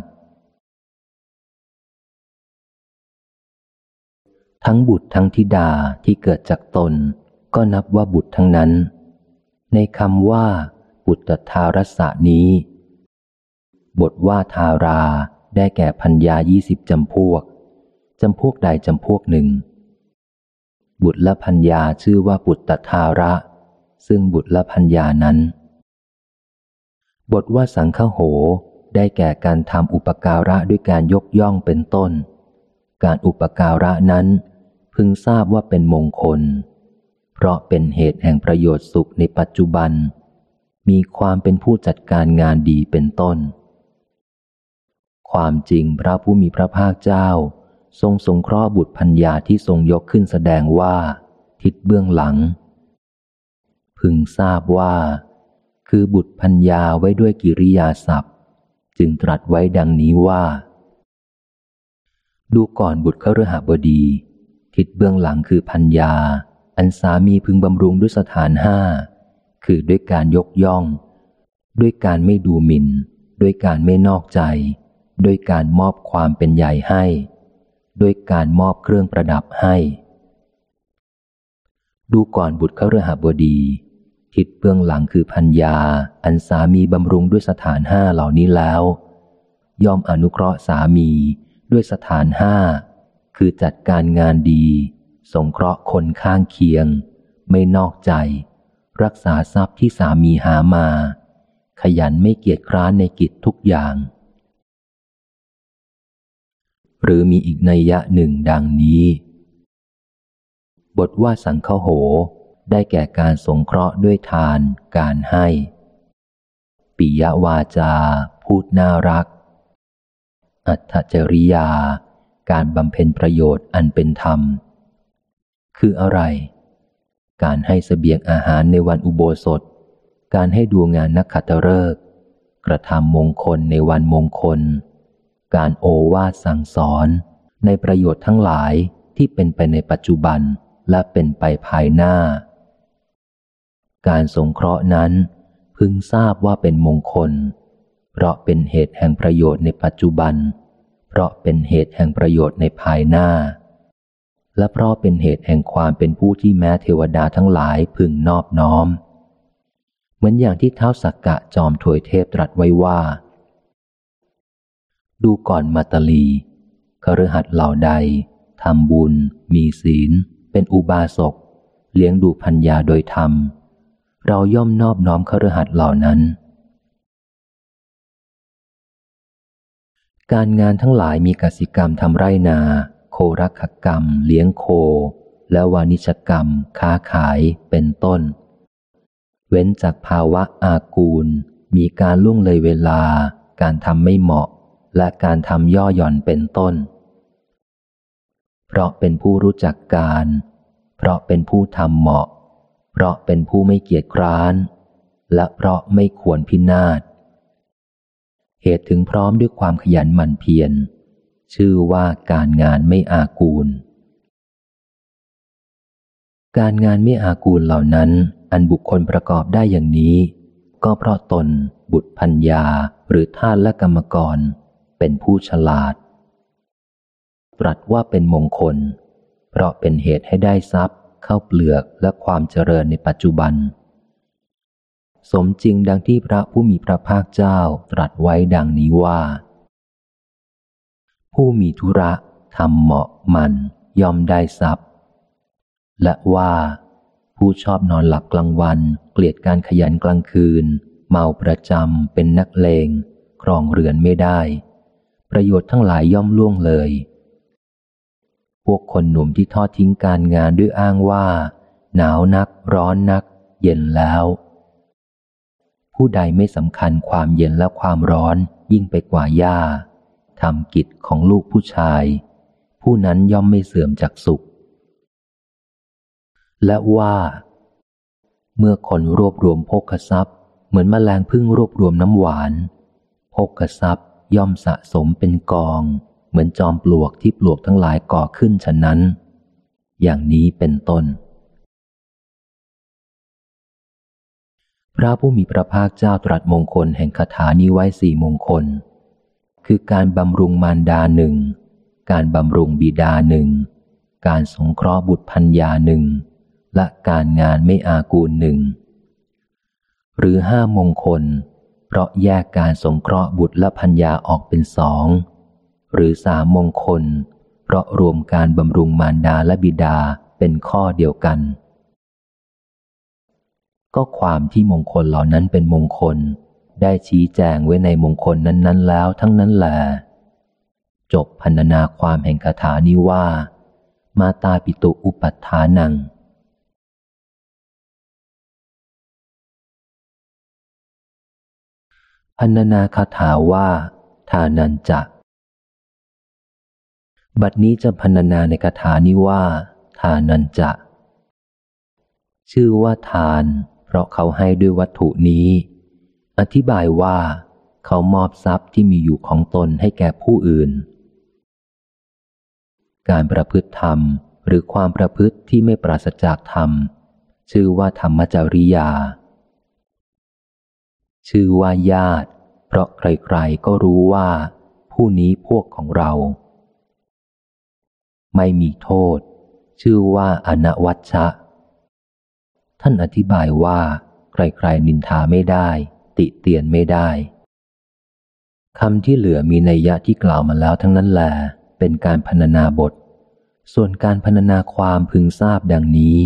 ทั้งบุตรทั้งธิดาที่เกิดจากตน ก็นับว่าบุตรทั้งนั้น ในคำว่า บุตรทารสะนี้ บทว่าทาราได้แก่พัญญายี่สิบจำพวกจำพวกใดจำพวกหนึ่ง บุตรและพัญญาชื่อว่าบุตรทาระ ซึ่งบุตรและพัญญานั้น บทว่าสังฆโห ได้แก่การทำอุปการะด้วยการยกย่องเป็นต้น การอุปการะนั้น พึงทราบว่าเป็นมงคล เพราะเป็นเหตุแห่งประโยชน์สุขในปัจจุบัน มีความเป็นผู้จัดการงานดีเป็นต้น ความจริงพระผู้มีพระภาคเจ้า ทรงสงเคราะห์บุตรพัญญาที่ทรงยกขึ้นแสดงว่า ทิศเบื้องหลัง พึงทราบว่า คือบุตรพัญญาไว้ด้วยกิริยาศัพท์ จึงตรัสไว้ดังนี้ว่า ดูก่อนบุตรเขรหบดี ทิศเบื้องหลังคือพัญญา อันสามีพึงบำรุงด้วยสถานห้าคือด้วยการยกย่อง ด้วยการไม่ดูหมิน่น ด้วยการไม่นอกใจ ด้วยการมอบความเป็นใหญ่ให้ ด้วยการมอบเครื่องประดับให้ ดูก่อนบุตรเขรหบดี ทิศเบื้องหลังคือพัญญา อันสามีบำรุงด้วยสถานห้าเหล่านี้แล้ว ย่อมอนุเคราะห์สามีด้วยสถานห้าคือจัดการงานดี สงเคราะห์คนข้างเคียง ไม่นอกใจ รักษาทรัพย์ที่สามีหามา ขยันไม่เกียจคร้านในกิจทุกอย่าง หรือมีอีกนัยยะหนึ่งดังนี้ บทว่าสังฆโห ได้แก่การสงเคราะห์ด้วยทาน การให้ ปิยวาจา พูดน่ารัก อัตจริยา การบำเพ็ญประโยชน์อันเป็นธรรม คืออะไร การให้สเสบียงอาหารในวันอุโบสถ การให้ดูงานนักขัตฤกษ์กระทำมงคลในวันมงคล การโอวาสั่งสอนในประโยชน์ทั้งหลายที่เป็นไปในปัจจุบันและเป็นไปภายหน้า การสงเคราะห์นั้น พึงทราบว่าเป็นมงคล เพราะเป็นเหตุแห่งประโยชน์ในปัจจุบัน เพราะเป็นเหตุแห่งประโยชน์ในภายหน้า และเพราะเป็นเหตุแห่งความเป็นผู้ที่แม้เทวดาทั้งหลายพึงนอบน้อม เหมือนอย่างที่เท้าสักกะจอมถวยเทพตรัสไว้ว่า ดูก่อนมาตลีคฤหัสเหล่าใดทำบุญ มีศีล เป็นอุบาสก เลี้ยงดูพัญญาโดยธรรม เราย่อมนอบน้อมคฤหัสถ์เหล่านั้น การงานทั้งหลายมีกสิกรรมทำไรนา โครักขกรรม เลี้ยงโค และวานิชกรรม ค้าขายเป็นต้น เว้นจากภาวะอากูล มีการล่วงเลยเวลา การทำไม่เหมาะ และการทำย่อหย่อนเป็นต้น เพราะเป็นผู้รู้จักการ เพราะเป็นผู้ทำเหมาะ เพราะเป็นผู้ไม่เกียจคร้าน และเพราะไม่ควรพินาศ เหตุถึงพร้อมด้วยความขยันหมั่นเพียร ชื่อว่าการงานไม่อากูล การงานไม่อากูลเหล่านั้น อันบุคคลประกอบได้อย่างนี้ ก็เพราะตน บุตรพัญญาหรือท่านและกรรมกร เป็นผู้ฉลาด ตรัสว่าเป็นมงคล เพราะเป็นเหตุให้ได้ทรัพย์เข้าเปลือกและความเจริญในปัจจุบัน สมจริงดังที่พระผู้มีพระภาคเจ้าตรัสไว้ดังนี้ว่า ผู้มีธุระทำเหมาะมันยอมได้ทรัพย์ และว่าผู้ชอบนอนหลับกลางวัน เกลียดการขยันกลางคืน เมาประจำเป็นนักเลงครองเรือนไม่ได้ ประโยชน์ทั้งหลายย่อมล่วงเลย พวกคนหนุ่มที่ทอดทิ้งการงานด้วยอ้างว่า หนาวนัก ร้อนนัก เย็นแล้ว ผู้ใดไม่สำคัญความเย็นและความร้อนยิ่งไปกว่าย่าทำกิจของลูกผู้ชาย ผู้นั้นย่อมไม่เสื่อมจากสุข และว่า เมื่อคนรวบรวมพกทรัพย์ เหมือนมแมลงพึ่งรวบรวมน้ำหวานพกทรัพย์ย่อมสะสมเป็นกอง เหมือนจอมปลวกที่ปลวกทั้งหลายก่อขึ้นฉะนั้น อย่างนี้เป็นต้น พระผู้มีพระภาคเจ้าตรัสมงคลแห่งคาถานี้ไว้สี่มงคล คือการบำรุงมารดาหนึ่ง การบำรุงบิดาหนึ่ง การสงเคราะห์บุตรพัญญาหนึ่ง และการงานไม่อากูลหนึ่ง หรือห้ามงคล เพราะแยกการสงเคราะห์บุตรและพัญญาออกเป็นสอง หรือสามมงคล เพราะรวมการบำรุงมารดาและบิดาเป็นข้อเดียวกัน ก็ความที่มงคลเหล่านั้นเป็นมงคล ได้ชี้แจงไว้ในมงคลนั้น ๆ แล้วทั้งนั้นแหละจบพันนาความแห่งคาถานี้ว่า มาตาปิตุอุปัฏฐานังพันนาคาถาว่า ทานันจะ บัดนี้จะพรรณนาในคาถานี้ว่า ทานันจะ ชื่อว่าทาน เพราะเขาให้ด้วยวัตถุนี้ อธิบายว่า เขามอบทรัพย์ที่มีอยู่ของตนให้แก่ผู้อื่น การประพฤติธรรมหรือความประพฤติที่ไม่ปราศจากธรรม ชื่อว่าธรรมจริยา ชื่อว่าญาติ เพราะใครๆก็รู้ว่า ผู้นี้พวกของเรา ไม่มีโทษ ชื่อว่าอนวัชชะ ท่านอธิบายว่า ใครๆนินทาไม่ได้ ติเตียนไม่ได้คำที่เหลือมีนัยยะที่กล่าวมาแล้วทั้งนั้นแหลเป็นการพรรณนาบท ส่วนการพรรณนาความพึงทราบดังนี้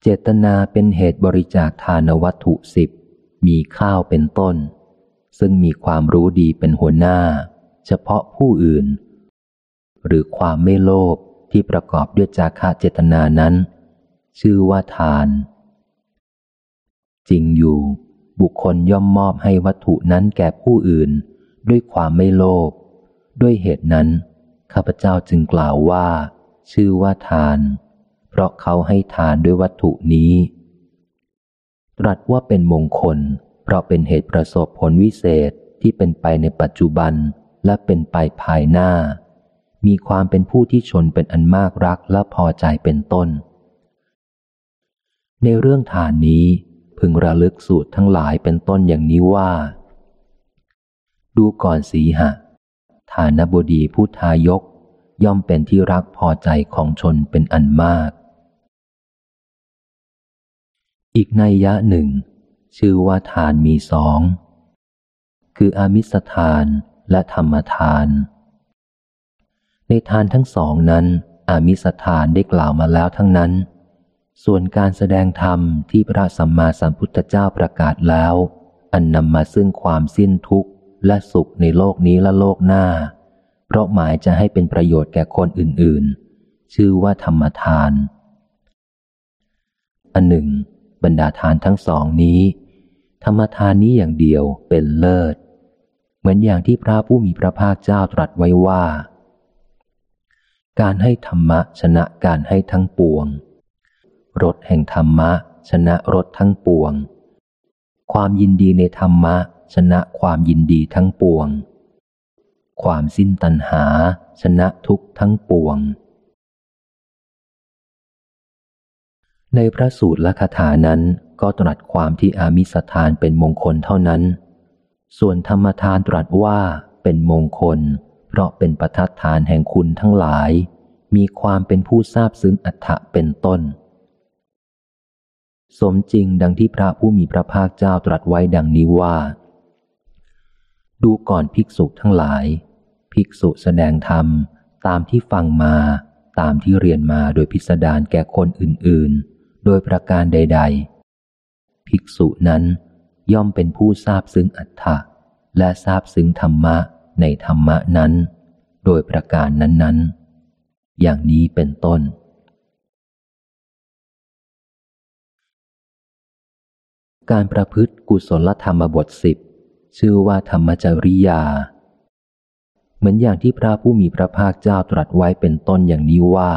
เจตนาเป็นเหตุบริจาคทานวัตถุสิบมีข้าวเป็นต้น ซึ่งมีความรู้ดีเป็นหัวหน้า เฉพาะผู้อื่น หรือความไม่โลภที่ประกอบด้วยจาคะเจตนานั้น ชื่อว่าทาน จริงอยู่ บุคคลย่อมมอบให้วัตถุนั้นแก่ผู้อื่น ด้วยความไม่โลภด้วยเหตุนั้น ข้าพเจ้าจึงกล่าวว่า ชื่อว่าทาน เพราะเขาให้ทานด้วยวัตถุนี้ ตรัสว่าเป็นมงคล เพราะเป็นเหตุประสบผลวิเศษที่เป็นไปในปัจจุบันและเป็นไปภายหน้า มีความเป็นผู้ที่ชนเป็นอันมากรักและพอใจเป็นต้น ในเรื่องฐานนี้พึงระลึกสูตรทั้งหลายเป็นต้นอย่างนี้ว่า ดูก่อนสีหะ ฐานบดีผู้ทายกย่อมเป็นที่รักพอใจของชนเป็นอันมาก อีกในยะหนึ่ง ชื่อว่าทานมีสอง คืออามิสทานและธรรมทาน ทานทั้งสองนั้น อามิสทานได้กล่าวมาแล้วทั้งนั้น ส่วนการแสดงธรรมที่พระสัมมาสัมพุทธเจ้าประกาศแล้ว อันนำมาซึ่งความสิ้นทุกข์และสุขในโลกนี้และโลกหน้า เพราะหมายจะให้เป็นประโยชน์แก่คนอื่น ๆ ชื่อว่าธรรมทาน อันหนึ่ง บรรดาทานทั้งสองนี้ ธรรมทานนี้อย่างเดียวเป็นเลิศ เหมือนอย่างที่พระผู้มีพระภาคเจ้าตรัสไว้ว่า การให้ธรรมะชนะการให้ทั้งปวงรถแห่งธรรมะ ชนะรถทั้งปวง ความยินดีในธรรมะ ชนะความยินดีทั้งปวง ความสิ้นตัณหา ชนะทุกทั้งปวง ในพระสูตรและคาถานั้นก็ตรัสความที่อามิสทานเป็นมงคลเท่านั้น ส่วนธรรมทานตรัสว่าเป็นมงคล เพราะเป็นประทัดฐานแห่งคุณทั้งหลาย มีความเป็นผู้ทราบซึ้งอัฏฐะเป็นต้น สมจริงดังที่พระผู้มีพระภาคเจ้าตรัสไว้ดังนี้ว่า ดูก่อนภิกษุทั้งหลาย ภิกษุแสดงธรรมตามที่ฟังมา ตามที่เรียนมาโดยพิสดารแก่คนอื่นๆ โดยประการใด ๆ ภิกษุนั้นย่อมเป็นผู้ทราบซึ้งอัตถะและทราบซึ้งธรรมะ ในธรรมะนั้น โดยประการนั้น ๆ อย่างนี้เป็นต้น การประพฤติกุศลธรรมบทสิบชื่อว่าธรรมจริยา เหมือนอย่างที่พระผู้มีพระภาคเจ้าตรัสไว้เป็นต้นอย่างนี้ว่า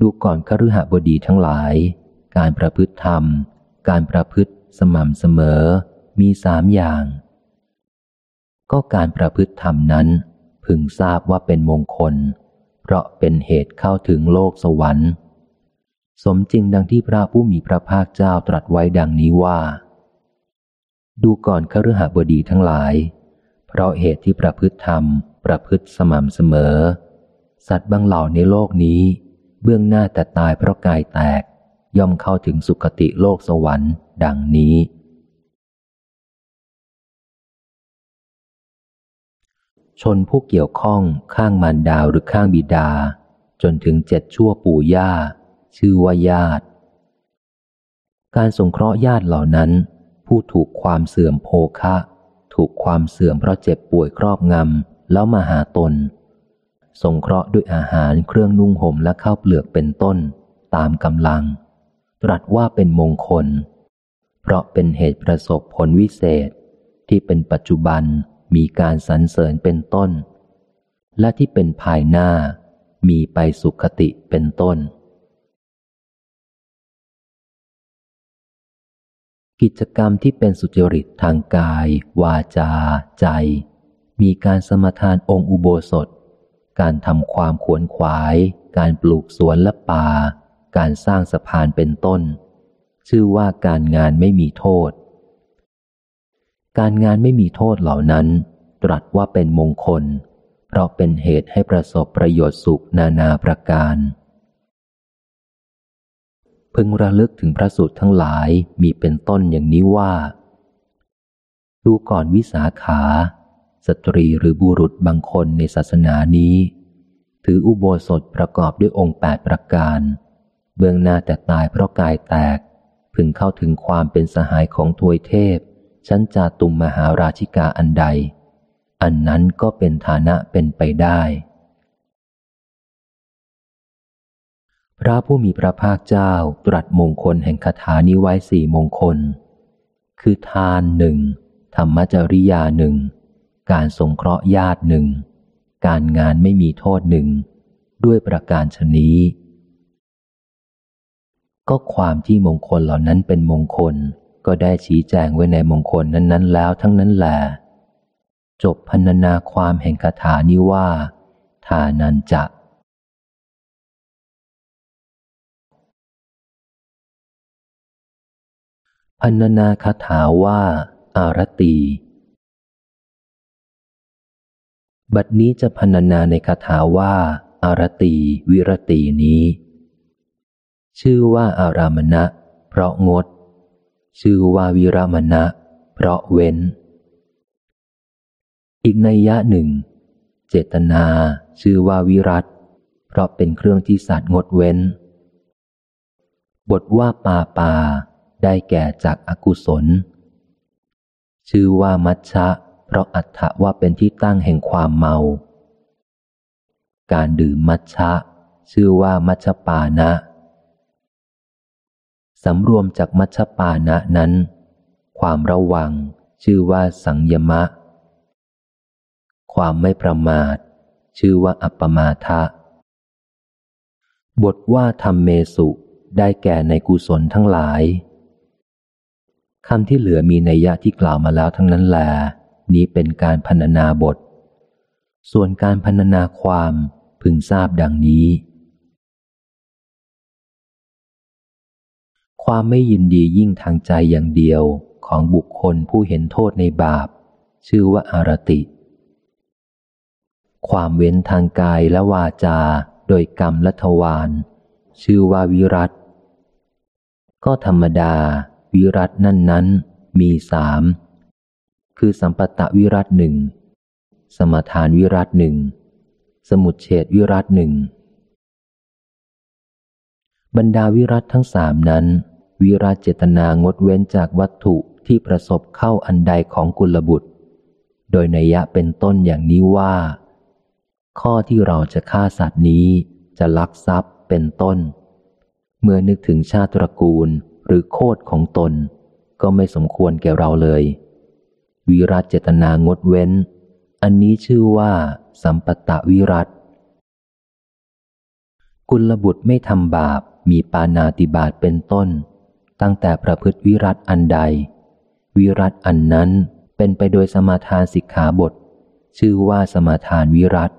ดูก่อนคฤหบดีทั้งหลาย การประพฤติธรรม การประพฤติสม่ำเสมอ มีสามอย่าง ก็การประพฤติธรรมนั้น พึงทราบว่าเป็นมงคล เพราะเป็นเหตุเข้าถึงโลกสวรรค์ สมจริงดังที่พระผู้มีพระภาคเจ้าตรัสไว้ดังนี้ว่า ดูก่อนคฤหบดีทั้งหลาย เพราะเหตุที่ประพฤติธรรม ประพฤติสม่ำเสมอ สัตว์บางเหล่าในโลกนี้ เบื้องหน้าแต่ตายเพราะกายแตกย่อมเข้าถึงสุคติโลกสวรรค์ ดังนี้ ชนผู้เกี่ยวข้องข้างมารดาวหรือข้างบิดา จนถึงเจ็ดชั่วปู่ย่า ชื่อว่าญาติ การสงเคราะห์ญาติเหล่านั้น ผู้ถูกความเสื่อมโภคะ ถูกความเสื่อมเพราะเจ็บป่วยครอบงำแล้วมาหาตน สงเคราะห์ด้วยอาหารเครื่องนุ่งห่มและข้าวเปลือกเป็นต้น ตามกำลัง ตรัสว่าเป็นมงคล เพราะเป็นเหตุประสบผลวิเศษที่เป็นปัจจุบัน มีการสรรเสริญเป็นต้น และที่เป็นภายหน้า มีไปสุขติเป็นต้น กิจกรรมที่เป็นสุจริตทางกาย วาจา ใจ มีการสมทานองค์อุโบสถ การทำความขวนขวาย การปลูกสวนและป่า การสร้างสะพานเป็นต้น ชื่อว่าการงานไม่มีโทษ การงานไม่มีโทษเหล่านั้น ตรัสว่าเป็นมงคล เพราะเป็นเหตุให้ประสบประโยชน์สุขนานาประการ พึงระลึกถึงพระสูตรทั้งหลายมีเป็นต้นอย่างนี้ว่า ดูก่อนวิสาขา สตรีหรือบุรุษบางคนในศาสนานี้ ถืออุโบสถประกอบด้วยองค์แปดประการ เบื้องหน้าแต่ตายเพราะกายแตก พึงเข้าถึงความเป็นสหายของทวยเทพ ชั้นจาตุมมหาราชิกาอันใด อันนั้นก็เป็นฐานะเป็นไปได้ พระผู้มีพระภาคเจ้าตรัสมงคลแห่งคาถานี้ไว้สี่มงคล คือทานหนึ่งธรรมจริยาหนึ่ง การสงเคราะห์ญาติหนึ่ง การงานไม่มีโทษหนึ่ง ด้วยประการชนี้ ก็ความที่มงคลเหล่านั้นเป็นมงคล ก็ได้ชี้แจงไว้ในมงคลนั้นๆ แล้วทั้งนั้นแหละจบพันนาความแห่งคาถานี้ว่าทานันจะ พันนาคาถาว่า อารตี บัดนี้จะพันนาในคาถาว่า อารตีวิรตีนี้ ชื่อว่าอารามณะ เพราะงด ชื่อว่าวิรามณะ เพราะเว้น อีกในยะหนึ่ง เจตนา ชื่อว่าวิรัตเพราะเป็นเครื่องที่สัตว์งดเว้น บทว่าปาปาได้แก่จากอากุศล ชื่อว่ามัชชะ เพราะอัตถะว่าเป็นที่ตั้งแห่งความเมา การดื่มมัชชะ ชื่อว่ามัชชปานะ สำรวมจากมัชปานะนั้น ความระวังชื่อว่าสังยมะ ความไม่ประมาท ชื่อว่าอัปปมาทะ บทว่าทำเมสุได้แก่ในกุศลทั้งหลายคำที่เหลือมีนัยยะที่กล่าวมาแล้วทั้งนั้นแล นี้เป็นการพรรณนาบท ส่วนการพรรณนาความพึงทราบดังนี้ ความไม่ยินดียิ่งทางใจอย่างเดียวของบุคคลผู้เห็นโทษในบาป ชื่อว่าอารติ ความเว้นทางกายและวาจาโดยกรรมและทวารชื่อว่าวิรัตก็ธรรมดา วิรัตนั่นนั้นมีสามคือสัมปตะวิรัตหนึ่งสมทานวิรัตหนึ่งสมุดเฉดวิรัตหนึ่งบรรดาวิรัตทั้งสามนั้น วิรัตเจตนางดเว้นจากวัตถุที่ประสบเข้าอันใดของกุลบุตร โดยนัยยะเป็นต้นอย่างนี้ว่า ข้อที่เราจะฆ่าสัตว์นี้จะลักทรัพย์เป็นต้น เมื่อนึกถึงชาติตระกูลหรือโคดของตน ก็ไม่สมควรแก่เราเลย วิรัตเจตนางดเว้น อันนี้ชื่อว่า สัมปตะวิรัตกุลบุตรไม่ทำบาปมีปานาติบาตเป็นต้น ตั้งแต่ประพฤติวิรัตอันใด วิรัตอันนั้นเป็นไปโดยสมาทานสิกขาบท ชื่อว่าสมาทานวิรัต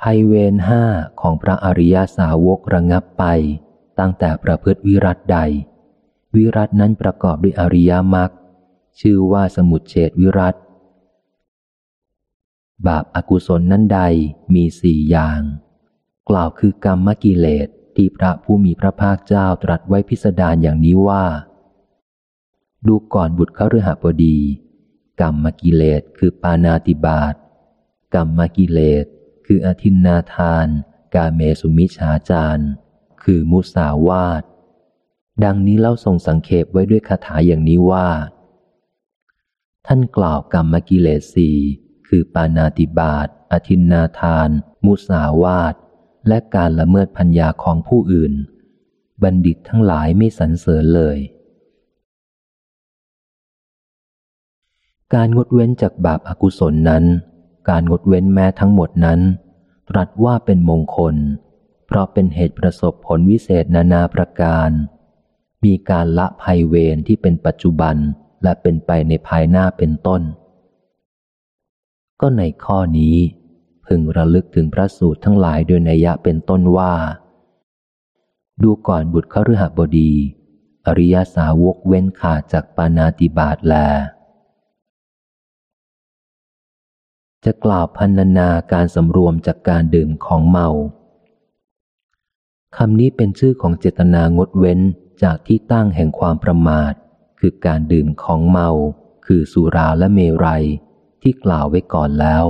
ภัยเวรห้าของพระอริยาสาวกระงับไป ตั้งแต่ประพฤติวิรัตใด วิรัตนั้นประกอบด้วยอริยมรรคชื่อว่าสมุดเฉดวิรัตบาปอากุศลนั้นใดมีสี่อย่าง กล่าวคือกรรมกิเลส ที่พระผู้มีพระภาคเจ้าตรัสไว้พิสดารอย่างนี้ว่า ดูก่อนบุตรเขาฤหบดี กรรมกิเลสคือปานาติบาตกรรมกิเลสคืออธินนาทาน กาเมสุมิชาจารคือมุสาวาท ดังนี้เล่าทรงสังเขปไว้ด้วยคาถาอย่างนี้ว่า ท่านกล่าวกรรมกิเลสสีคือปานาติบาตอธินนาทาน มุสาวาท และการละเมิดพัญญาของผู้อื่น บัณฑิตทั้งหลายไม่สรรเสริญเลย การงดเว้นจากบาปอากุศลนั้น การงดเว้นแม้ทั้งหมดนั้น ตรัสว่าเป็นมงคล เพราะเป็นเหตุประสบผลวิเศษนานาประการ มีการละภัยเวรที่เป็นปัจจุบันและเป็นไปในภายหน้าเป็นต้น ก็ในข้อนี้ พึงระลึกถึงพระสูตรทั้งหลายโดยนัยยะเป็นต้นว่า ดูก่อนบุตรขฤหบดี อริยสาวกเว้นขาดจากปานาติบาตแล จะกล่าวพันนาการสำรวมจากการดื่มของเมาคำนี้เป็นชื่อของเจตนางดเว้นจากที่ตั้งแห่งความประมาท คือการดื่มของเมา คือสุราและเมรัยที่กล่าวไว้ก่อนแล้ว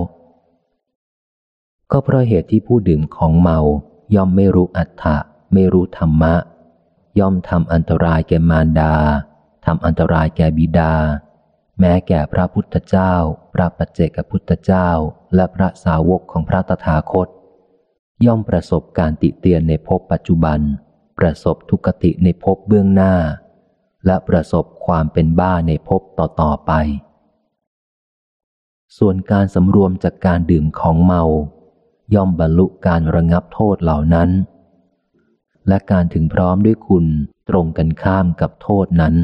ก็เพราะเหตุที่ผู้ดื่มของเมา ย่อมไม่รู้อัตถะไม่รู้ธรรมะ ย่อมทำอันตรายแก่มารดาทำอันตรายแก่บิดา แม้แก่พระพุทธเจ้า พระปัจเจกพุทธเจ้า และพระสาวกของพระตถาคต ย่อมประสบการติเตียนในภพปัจจุบัน ประสบทุกติในภพเบื้องหน้า และประสบความเป็นบ้าในภพต่อๆไป ส่วนการสำรวมจากการดื่มของเมา ย่อมบรรลุการระงับโทษเหล่านั้น และการถึงพร้อมด้วยคุณตรงกันข้ามกับโทษนั้น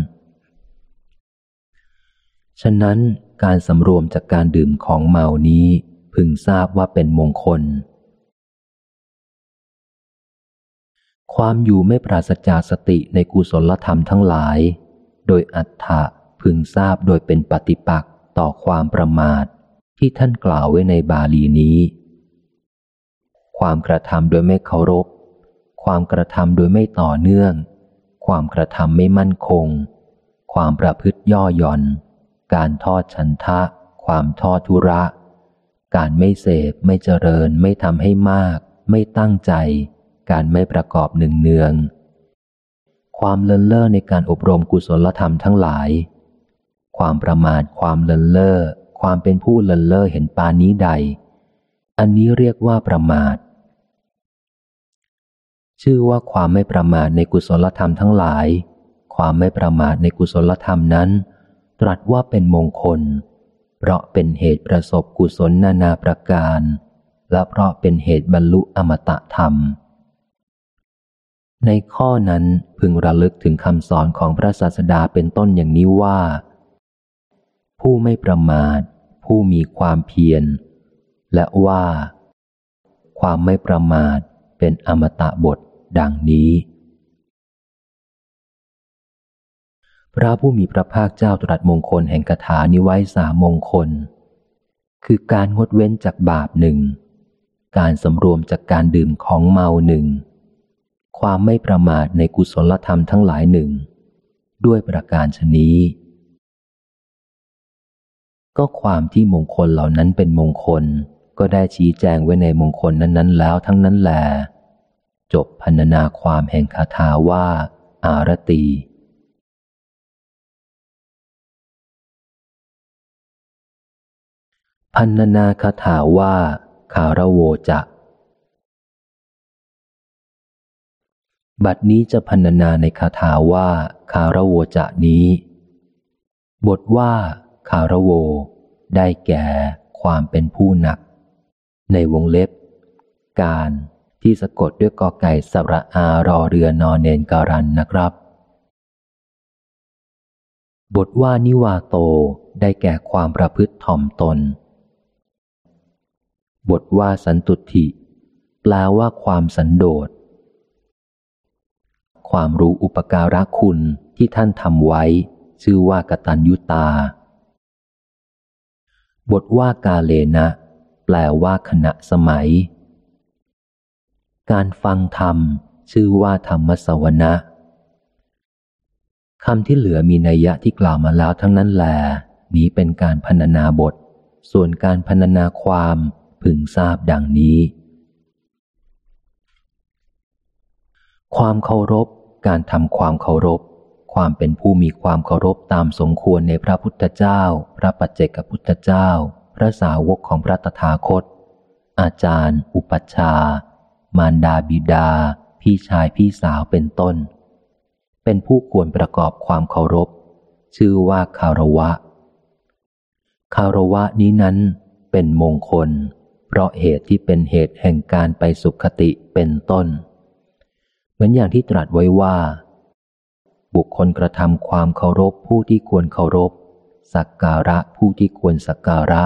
ฉะนั้นการสำรวมจากการดื่มของเมานี้พึงทราบว่าเป็นมงคล ความอยู่ไม่ปราศจากสติในกุศลธรรมทั้งหลาย โดยอัฏฐะพึงทราบโดยเป็นปฏิปักษ์ต่อความประมาทที่ท่านกล่าวไว้ในบาลีนี้ ความกระทำโดยไม่เคารพ ความกระทำโดยไม่ต่อเนื่อง ความกระทำไม่มั่นคง ความประพฤติย่อหย่อน การทอดฉันทะ ความทอดทุระ การไม่เสพไม่เจริญไม่ทำให้มาก ไม่ตั้งใจ การไม่ประกอบหนึ่งเนือง ความเลินเล่อในการอบรมกุศลธรรมทั้งหลาย ความประมาทความเลินเล่อความเป็นผู้เลินเล่อเห็นปานนี้ใด อันนี้เรียกว่าประมาท ชื่อว่าความไม่ประมาทในกุศลธรรมทั้งหลาย ความไม่ประมาทในกุศลธรรมนั้น ตรัสว่าเป็นมงคล เพราะเป็นเหตุประสบกุศลนานาประการ และเพราะเป็นเหตุบรรลุอมตะธรรม ในข้อนั้นพึงระลึกถึงคำสอนของพระศาสดาเป็นต้นอย่างนี้ว่า ผู้ไม่ประมาท ผู้มีความเพียร และว่า ความไม่ประมาทเป็นอมตะบท ดังนี้ พระผู้มีพระภาคเจ้าตรัสมงคลแห่งคาถานิไว้สามงคล คือการงดเว้นจากบาปหนึ่ง การสำรวมจากการดื่มของเมาหนึ่ง ความไม่ประมาทในกุศลธรรมทั้งหลายหนึ่ง ด้วยประการชนี้ก็ความที่มงคลเหล่านั้นเป็นมงคล ก็ได้ชี้แจงไว้ในมงคลนั้น ๆ แล้วทั้งนั้นแล จบพันนาความแห่งคาถาว่า อารตี พันนาคาถาว่า คารโวจะ บัดนี้จะพันนาในคาถาว่า คารโวจะนี้ บทว่า คารโว ได้แก่ความเป็นผู้หนัก ในวงเล็บ การ ที่สะกดด้วยกอไก่สระอารอเรือนอนเนนการันนะครับ บทว่านิวาโตได้แก่ความประพฤติถ่อมตน บทว่าสันตุถิ แปลว่าความสันโดษ ความรู้อุปการะคุณที่ท่านทำไว้ ชื่อว่ากตัญยุตา บทว่ากาเลนะ แปลว่าขณะสมัย การฟังธรรม ชื่อว่าธรรมสวนะคำที่เหลือมีนัยยะที่กล่าวมาแล้วทั้งนั้นแลนี้เป็นการพรรณนาบท ส่วนการพรรณนาความพึงทราบดังนี้ ความเคารพ การทำความเคารพ ความเป็นผู้มีความเคารพตามสมควรในพระพุทธเจ้า พระปัจเจกพุทธเจ้า พระสาวกของพระตถาคต อาจารย์ อุปัชฌาย์ มารดาบิดา พี่ชายพี่สาวเป็นต้น เป็นผู้ควรประกอบความเคารพ ชื่อว่าคารวะ คารวะนี้นั้นเป็นมงคล เพราะเหตุที่เป็นเหตุแห่งการไปสุขติเป็นต้น เหมือนอย่างที่ตรัสไว้ว่า บุคคลกระทำความเคารพผู้ที่ควรเคารพ สักการะผู้ที่ควรสักการะ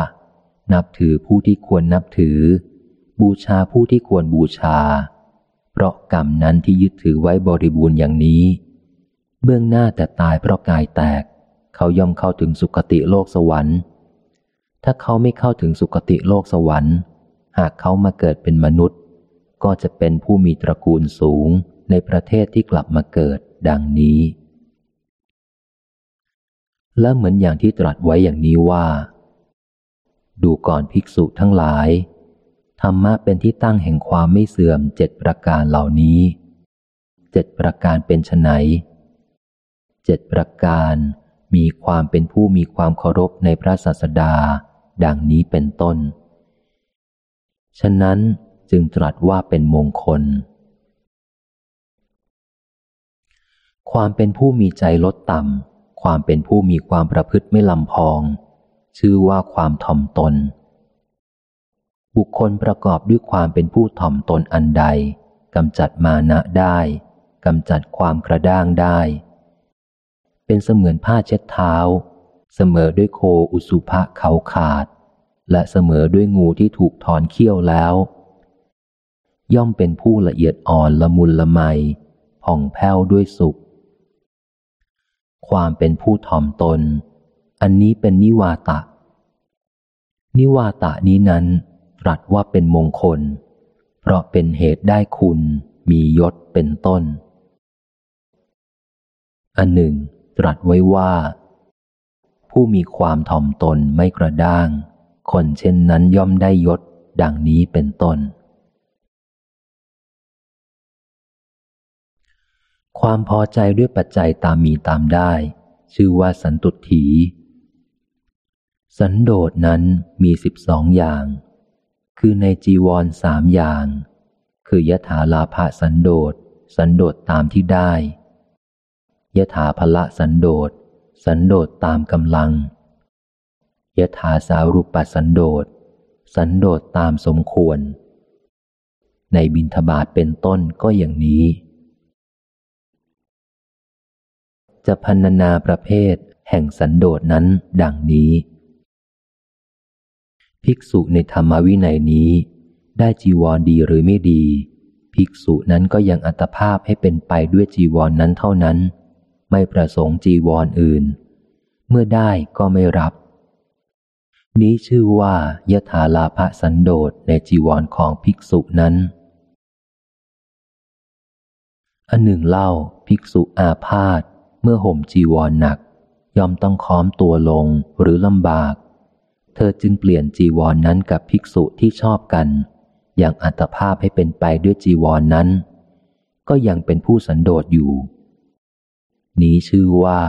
นับถือผู้ที่ควรนับถือ บูชาผู้ที่ควรบูชา เพราะกรรมนั้นที่ยึดถือไว้บริบูรณ์อย่างนี้ เบื้องหน้าแต่ตายเพราะกายแตก เขาย่อมเข้าถึงสุคติโลกสวรรค์ ถ้าเขาไม่เข้าถึงสุคติโลกสวรรค์ หากเขามาเกิดเป็นมนุษย์ ก็จะเป็นผู้มีตระกูลสูงในประเทศที่กลับมาเกิดดังนี้ และเหมือนอย่างที่ตรัสไว้อย่างนี้ว่า ดูก่อนภิกษุทั้งหลาย ธรรมะเป็นที่ตั้งแห่งความไม่เสื่อมเจ็ดประการเหล่านี้เจ็ดประการเป็นไนเจ็ดประการมีความเป็นผู้มีความเคารพในพระศาสดา ดังนี้เป็นต้น ฉะนั้นจึงตรัสว่าเป็นมงคล ความเป็นผู้มีใจลดต่ำ ความเป็นผู้มีความประพฤติไม่ลำพอง ชื่อว่าความถ่อมตน บุคคลประกอบด้วยความเป็นผู้ถ่อมตนอันใดกำจัดมานะได้กำจัดความกระด้างได้ เป็นเสมือนผ้าเช็ดเท้า เสมอด้วยโคอุสุภะเขาขาด และเสมอด้วยงูที่ถูกถอนเขี้ยวแล้ว ย่อมเป็นผู้ละเอียดอ่อนละมุนละไมผ่องแผ้วด้วยสุข ความเป็นผู้ถ่อมตน อันนี้เป็นนิวาตะ นิวาตะนี้นั้น ตรัสว่าเป็นมงคล เพราะเป็นเหตุได้คุณมียศเป็นต้น อันหนึ่ง ตรัสไว้ว่า ผู้มีความถ่อมตนไม่กระด้าง คนเช่นนั้นย่อมได้ยศดังนี้เป็นต้น ความพอใจด้วยปัจจัยตามมีตามได้ ชื่อว่าสันตุถี สันโดษนั้นมีสิบสองอย่าง คือในจีวรสามอย่าง คือยถาลาภสันโดษ สันโดษตามที่ได้ยถาภละสันโดษ สันโดษตามกำลังยถาสารุปสันโดษ สันโดษตามสมควร ในบินทบาทเป็นต้นก็อย่างนี้ จะพันนาประเภทแห่งสันโดษนั้นดังนี้ ภิกษุในธรรมวินัยนี้ ได้จีวรดีหรือไม่ดี ภิกษุนั้นก็ยังอัตภาพให้เป็นไปด้วยจีวรนนั้นเท่านั้น ไม่ประสงค์จีวรออื่น เมื่อได้ก็ไม่รับ นี้ชื่อว่ายถาลาภสันโดษในจีวรของภิกษุนั้นอันหนึ่งเล่าภิกษุอาพาธเมื่อห่มจีวรหนัก ยอมต้องค้อมตัวลงหรือลำบาก เธอจึงเปลี่ยนจีวรนนั้นกับภิกษุที่ชอบกัน อย่างอัตภาพให้เป็นไปด้วยจีวรนนั้น ก็ยังเป็นผู้สันโดษอยู่ นี้ชื่อว่า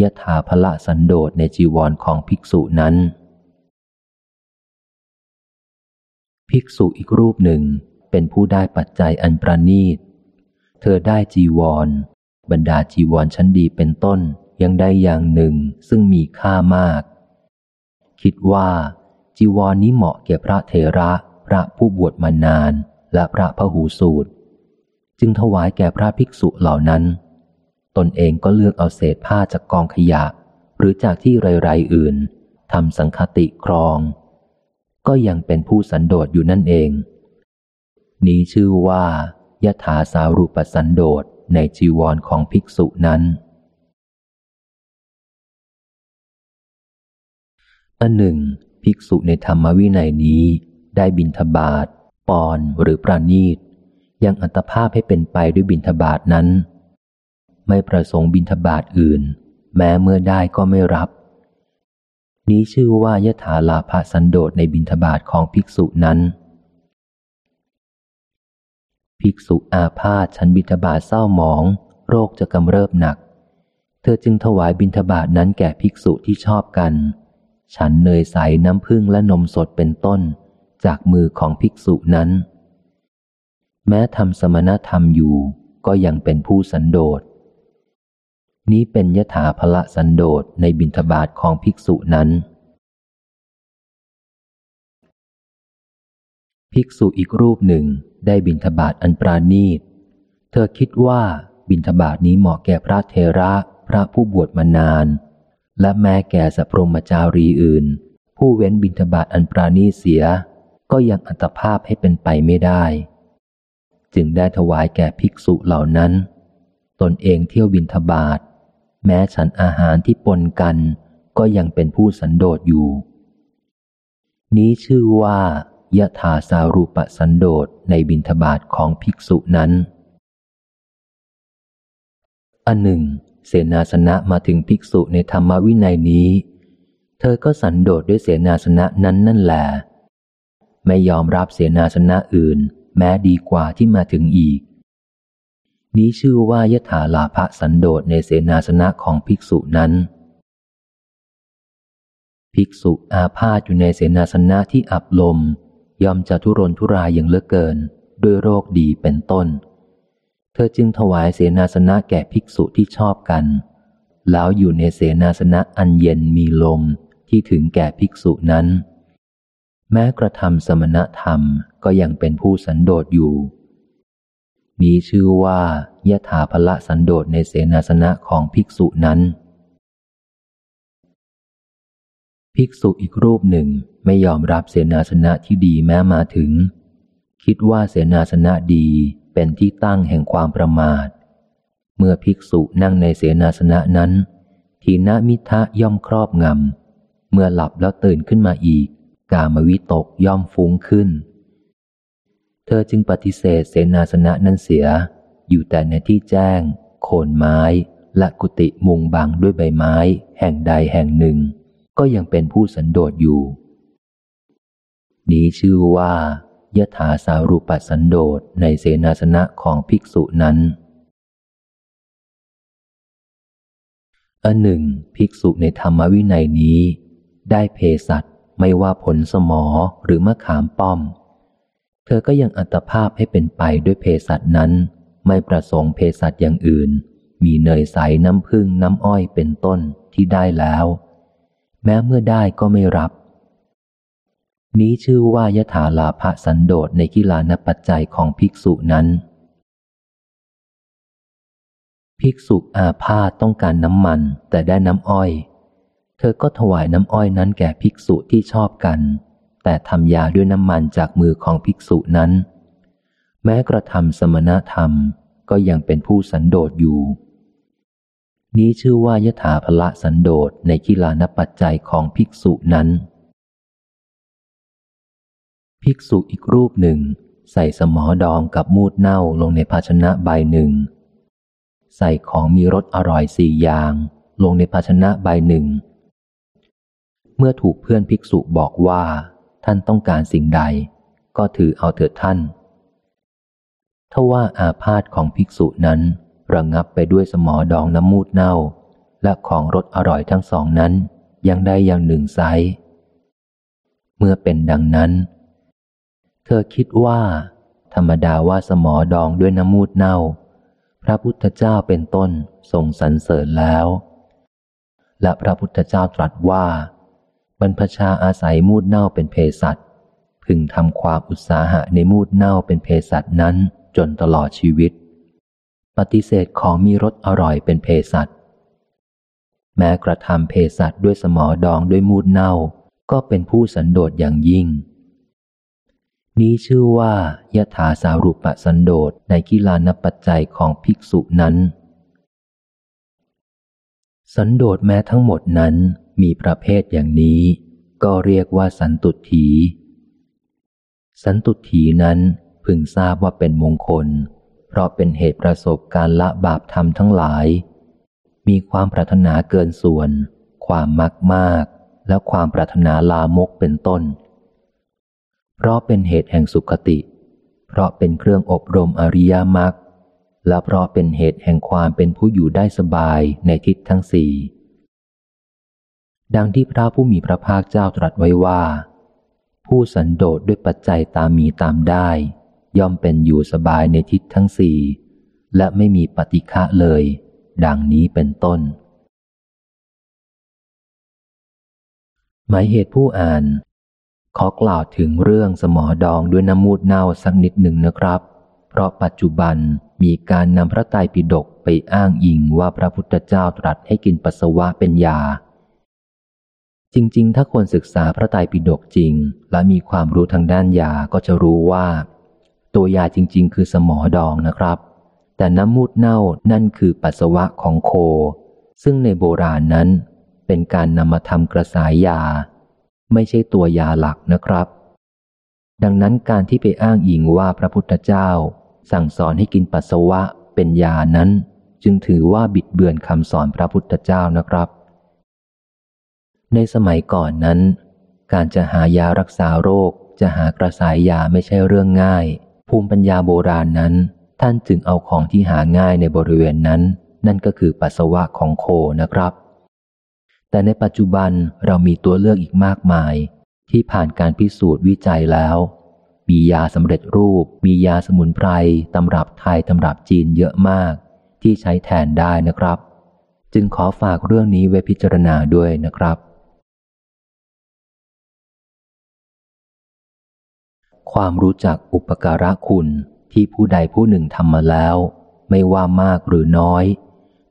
ยถาภละสันโดษในจีวรของภิกษุนั้น ภิกษุอีกรูปหนึ่งเป็นผู้ได้ปัจจัยอันประณีต เธอได้จีวร บรรดาจีวรชั้นดีเป็นต้นยังได้อย่างหนึ่งซึ่งมีค่ามาก คิดว่า จีวรนนี้เหมาะแก่พระเทระ พระผู้บวชมานาน และพระพหูสูตร จึงถวายแก่พระภิกษุเหล่านั้น ตนเองก็เลือกเอาเศษผ้าจากกองขยะ หรือจากที่ไรๆอื่นทำสังคติครอง ก็ยังเป็นผู้สันโดษอยู่นั่นเอง นี้ชื่อว่ายถาสารูปสันโดษในจีวรของภิกษุนั้น อันหนึ่ง ภิกษุในธรรมวินัยนี้ ได้บินทบาทปอนหรือประนีต ยังอัตภาพให้เป็นไปด้วยบินทบาทนั้น ไม่ประสงค์บินทบาทอื่น แม้เมื่อได้ก็ไม่รับ นี้ชื่อว่ายถาลาภสันโดษในบิณฑบาตของภิกษุนั้น ภิกษุอาพาธฉันบิณฑบาตเศร้าหมอง โรคจะกำเริบหนัก เธอจึงถวายบิณฑบาตนั้นแก่ภิกษุที่ชอบกัน ฉันเนยใสน้ำพึ่งและนมสดเป็นต้น จากมือของภิกษุนั้น แม้ทำสมณธรรมอยู่ก็ยังเป็นผู้สันโดษ นี้เป็นยถาภละสันโดษในบิณฑบาตของภิกษุนั้น ภิกษุอีกรูปหนึ่งได้บิณฑบาตอันปราณีต เธอคิดว่าบิณฑบาตนี้เหมาะแก่พระเทระพระผู้บวชมานาน และแม้แก่สัพรมจารีอื่น ผู้เว้นบิณฑบาตอันปราณีเสีย ก็ยังอัตภาพให้เป็นไปไม่ได้ จึงได้ถวายแก่ภิกษุเหล่านั้น ตนเองเที่ยวบิณฑบาตแม้ฉันอาหารที่ปนกัน ก็ยังเป็นผู้สันโดษอยู่ นี้ชื่อว่ายะถาสารูปสันโดษในบินทบาทของภิกษุนั้น อันหนึ่ง เสนาสนะมาถึงภิกษุในธรรมวินัยนี้ เธอก็สันโดษด้วยเสนาสนะนั้นนั่นแหละไม่ยอมรับเสนาสนะอื่น แม้ดีกว่าที่มาถึงอีก นี้ชื่อว่ายถาลาภสันโดษในเสนาสนะของภิกษุนั้น ภิกษุอาพาธอยู่ในเสนาสนะที่อับลมยอมจะทุรนทุรายอย่างเลือกเกิน ด้วยโรคดีเป็นต้น ธอจึงถวายเสนาสนะแก่ภิกษุที่ชอบกัน แล้วอยู่ในเสนาสนะอันเย็นมีลมที่ถึงแก่ภิกษุนั้น แม้กระทำสมณธรรมก็ยังเป็นผู้สันโดษอยู่นี้ชื่อว่ายถาภละสันโดษในเสนาสนะของภิกษุนั้น ภิกษุอีกรูปหนึ่งไม่ยอมรับเสนาสนะที่ดีแม้มาถึง คิดว่าเสนาสนะดี เป็นที่ตั้งแห่งความประมาท เมื่อภิกษุนั่งในเสนาสนะนั้น ทีนมิทะย่อมครอบงำ เมื่อหลับแล้วตื่นขึ้นมาอีก กามวิตกย่อมฟุ้งขึ้น เธอจึงปฏิเสธเสนาสนะนั้นเสีย อยู่แต่ในที่แจ้ง โคนไม้ และกุฏิมุงบังด้วยใบไม้ แห่งใดแห่งหนึ่ง ก็ยังเป็นผู้สันโดษอยู่ นี้ชื่อว่า ยถาสารูปสันโดษในเสนาสนะของภิกษุนั้น อันหนึ่ง ภิกษุในธรรมวินัยนี้ ได้เพสัตไม่ว่าผลสมอหรือมะขามป้อม เธอก็ยังอัตภาพให้เป็นไปด้วยเพสัตนั้น ไม่ประสงค์เพสัตอย่างอื่น มีเนยใสน้ำพึ่งน้ำอ้อยเป็นต้นที่ได้แล้ว แม้เมื่อได้ก็ไม่รับ นี้ชื่อว่ายถาลาภสันโดษในกีฬานปัจจัยของภิกษุนั้น ภิกษุอาพาธต้องการน้ำมันแต่ได้น้ำอ้อย เธอก็ถวายน้ำอ้อยนั้นแก่ภิกษุที่ชอบกัน แต่ทำยาด้วยน้ำมันจากมือของภิกษุนั้น แม้กระทำสมณธรรมก็ยังเป็นผู้สันโดษอยู่ นี้ชื่อว่ายถาภละสันโดษในกีฬานปัจจัยของภิกษุนั้น ภิกษุอีกรูปหนึ่ง ใส่สมอดองกับมูดเน่าลงในภาชนะใบหนึ่ง ใส่ของมีรสอร่อยสี่อย่าง ลงในภาชนะใบหนึ่ง เมื่อถูกเพื่อนภิกษุบอกว่า ท่านต้องการสิ่งใด ก็ถือเอาเถิดท่านทว่าอาพาธของภิกษุนั้นระงงับไปด้วยสมอดองน้ำมูดเน่า และของรสอร่อยทั้งสองนั้นยังได้อย่างหนึ่งไซเมื่อเป็นดังนั้น เธอคิดว่า ธรรมดาว่าสมอดองด้วยน้ำมูดเน่า พระพุทธเจ้าเป็นต้นทรงสรรเสริญแล้ว และพระพุทธเจ้าตรัสว่า บรรพชาอาศัยมูดเน่าเป็นเภสัชพึงทำความอุตสาหะในมูดเน่าเป็นเภสัชนั้นจนตลอดชีวิต ปฏิเสธของมีรสอร่อยเป็นเภสัชแม้กระทำเภสัชด้วยสมอดองด้วยมูดเน่าก็เป็นผู้สันโดษอย่างยิ่ง นี้ชื่อว่ายถาสารุปสันโดษในกีฬานปัจจัยของภิกษุนั้น สันโดษแม้ทั้งหมดนั้นมีประเภทอย่างนี้ ก็เรียกว่าสันตุถี สันตุถีนั้นพึงทราบว่าเป็นมงคล เพราะเป็นเหตุประสบการละบาปธรรมทั้งหลาย มีความปรารถนาเกินส่วน ความมักมาก และความปรารถนาลามกเป็นต้น เพราะเป็นเหตุแห่งสุขติ เพราะเป็นเครื่องอบรมอริยมรรค และเพราะเป็นเหตุแห่งความเป็นผู้อยู่ได้สบายในทิศทั้งสี่ ดังที่พระผู้มีพระภาคเจ้าตรัสไว้ว่า ผู้สันโดษด้วยปัจจัยตามมีตามได้ ย่อมเป็นอยู่สบายในทิศทั้งสี่ และไม่มีปฏิฆะเลย ดังนี้เป็นต้น หมายเหตุผู้อ่าน ขอกล่าวถึงเรื่องสมอดองด้วยน้ำมูดเน่าสักนิดหนึ่งนะครับ เพราะปัจจุบันมีการนำพระไตรปิฎกไปอ้างอิงว่าพระพุทธเจ้าตรัสให้กินปัสสาวะเป็นยา จริง ๆ ถ้าคนศึกษาพระไตรปิฎกจริง และมีความรู้ทางด้านยาก็จะรู้ว่า ตัวยาจริง ๆ คือสมอดองนะครับ แต่น้ำมูดเน่านั่นคือปัสสาวะของโค ซึ่งในโบราณนั้นเป็นการนำมาทำกระสายยา ไม่ใช่ตัวยาหลักนะครับ ดังนั้นการที่ไปอ้างอิงว่าพระพุทธเจ้า สั่งสอนให้กินปัสสาวะเป็นยานั้น จึงถือว่าบิดเบือนคำสอนพระพุทธเจ้านะครับ ในสมัยก่อนนั้น การจะหายารักษาโรคจะหากระสายยาไม่ใช่เรื่องง่าย ภูมิปัญญาโบราณนั้น ท่านจึงเอาของที่หาง่ายในบริเวณนั้น นั่นก็คือปัสสาวะของโคนะครับ แต่ในปัจจุบันเรามีตัวเลือกอีกมากมาย ที่ผ่านการพิสูจน์วิจัยแล้ว มียาสำเร็จรูป มียาสมุนไพรตำรับไทยตำรับจีนเยอะมาก ที่ใช้แทนได้นะครับ จึงขอฝากเรื่องนี้ไว้พิจารณาด้วยนะครับ ความรู้จักอุปการะคุณที่ผู้ใดผู้หนึ่งทำมาแล้ว ไม่ว่ามากหรือน้อย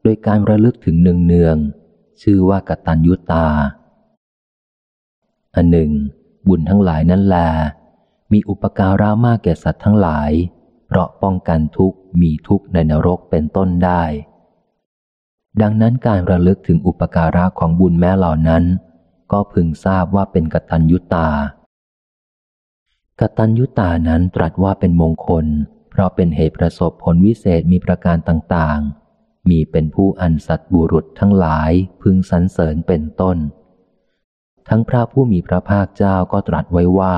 โดยการระลึกถึงเนือง ชื่อว่ากตัญยุตา อันหนึ่ง บุญทั้งหลายนั่นแล มีอุปการะมากแก่สัตว์ทั้งหลาย เพราะป้องกันทุกข์มีทุกข์ในนรกเป็นต้นได้ ดังนั้นการระลึกถึงอุปการะของบุญแม่เหล่านั้น ก็พึงทราบว่าเป็นกตัญญูตากตัญญูตานั้นตรัสว่าเป็นมงคล เพราะเป็นเหตุประสบผลวิเศษมีประการต่างๆ มีเป็นผู้อันสัตบุรุษทั้งหลายพึงสรรเสริญเป็นต้น ทั้งพระผู้มีพระภาคเจ้าก็ตรัสไว้ว่า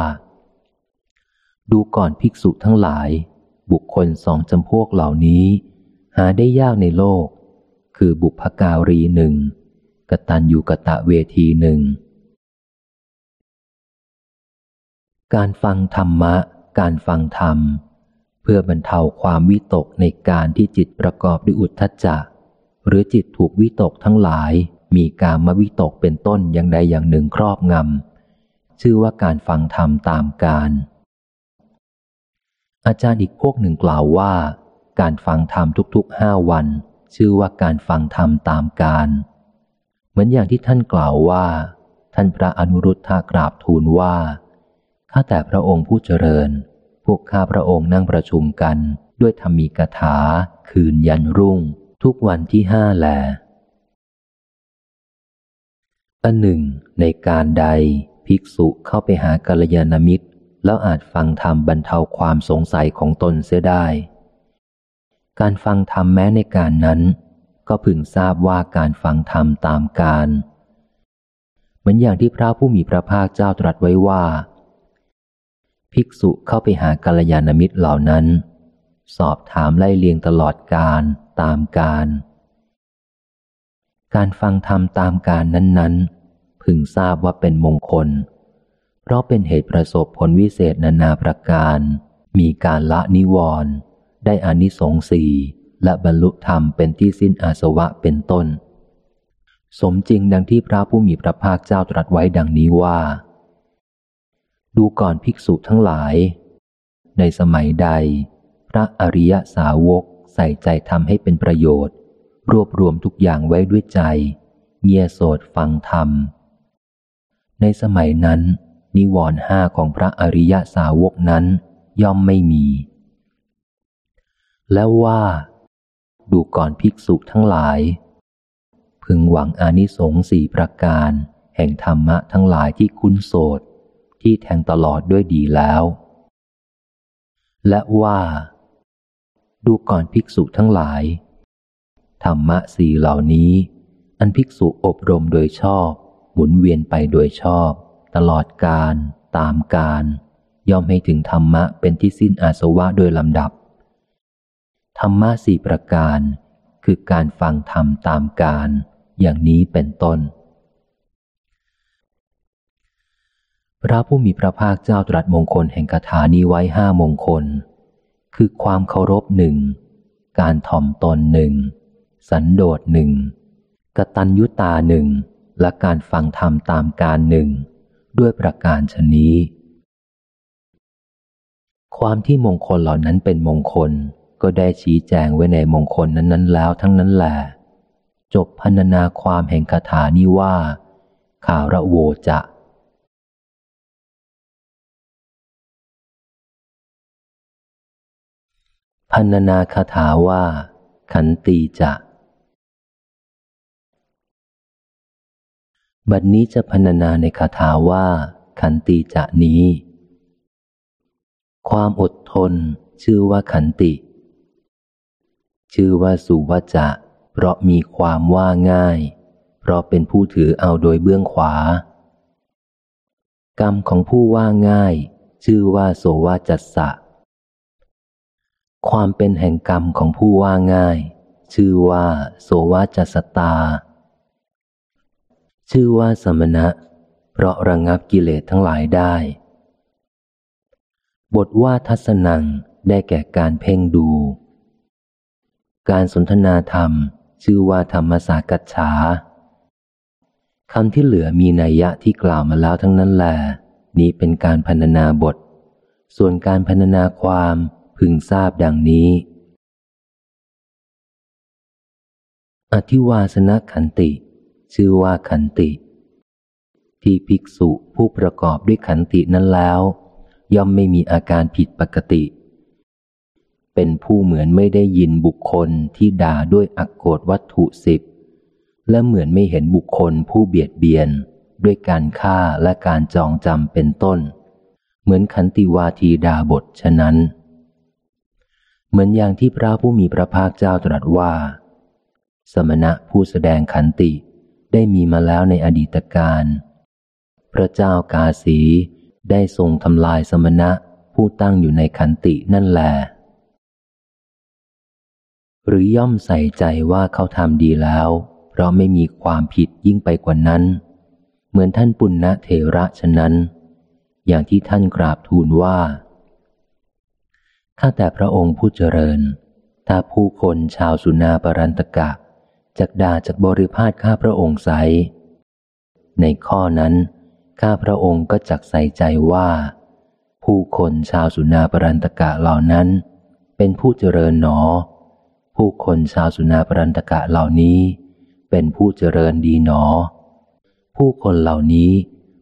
ดูก่อนภิกษุทั้งหลาย บุคคลสองจำพวกเหล่านี้ หาได้ยากในโลก คือบุพการีหนึ่งกตัญญูกะตะเวทีหนึ่ง การฟังธรรมะ การฟังธรรม พื่อบรรเทาความวิตกในการที่จิตประกอบด้วยอุทธัจจะ หรือจิตถูกวิตกทั้งหลาย มีการมวิตกเป็นต้นอย่างใดอย่างหนึ่งครอบงำ ชื่อว่าการฟังธรรมตามการ อาจารย์อีกพวกหนึ่งกล่าวว่า การฟังธรรมทุกๆห้าวัน ชื่อว่าการฟังธรรมตามการ เหมือนอย่างที่ท่านกล่าวว่า ท่านพระอนุรุทธากราบทูลว่าข้าแต่พระองค์ผู้เจริญ วกข้าพระองค์นั่งประชุมกันด้วยธรรมีกถา คืนยันรุ่ง ทุกวันที่ห้าแลอันหนึ่ง ในการใดภิกษุเข้าไปหากัลยาณมิตร แล้วอาจฟังธรรมบรรเทาความสงสัยของตนเสียได้ การฟังธรรมแม้ในการนั้น ก็พึงทราบว่าการฟังธรรมตามการ เหมือนอย่างที่พระผู้มีพระภาคเจ้าตรัสไว้ว่า ภิกษุเข้าไปหากัลยาณมิตรเหล่านั้น สอบถามไล่เลียงตลอดการตามการ การฟังธรรมตามการนั้น ๆ พึงทราบว่าเป็นมงคล เพราะเป็นเหตุประสบผลวิเศษนานาประการ มีการละนิวรณ์ได้อานิสงส์สี่และบรรลุธรรมเป็นที่สิ้นอาสวะเป็นต้น สมจริงดังที่พระผู้มีพระภาคเจ้าตรัสไว้ดังนี้ว่า ดูก่อนภิกษุทั้งหลาย ในสมัยใด พระอริยสาวกใส่ใจทำให้เป็นประโยชน์ รวบรวมทุกอย่างไว้ด้วยใจ เงียโสดฟังธรรม ในสมัยนั้น นิวรณ์ห้าของพระอริยสาวกนั้นย่อมไม่มี แล้วว่า ดูก่อนภิกษุทั้งหลาย พึงหวังอานิสงส์สี่ประการ แห่งธรรมะทั้งหลายที่คุ้นโสด ที่แทงตลอดด้วยดีแล้ว และว่า ดูก่อนภิกษุทั้งหลาย ธรรมะสี่เหล่านี้ อันภิกษุอบรมโดยชอบ หมุนเวียนไปโดยชอบ ตลอดการตามการย่อมให้ถึงธรรมะเป็นที่สิ้นอาสวะโดยลำดับ ธรรมะสี่ประการ คือการฟังธรรมตามการ อย่างนี้เป็นต้น พระผู้มีพระภาคเจ้าตรัสมงคลแห่งคาถานี้ไว้ห้ามงคล คือความเคารพหนึ่ง การถ่อมตนหนึ่ง สันโดษหนึ่งกตัญยุตาหนึ่ง และการฟังธรรมตามการหนึ่ง ด้วยประการชนี้ ความที่มงคลเหล่านั้นเป็นมงคลก็ได้ชี้แจงไว้ในมงคลนั้นๆ แล้วทั้งนั้นแหละจบพันนาความแห่งคาถานี้ว่า ข่าวระโวจะ พันนาคาถาว่า ขันตีจะบัดนี้จะพันนาในคาถาว่า ขันตีจะนี้ ความอดทน ชื่อว่าขันติ ชื่อว่าสุวัจะ เพราะมีความว่าง่าย เพราะเป็นผู้ถือเอาโดยเบื้องขวา กรรมของผู้ว่าง่าย ชื่อว่าโสวาจัสสะ ความเป็นแห่งกรรมของผู้ว่าง่าย ชื่อว่า โสวาจสตา ชื่อว่าสมณะ เพราะระงงับกิเลสทั้งหลายได้ บทว่าทัศนังได้แก่การเพ่งดู การสนทนาธรรม ชื่อว่าธรรมสากัจฉาคำที่เหลือมีนัยยะที่กล่าวมาแล้วทั้งนั้นแหละนี้เป็นการพันนาบท ส่วนการพันนาความ พึงทราบดังนี้ อธิวาสนขันติ ชื่อว่าขันติ ที่ภิกษุผู้ประกอบด้วยขันตินั้นแล้ว ย่อมไม่มีอาการผิดปกติ เป็นผู้เหมือนไม่ได้ยินบุคคลที่ด่าด้วยอักโกรวัตถุสิบและเหมือนไม่เห็นบุคคลผู้เบียดเบียน ด้วยการฆ่าและการจองจำเป็นต้น เหมือนขันติวาทีดาบทฉะนั้น เหมือนอย่างที่พระผู้มีพระภาคเจ้าตรัสว่า สมณะผู้แสดงขันติได้มีมาแล้วในอดีตการ พระเจ้ากาสีได้ทรงทำลายสมณะผู้ตั้งอยู่ในขันตินั่นแหลหรือย่อมใส่ใจว่าเขาทำดีแล้ว เพราะไม่มีความผิดยิ่งไปกว่านั้น เหมือนท่านปุณณเถระฉะนั้น อย่างที่ท่านกราบทูลว่า ข้าแต่พระองค์ผู้เจริญ ถ้าผู้คนชาวสุนาปรันตกะจากด่าจากบริพาทข้าพระองค์ใสในข้อนั้น ข้าพระองค์ก็จักใส่ใจว่า ผู้คนชาวสุนาปรันตกะเหล่านั้น เป็นผู้เจริญหนอ ผู้คนชาวสุนาปรันตกะเหล่านี้ เป็นผู้เจริญดีหนอ ผู้คนเหล่านี้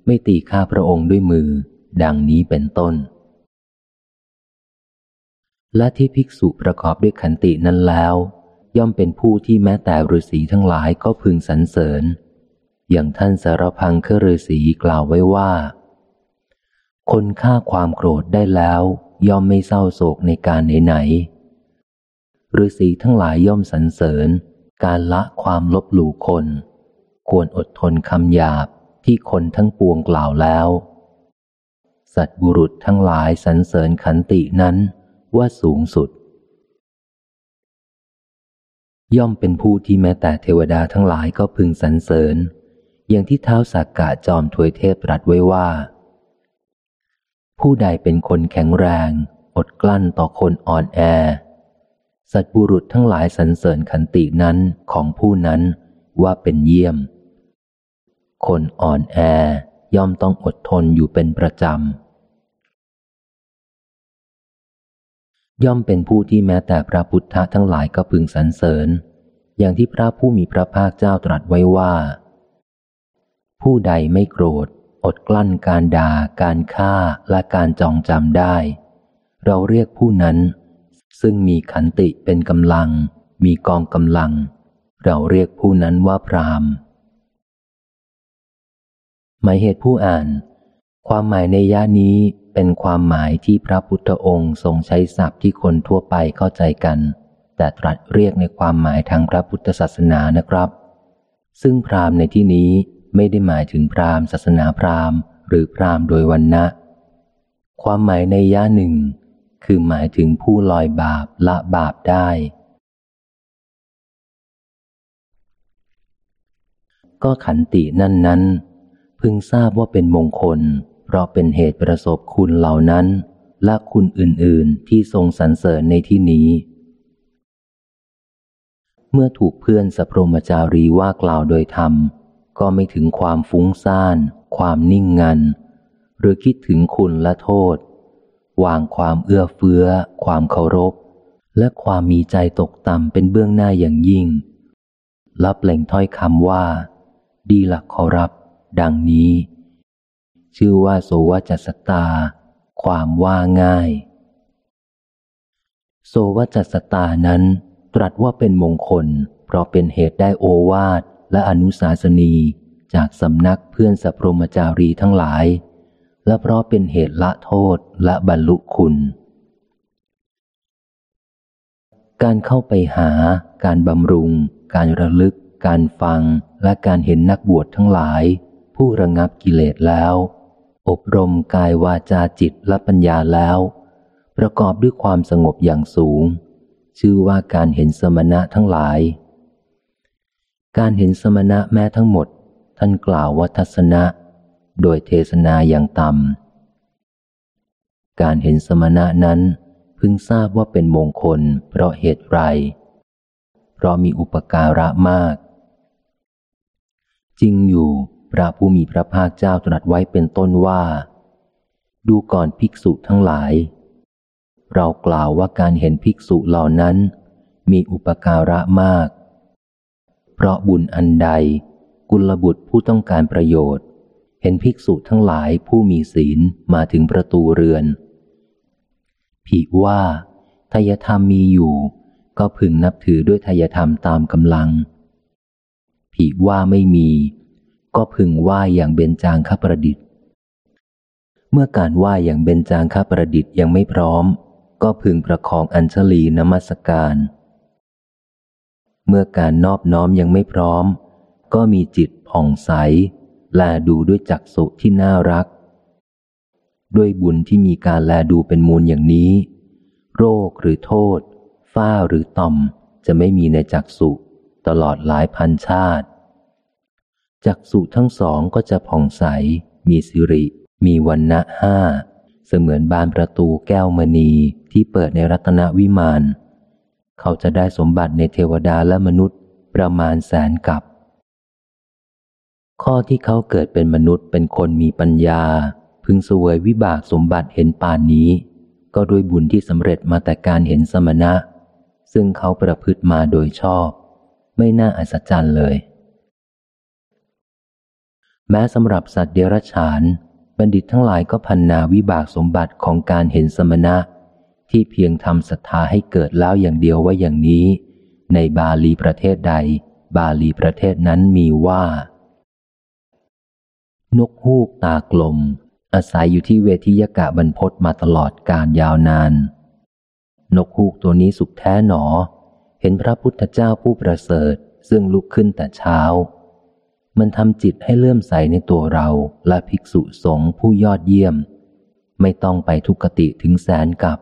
ไม่ตีข้าพระองค์ด้วยมือ ดังนี้เป็นต้น และที่ภิกษุประกอบด้วยขันตินั้นแล้ว ย่อมเป็นผู้ที่แม้แต่ฤาษีทั้งหลายก็พึงสรรเสริญ อย่างท่านสารพังเคฤาษีกล่าวไว้ว่า คนฆ่าความโกรธได้แล้ว ย่อมไม่เศร้าโศกในการไหนๆฤาษีทั้งหลายย่อมสรรเสริญ การละความลบหลู่คน ควรอดทนคำหยาบที่คนทั้งปวงกล่าวแล้ว สัตบุรุษทั้งหลายสรรเสริญขันตินั้น ว่าสูงสุด ย่อมเป็นผู้ที่แม้แต่เทวดาทั้งหลายก็พึงสรรเสริญ อย่างที่เท้าสักกะจอมถวยเทพตรัสไว้ว่า ผู้ใดเป็นคนแข็งแรง อดกลั้นต่อคนอ่อนแอ สัตบุรุษทั้งหลายสรรเสริญขันตินั้นของผู้นั้นว่าเป็นเยี่ยม คนอ่อนแอย่อมต้องอดทนอยู่เป็นประจำ ย่อมเป็นผู้ที่แม้แต่พระพุทธทั้งหลายก็พึงสรรเสริญ อย่างที่พระผู้มีพระภาคเจ้าตรัสไว้ว่า ผู้ใดไม่โกรธ อดกลั้นการดา่า การฆ่าและการจองจำได้ เราเรียกผู้นั้น ซึ่งมีขันติเป็นกำลัง มีกองกำลัง เราเรียกผู้นั้นว่าพรามหมายเหตุผู้อ่าน ความหมายในย่านี้ เป็นความหมายที่พระพุทธองค์ทรงใช้ศัพท์ที่คนทั่วไปเข้าใจกัน แต่ตรัสเรียกในความหมายทางพระพุทธศาสนานะครับ ซึ่งพราหมณ์ในที่นี้ไม่ได้หมายถึงพราหมณ์ศาสนาพราหมณ์ หรือพราหมณ์โดยวันนะความหมายในย่าหนึ่ง คือหมายถึงผู้ลอยบาปละบาปได้ ก็ขันตินั่นนั้น พึงทราบว่าเป็นมงคล เพราะเป็นเหตุประสบคุณเหล่านั้น และคุณอื่น ๆ ที่ทรงสรรเสริญในที่นี้ เมื่อถูกเพื่อนสพรมจารีว่ากล่าวโดยธรรม ก็ไม่ถึงความฟุ้งซ่าน ความนิ่งงัน หรือคิดถึงคุณและโทษ วางความเอื้อเฟื้อ ความเคารพ และความมีใจตกต่ำเป็นเบื้องหน้าอย่างยิ่งรับเปล่งถ้อยคำว่า ดีหลักขอรับ ดังนี้ ชื่อว่าโสวจัสตา ความว่าง่าย โสวจัสตานั้น ตรัสว่าเป็นมงคล เพราะเป็นเหตุได้โอวาทและอนุสาสนีจากสำนักเพื่อนสัพรมจารีทั้งหลาย และเพราะเป็นเหตุละโทษและบรรลุคุณ การเข้าไปหา การบำรุง การระลึก การฟัง และการเห็นนักบวชทั้งหลาย ผู้ระงับกิเลสแล้ว อบรมกายวาจาจิตและปัญญาแล้ว ประกอบด้วยความสงบอย่างสูง ชื่อว่าการเห็นสมณะทั้งหลาย การเห็นสมณะแม้ทั้งหมด ท่านกล่าวว่าทัศนะ โดยเทศนาอย่างต่ำการเห็นสมณะนั้นพึงทราบว่าเป็นมงคล เพราะเหตุไร เพราะมีอุปการะมาก จริงอยู่ พระผู้มีพระภาคเจ้าตรัสไว้เป็นต้นว่า ดูก่อนภิกษุทั้งหลาย เรากล่าวว่าการเห็นภิกษุเหล่านั้น มีอุปการะมาก เพราะบุญอันใด กุลบุตรผู้ต้องการประโยชน์ เห็นภิกษุทั้งหลายผู้มีศีลมาถึงประตูเรือน ผีว่าทายธรรมมีอยู่ ก็พึงนับถือด้วยทายธรรมตามกำลัง ผีว่าไม่มี ก็พึงว่าอย่างเบญจางคประดิษฐ์ เมื่อการว่าอย่างเบญจางคประดิษฐ์ยังไม่พร้อม ก็พึงประคองอัญชลีนมัสการ เมื่อการนอบน้อมยังไม่พร้อม ก็มีจิตผ่องใสแลดูด้วยจักษุที่น่ารัก ด้วยบุญที่มีการแลดูเป็นมูลอย่างนี้ โรคหรือโทษ ฝ้าหรือต่อมจะไม่มีในจักษุตลอดหลายพันชาติ จักษุทั้งสองก็จะผ่องใส มีสิริ มีวันณะห้า เสมือนบานประตูแก้วมณีที่เปิดในรัตนวิมาน เขาจะได้สมบัติในเทวดาและมนุษย์ประมาณแสนกับ ข้อที่เขาเกิดเป็นมนุษย์เป็นคนมีปัญญา พึงสวยวิบากสมบัติเห็นป่านนี้ ก็ด้วยบุญที่สำเร็จมาแต่การเห็นสมณะ ซึ่งเขาประพฤติมาโดยชอบ ไม่น่าอัศจรรย์เลย แม้สำหรับสัตว์เดรัจฉาน บัณฑิตทั้งหลายก็พันนาวิบากสมบัติของการเห็นสมณะ ที่เพียงทำศรัทธาให้เกิดแล้วอย่างเดียวว่าอย่างนี้ ในบาลีประเทศใด บาลีประเทศนั้นมีว่า นกฮูกตากลม อาศัยอยู่ที่เวทียกะบรรพศมาตลอดการยาวนาน นกฮูกตัวนี้สุขแท้หนอ เห็นพระพุทธเจ้าผู้ประเสริฐซึ่งลุกขึ้นแต่เช้า มันทำจิตให้เลื่อมใสในตัวเราและภิกษุสงฆ์ผู้ยอดเยี่ยม ไม่ต้องไปทุกติถึงแสนกับ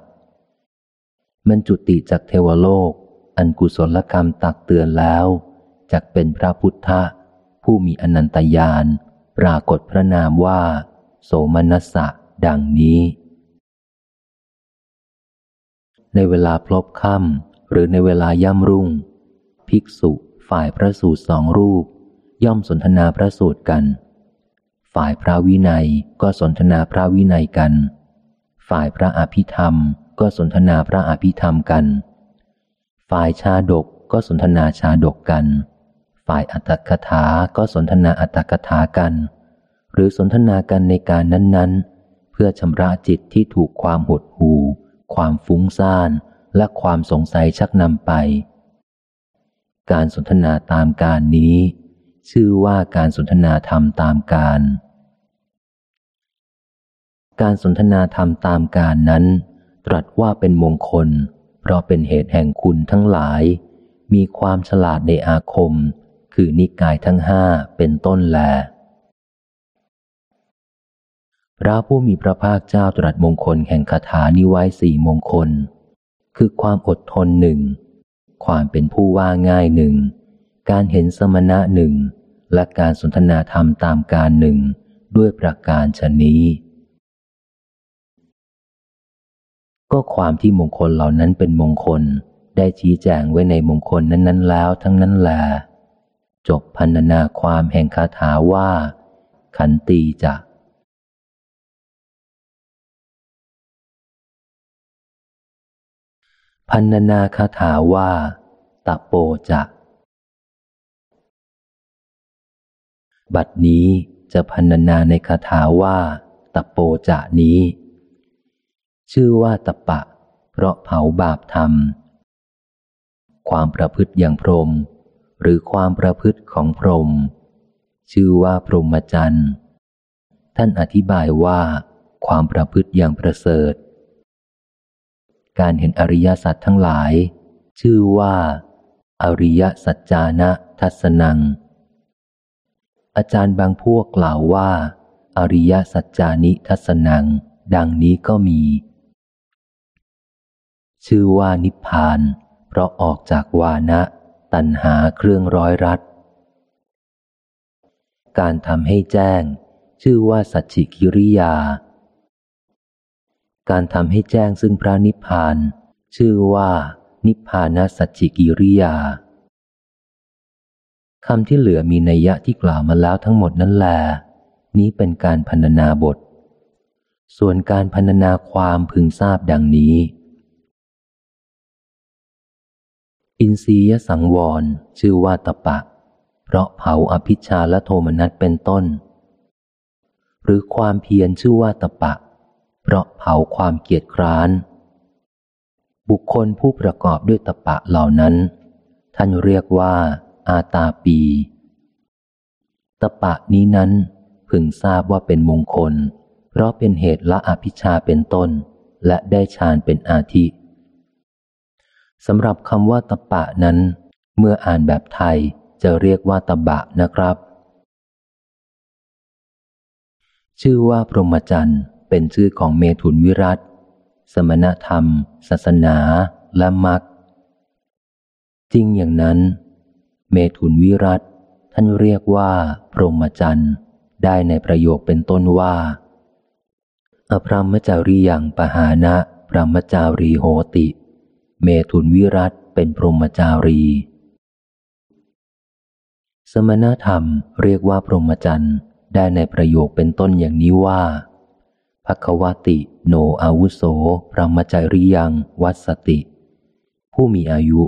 มันจุติจากเทวโลก อันกุศลกรรมตักเตือนแล้วจากเป็นพระพุทธผู้มีอนันตญาณปรากฏพระนามว่า โสมนัสสะดังนี้ ในเวลาพลบค่ำหรือในเวลาย่ำรุ่ง ภิกษุฝ่ายพระสูตรสองรูป ย่อมสนทนาพระสูตรกัน ฝ่ายพระวินัยก็สนทนาพระวินัยกัน ฝ่ายพระอภิธรรมก็สนทนาพระอภิธรรมกัน ฝ่ายชาดกก็สนทนาชาดกกัน ฝ่ายอัตถกถาก็สนทนาอัตถกถากัน หรือสนทนากันในการนั้น ๆ เพื่อชำระจิตที่ถูกความหดหู่ ความฟุ้งซ่าน และความสงสัยชักนำไป การสนทนาตามการนี้ ชื่อว่าการสนทนาธรรมตามการ การสนทนาธรรมตามการนั้น ตรัสว่าเป็นมงคล เพราะเป็นเหตุแห่งคุณทั้งหลาย มีความฉลาดในอาคม คือนิกายทั้งห้าเป็นต้นแล พระผู้มีพระภาคเจ้าตรัสมงคลแห่งคาถานิไว้สี่มงคล คือความอดทนหนึ่งความเป็นผู้ว่าง่ายหนึ่ง การเห็นสมณะหนึ่ง และการสนทนาธรรมตามการหนึ่ง ด้วยประการชนี้ ก็ความที่มงคลเหล่านั้นเป็นมงคลได้ชี้แจงไว้ในมงคลนั้น ๆ แล้วทั้งนั้นแล จบพันนาความแห่งคาถาว่า ขันตีจะพันนาคาถาว่าตะโปจะ บัดนี้จะพันนาในคาถาว่าตะโปจะนี้ ชื่อว่าตะปะ เพราะเผาบาปธรรม ความประพฤติอย่างพรหมหรือความประพฤติของพรหมชื่อว่าพรหมจรรย์ท่านอธิบายว่า ความประพฤติอย่างประเสริฐ การเห็นอริยสัจทั้งหลาย ชื่อว่า อริยสัจจานะทัศนัง อาจารย์บางพวกกล่าวว่า อริยสัจจานิทัศนัง ดังนี้ก็มี ชื่อว่านิพพาน เพราะออกจากวานะตัณหาเครื่องร้อยรัด การทำให้แจ้ง ชื่อว่าสัจฉิกิริยา การทำให้แจ้งซึ่งพระนิพพาน ชื่อว่า นิพพานสัจฉิกิริยา คำที่เหลือมีนัยยะที่กล่าวมาแล้วทั้งหมดนั่นแหละนี้เป็นการพันนาบท ส่วนการพันนาความพึงทราบดังนี้ อินทรียสังวร ชื่อว่าตปะ เพราะเผาอภิชาและโทมนัสเป็นต้น หรือความเพียรชื่อว่าตปะ เพราะเผาความเกียจคร้าน บุคคลผู้ประกอบด้วยตปะเหล่านั้น ท่านเรียกว่า อาตาปีตะปะนี้นั้นพึงทราบว่าเป็นมงคล เพราะเป็นเหตุละอภิชาเป็นต้น และได้ฌานเป็นอาทิสำหรับคำว่าตะปะนั้น เมื่ออ่านแบบไทยจะเรียกว่าตะบะนะครับ ชื่อว่าพรหมจรรย์เป็นชื่อของเมถุนวิรัตสมณธรรม ศาสนาและมรรคจริงอย่างนั้น เมถุนวิรัตท่านเรียกว่า พรหมจรรย์ได้ในประโยคเป็นต้นว่า อพรหมจารียังปหานะพรหมจารีโหติ เมถุนวิรัตเป็นพรหมจารี สมณธรรมเรียกว่าพรหมจรรย์ได้ในประโยคเป็นต้นอย่างนี้ว่าภควติ โนอาวุโสพรหมจารียังวัสติ ผู้มีอายุ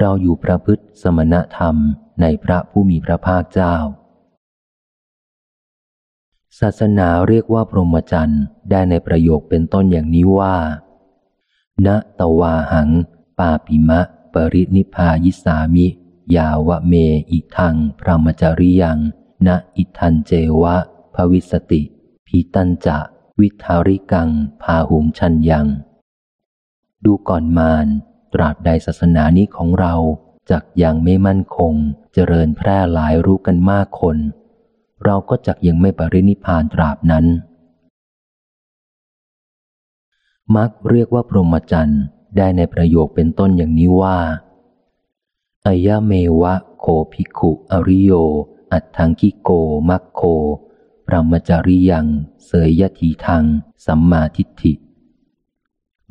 เราอยู่ประพฤติสมณธรรมในพระผู้มีพระภาคเจ้า ศาสนาเรียกว่าพรหมจรรย์ได้ในประโยคเป็นต้นอย่างนี้ว่า ณตวาหัง ปาปิมะ ปรินิพายิสามิ ยาวะเม อิทัง พรหมจริยัง ณอิทันเจวะ ภวิสติ พีตันจะ วิทาริกัง พาหุงชันยัง ดูก่อนมาน ตราบใดศาสนานี้ของเราจักยังไม่มั่นคง เจริญแพร่หลายรู้กันมากคน เราก็จักยังไม่ปรินิพานตราบนั้น มักเรียกว่าพรหมจรรย์ได้ในประโยคเป็นต้นอย่างนี้ว่าอายะเมวะโคภิกขุอริโย อัตถังคิโกมัคโคปรมจาริยังเสยยทีทางสัมมาทิฏฐิ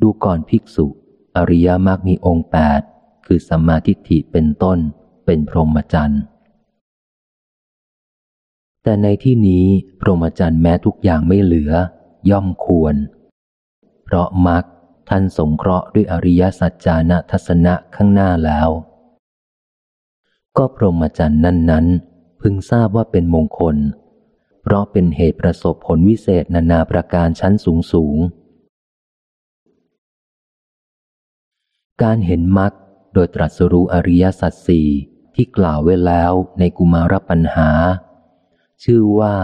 ดูก่อนภิกษุ อริยมรรคมีองค์แปดคือสัมมาทิฏฐิเป็นต้นเป็นพรหมจรรย์แต่ในที่นี้พรหมจรรย์แม้ทุกอย่างไม่เหลือ ย่อมควร เพราะมรรคท่านสงเคราะห์ด้วยอริยสัจจานะทัศนะข้างหน้าแล้ว ก็พรหมจรรย์นั้นๆ พึงทราบว่าเป็นมงคล เพราะเป็นเหตุประสบผลวิเศษนานาประการชั้นสูงสูง การเห็นมรรคโดยตรัสรู้อริยสัจสี่ที่กล่าวไว้แล้วในกุมารปัญหา ชื่อว่า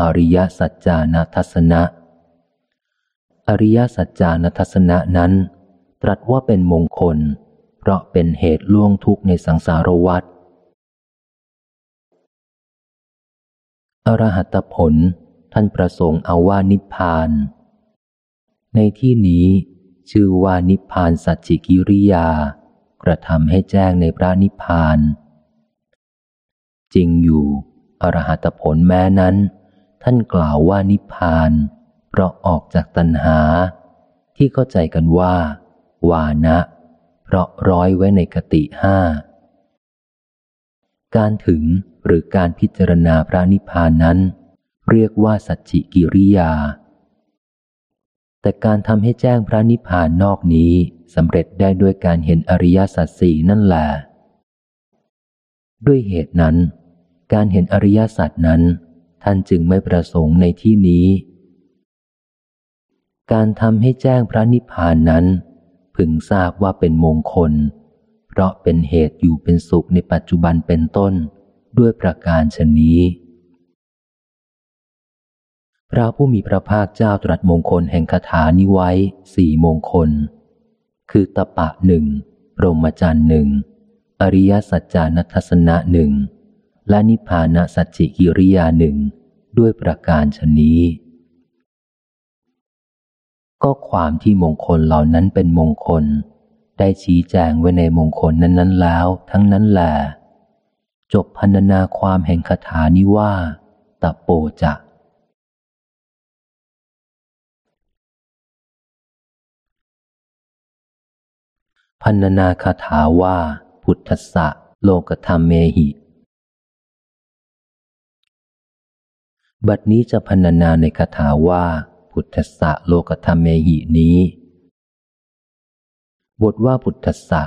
อริยสัจจานัทสนะ อริยสัจจานัทสนะนั้น ตรัสว่าเป็นมงคล เพราะเป็นเหตุล่วงทุกข์ในสังสารวัฏอรหัตผลท่านประสงค์เอาว่านิพพาน ในที่นี้ ชื่อว่านิพพานสัจจิกิริยา กระทำให้แจ้งในพระนิพพาน จริงอยู่ อรหัตผลแม้นั้น ท่านกล่าวว่านิพพาน เพราะออกจากตัณหา ที่เข้าใจกันว่า วานะ เพราะร้อยไว้ในกติห้า การถึงหรือการพิจารณาพระนิพพานนั้น เรียกว่าสัจจิกิริยา แต่การทำให้แจ้งพระนิพพานนอกนี้สำเร็จได้ด้วยการเห็นอริยสัจสี่นั่นแหละด้วยเหตุนั้น การเห็นอริยสัจนั้น ท่านจึงไม่ประสงค์ในที่นี้ การทำให้แจ้งพระนิพพานนั้น พึงทราบว่าเป็นมงคล เพราะเป็นเหตุอยู่เป็นสุขในปัจจุบันเป็นต้นด้วยประการชนนี้ พระผู้มีพระภาคเจ้าตรัสมงคลแห่งคาถานี้ไว้สี่มงคล คือตปะหนึ่งพรหมจรรย์หนึ่งอริยสัจจานัทสนะหนึ่งและนิพพานสัจจิกิริยาหนึ่งด้วยประการชนี้ ก็ความที่มงคลเหล่านั้นเป็นมงคล ได้ชี้แจงไว้ในมงคลนั้นๆแล้ว ทั้งนั้นแหละจบพันนาความแห่งคาถานี้ว่าตะโปจะ พันนาคาถาว่า พุทธะโลกธรรมเมหิ บัดนี้จะพันนาในคาถาว่า พุทธะโลกธรรมเมหินี้ บทว่าพุทธะ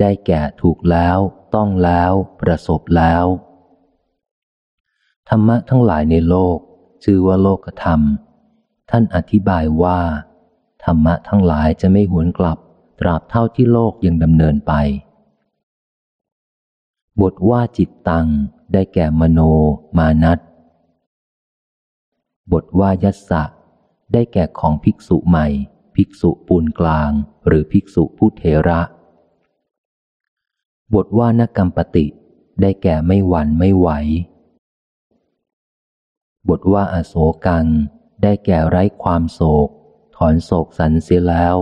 ได้แก่ถูกแล้ว ต้องแล้ว ประสบแล้ว ธรรมะทั้งหลายในโลก ชื่อว่าโลกธรรม ท่านอธิบายว่า ธรรมะทั้งหลายจะไม่หวนกลับ ตราบเท่าที่โลกยังดำเนินไป บทว่าจิตตังได้แก่มโนมานัตบทว่ายัสสะได้แก่ของภิกษุใหม่ ภิกษุปูนกลาง หรือภิกษุผู้เทระ บทว่านกรรมปติ ได้แก่ไม่หวั่นไม่ไหว บทว่าอโศกัง ได้แก่ไร้ความโศก ถอนโศกสันเสียแล้ว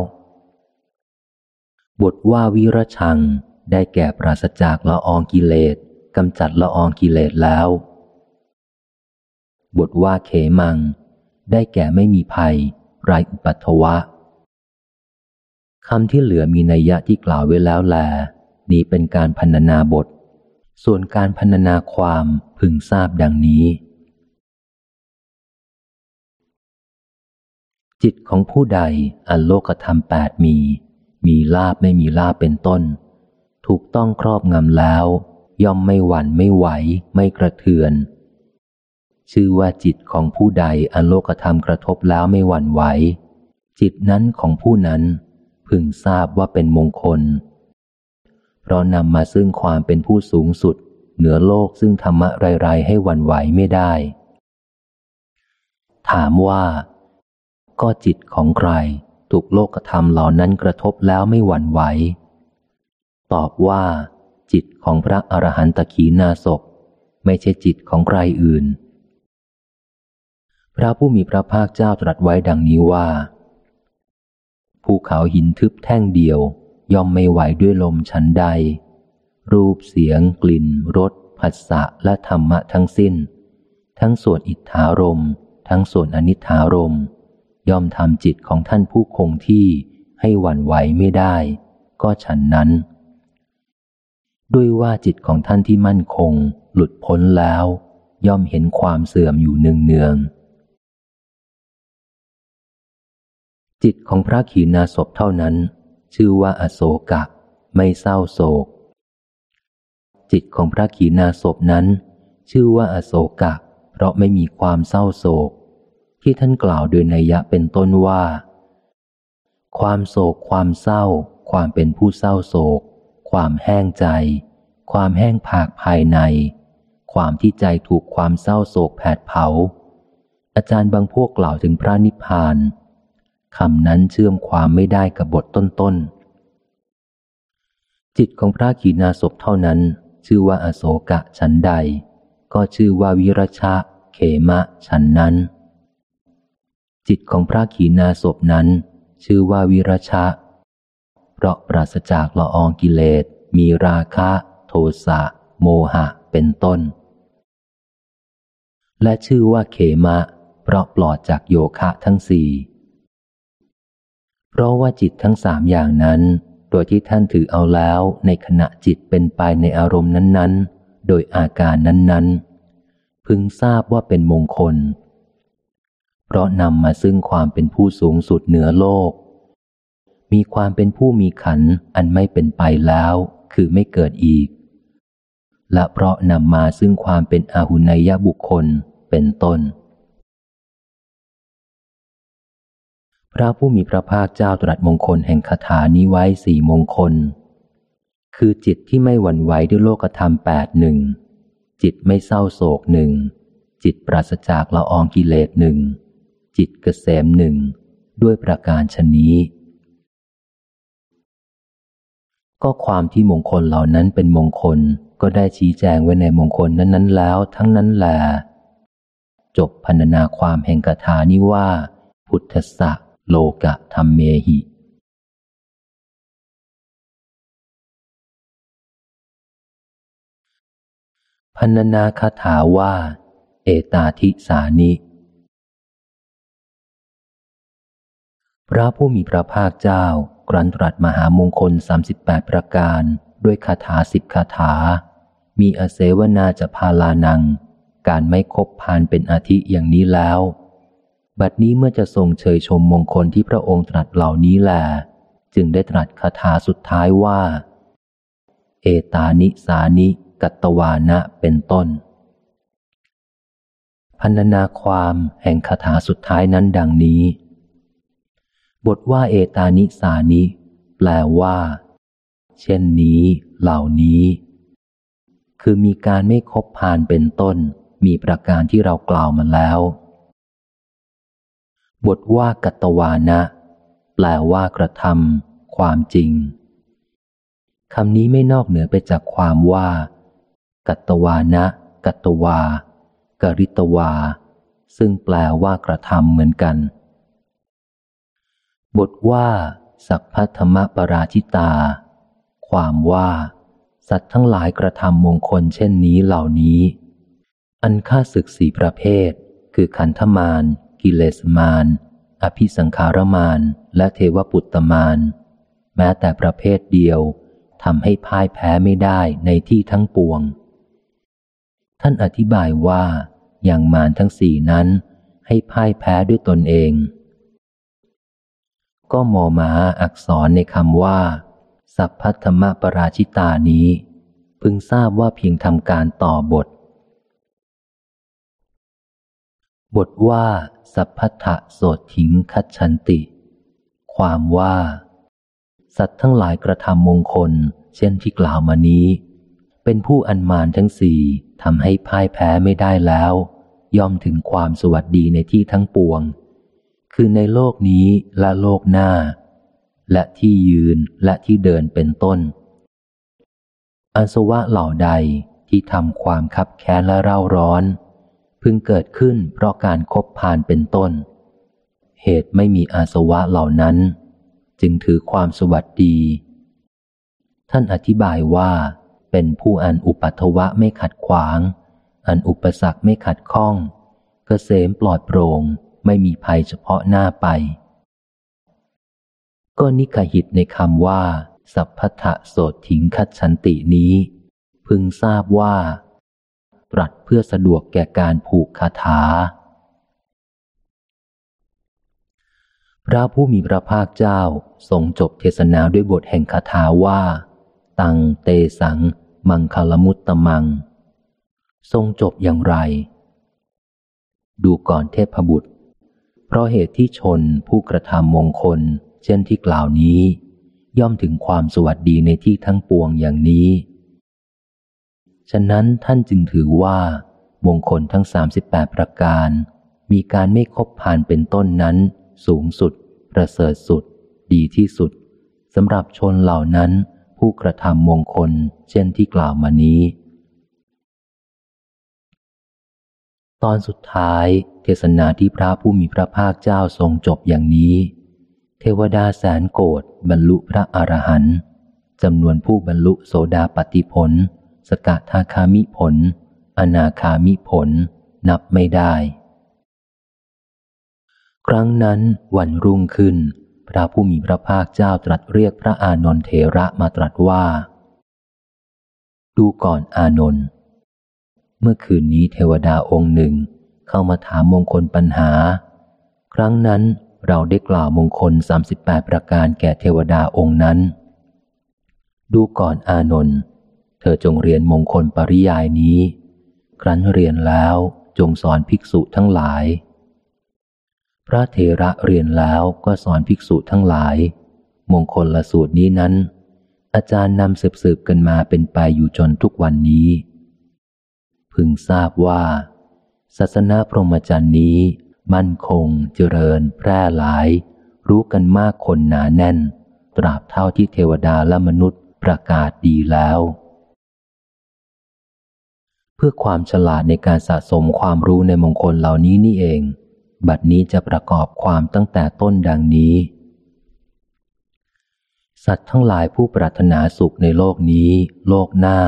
บทว่าวิรชัง ได้แก่ปราศจากละอองกิเลสกำจัดละอองกิเลสแล้ว บทว่าเขมัง ได้แก่ไม่มีภัยไรอุปัตวะคำที่เหลือมีนัยยะที่กล่าวไว้แล้วแล นี้เป็นการพันนาบท ส่วนการพันนาความพึงทราบดังนี้ จิตของผู้ใดอันโลกธรรมแปดมี มีลาบไม่มีลาบเป็นต้น ถูกต้องครอบงำแล้ว ย่อมไม่หวั่นไม่ไหว ไม่กระเทือน ชื่อว่าจิตของผู้ใดอันโลกธรรมกระทบแล้วไม่หวั่นไหว จิตนั้นของผู้นั้น พึงทราบว่าเป็นมงคล เพราะนำมาซึ่งความเป็นผู้สูงสุด เหนือโลกซึ่งธรรมะไรๆให้วันไหวไม่ได้ ถามว่า ก็จิตของใคร ถูกโลกธรรมเหล่านั้นกระทบแล้วไม่หวั่นไหว ตอบว่า จิตของพระอรหันตขีนาศพไม่ใช่จิตของใครอื่น พระผู้มีพระภาคเจ้าตรัสไว้ดังนี้ว่าภูเขาหินทึบแท่งเดียว ย่อมไม่ไหวด้วยลมชั้นใด รูปเสียง กลิ่นรสผัสสะและธรรมะทั้งสิ้น ทั้งส่วนอิทธารม ทั้งส่วนอนิธารม ย่อมทำจิตของท่านผู้คงที่ให้หวั่นไหวไม่ได้ ก็ฉันนั้น ด้วยว่าจิตของท่านที่มั่นคง หลุดพ้นแล้ว ย่อมเห็นความเสื่อมอยู่เนืองเนืองจิตของพระขีณาสพเท่านั้น ชื่อว่าอโศกะ ไม่เศร้าโศก จิตของพระขีณาสพนั้น ชื่อว่าอโศกะ เพราะไม่มีความเศร้าโศก ที่ท่านกล่าวโดยนัยยะเป็นต้นว่า ความโศกความเศร้า ความเป็นผู้เศร้าโศก ความแห้งใจ ความแห้งผากภายใน ความที่ใจถูกความเศร้าโศกแผดเผา อาจารย์บางพวกกล่าวถึงพระนิพพานคำนั้นเชื่อมความไม่ได้กับบทต้นๆจิตของพระขีณาสพเท่านั้น ชื่อว่าอโศกะฉันใด ก็ชื่อว่าวิรชะ เขมะฉันนั้น จิตของพระขีณาสพนั้น ชื่อว่าวิรชะ เพราะปราศจากละอองกิเลส มีราคะ โทสะ โมหะ เป็นต้น และชื่อว่าเขมะ เพราะปลอดจากโยคะทั้งสี่ เพราะว่าจิตทั้งสามอย่างนั้น โดยที่ท่านถือเอาแล้วในขณะจิตเป็นไปในอารมณ์นั้น ๆ โดยอาการนั้น ๆ พึงทราบว่าเป็นมงคล เพราะนำมาซึ่งความเป็นผู้สูงสุดเหนือโลก มีความเป็นผู้มีขันอันไม่เป็นไปแล้ว คือไม่เกิดอีก และเพราะนำมาซึ่งความเป็นอาหุนยบุคคลเป็นต้น พระผู้มีพระภาคเจ้าตรัสมงคลแห่งคาถานี้ไว้สี่มงคล คือจิตที่ไม่หวั่นไหวด้วยโลกธรรมแปดหนึ่งจิตไม่เศร้าโศกหนึ่งจิตปราศจากละอองกิเลสหนึ่ง จิตเกษมหนึ่งด้วยประการชนี้ ก็ความที่มงคลเหล่านั้นเป็นมงคลก็ได้ชี้แจงไว้ในมงคลนั้นๆ แล้วทั้งนั้นแหลจบพันนาความแห่งคาถานี้ว่า พุทธะโลกะธรรมเมหิ พันนาคาถาว่า เอตาทิสานิ พระผู้มีพระภาคเจ้ากรันตรัสมหามงคลสาสิบแปดประการ ด้วยคาถาสิบคาถา มีอเสวนาจะพาลานัง การไม่คบพานเป็นอาทิอย่างนี้แล้ว บัดนี้เมื่อจะทรงเชยชมมงคลที่พระองค์ตรัสเหล่านี้แล จึงได้ตรัสคาถาสุดท้ายว่า เอตานิสานิกัตวานะเป็นต้น พันนาความแห่งคาถาสุดท้ายนั้นดังนี้ บทว่าเอตานิสานิ แปลว่า เช่นนี้ เหล่านี้ คือมีการไม่คบพานเป็นต้น มีประการที่เรากล่าวมาแล้ว บทว่ากัตวานะ แปลว่ากระทำความจริงคำนี้ไม่นอกเหนือไปจากความว่า กัตวานะ กัตวากริตวา ซึ่งแปลว่ากระทำเหมือนกัน บทว่า สัพพธรรมปราชิตา ความว่า สัตว์ทั้งหลายกระทำมงคลเช่นนี้เหล่านี้ อันค่าศึกสีประเภท คือขันธมาร กิเลสมาร อภิสังขารมาร และเทวปุตตมาร แม้แต่ประเภทเดียวทำให้พ่ายแพ้ไม่ได้ในที่ทั้งปวง ท่านอธิบายว่าอย่างมารทั้งสี่นั้น ให้พ่ายแพ้ด้วยตนเอง ก็มอมาอักษรในคำว่า สัพพัธรรมปราชิตานี้ พึงทราบว่าเพียงทำการต่อบท บทว่า สัพพัทธโสถิงคัจฉันติ ความว่า สัตว์ทั้งหลายกระทำมงคล เช่นที่กล่าวมานี้ เป็นผู้อันมานทั้งสี่ทำให้พ่ายแพ้ไม่ได้แล้ว ย่อมถึงความสวัสดีในที่ทั้งปวง คือในโลกนี้และโลกหน้า และที่ยืนและที่เดินเป็นต้นอันสวะเหล่าใดที่ทำความคับแค้นและเร่าร้อน พึงเกิดขึ้นเพราะการคบพานเป็นต้น เหตุไม่มีอาสวะเหล่านั้น จึงถือความสวัสดี ท่านอธิบายว่า เป็นผู้อันอุปัทวะไม่ขัดขวาง อันอุปสรรคไม่ขัดข้องเกษมปลอดโปร่ง ไม่มีภัยเฉพาะหน้าไป ก็นิขหิตในคำว่า สัพพทะโสถิงคัดฉันตินี้ พึงทราบว่า ตรัสเพื่อสะดวกแก่การผูกคาถา พระผู้มีพระภาคเจ้าทรงจบเทศนาด้วยบทแห่งคาถาว่า ตังเตสัง มังคลมุตตมัง ทรงจบอย่างไรดูก่อนเทพบุตร เพราะเหตุที่ชนผู้กระทำมงคล เช่นที่กล่าวนี้ ย่อมถึงความสวัสดีในที่ทั้งปวงอย่างนี้ ฉะนั้นท่านจึงถือว่า มงคลทั้งสามสิบแปดประการ มีการไม่คบผ่านเป็นต้นนั้น สูงสุด ประเสริฐสุด ดีที่สุดสำหรับชนเหล่านั้นผู้กระทำมงคล เช่นที่กล่าวมานี้ ตอนสุดท้าย เทศนาที่พระผู้มีพระภาคเจ้าทรงจบอย่างนี้ เทวดาแสนโกรธบรรลุพระอรหันต์จำนวนผู้บรรลุโสดาปติผล สกทาคามิผล อนาคามิผล นับไม่ได้ ครั้งนั้นวันรุ่งขึ้น พระผู้มีพระภาคเจ้าตรัสเรียกพระอานนทเถระมาตรัสว่า ดูก่อนอานนท์ เมื่อคืนนี้เทวดาองค์หนึ่ง เข้ามาถามมงคลปัญหา ครั้งนั้นเราได้กล่าวมงคลสาสิบแปดประการแก่เทวดาองค์นั้น ดูก่อนอานนท์เธอจงเรียนมงคลปริยายนี้ ครั้นเรียนแล้วจงสอนภิกษุทั้งหลาย พระเทระเรียนแล้วก็สอนภิกษุทั้งหลาย มงคลละสูตรนี้นั้น อาจารย์นำสืบสืบกันมาเป็นไปอยู่จนทุกวันนี้ พึงทราบว่า ศาสนาพรหมจรรย์นี้ มั่นคงเจริญ แพร่หลาย รู้กันมากคนหนาแน่น ตราบเท่าที่เทวดาและมนุษย์ประกาศดีแล้ว เพื่อความฉลาดในการสะสมความรู้ในมงคลเหล่านี้นี่เอง บัดนี้จะประกอบความตั้งแต่ต้นดังนี้ สัตว์ทั้งหลายผู้ปรารถนาสุขในโลกนี้ โลกหน้า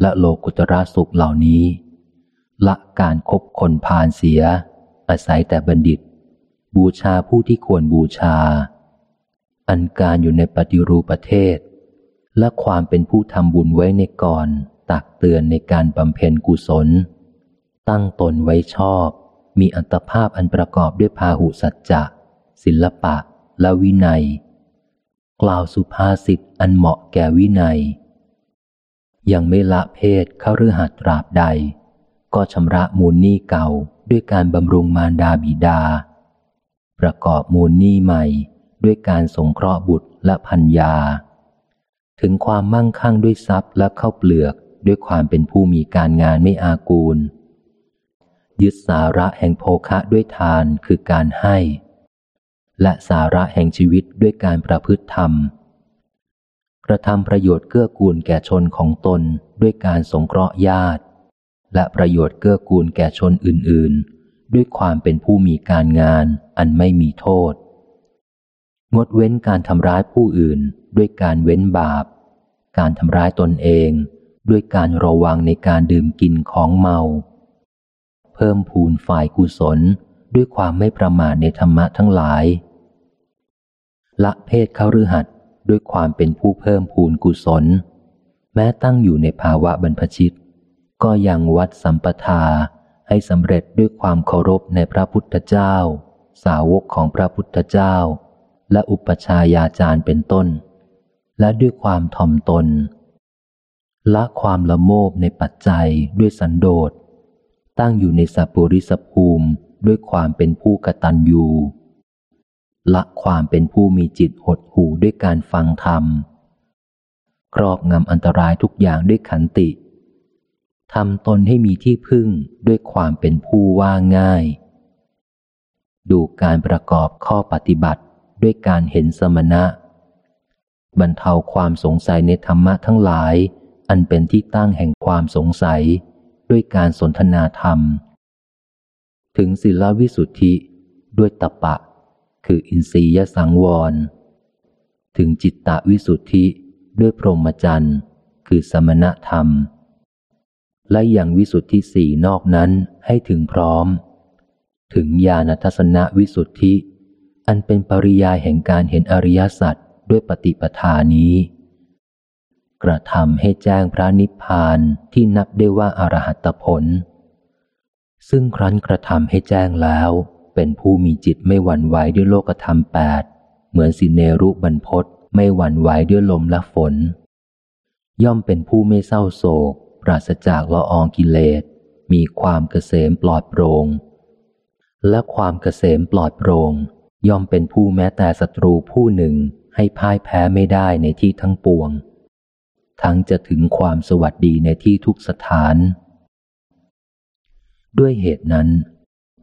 และโลกุตระสุขเหล่านี้ ละการคบคนพาลเสีย อาศัยแต่บัณฑิต บูชาผู้ที่ควรบูชา อันการอยู่ในปฏิรูปประเทศ และความเป็นผู้ทำบุญไว้ในก่อนตักเตือนในการบำเพ็ญกุศล ตั้งตนไว้ชอบ มีอัตภาพอันประกอบด้วยพาหุสัจจะศิลปะและวินัย กล่าวสุภาษิตอันเหมาะแก่วินัย ยังไม่ละเพศเข้ารือหัดตราบใด ก็ชำระมูลหนี้เก่าด้วยการบำรุงมารดาบิดา ประกอบมูลหนี้ใหม่ด้วยการสงเคราะห์บุตรและพัญญา ถึงความมั่งคั่งด้วยทรัพย์และเข้าเปลือกด้วยความเป็นผู้มีการงานไม่อากูล ยึดสาระแห่งโภคะด้วยทานคือการให้ และสาระแห่งชีวิตด้วยการประพฤติธรรม กระทำประโยชน์เกื้อกูลแก่ชนของตนด้วยการสงเคราะห์ญาติ และประโยชน์เกื้อกูลแก่ชนอื่น ๆ ด้วยความเป็นผู้มีการงานอันไม่มีโทษ งดเว้นการทำร้ายผู้อื่น ด้วยการเว้นบาป การทำร้ายตนเอง ด้วยการระวังในการดื่มกินของเมา เพิ่มพูนฝ่ายกุศลด้วยความไม่ประมาทในธรรมะทั้งหลาย ละเพศเข้าฤหัสด้วยความเป็นผู้เพิ่มพูนกุศล แม้ตั้งอยู่ในภาวะบรรพชิต ก็ยังวัดสัมปทาให้สำเร็จด้วยความเคารพในพระพุทธเจ้า สาวกของพระพุทธเจ้า และอุปชายาจารย์เป็นต้น และด้วยความถ่อมตน ละความละโมบในปัจจัยด้วยสันโดษ ตั้งอยู่ในสัปุริสภูมิด้วยความเป็นผู้กตัญญูละความเป็นผู้มีจิตหดหูด้วยการฟังธรรม ครอบงำอันตรายทุกอย่างด้วยขันติ ทำตนให้มีที่พึ่งด้วยความเป็นผู้ว่าง่าย ดูการประกอบข้อปฏิบัติด้วยการเห็นสมณะ บรรเทาความสงสัยในธรรมะทั้งหลาย อันเป็นที่ตั้งแห่งความสงสัย ด้วยการสนทนาธรรม ถึงศีลวิสุทธิ ด้วยตปะ คืออินทรียสังวร ถึงจิตตวิสุทธิ ด้วยพรหมจรรย์ คือสมณธรรม และอย่างวิสุทธิสี่นอกนั้นให้ถึงพร้อม ถึงญาณทัศนวิสุทธิ อันเป็นปริยายแห่งการเห็นอริยสัจด้วยปฏิปทานี้ กระทำให้แจ้งพระนิพพานที่นับได้ว่าอารหัตผล ซึ่งครั้นกระทำให้แจ้งแล้ว เป็นผู้มีจิตไม่หวั่นไหวด้วยโลกธรรมแปดเหมือนสิเนรุบรรพศไม่หวั่นไหวด้วยลมและฝน ย่อมเป็นผู้ไม่เศร้าโศก ปราศจากละอองกิเลส มีความเกษมปลอดโปรง่ง และความเกษมปลอดโปรง่งย่อมเป็นผู้แม้แต่ศัตรูผู้หนึ่งให้พ่ายแพ้ไม่ได้ในที่ทั้งปวง ทั้งจะถึงความสวัสดีในที่ทุกสถาน ด้วยเหตุนั้น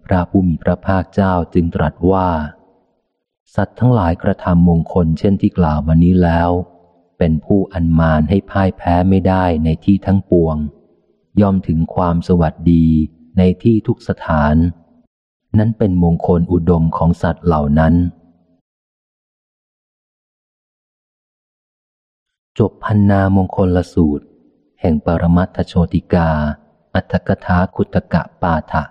พระผู้มีพระภาคเจ้าจึงตรัสว่า สัตว์ทั้งหลายกระทำมงคลเช่นที่กล่าวมานี้แล้ว เป็นผู้อันมานให้พ่ายแพ้ไม่ได้ในที่ทั้งปวง ย่อมถึงความสวัสดีในที่ทุกสถาน นั้นเป็นมงคลอุดมของสัตว์เหล่านั้น จบพันนามงคลละสูตร แห่งปรมัตถโชติกา อัตถกถาคุตกะปาฐะ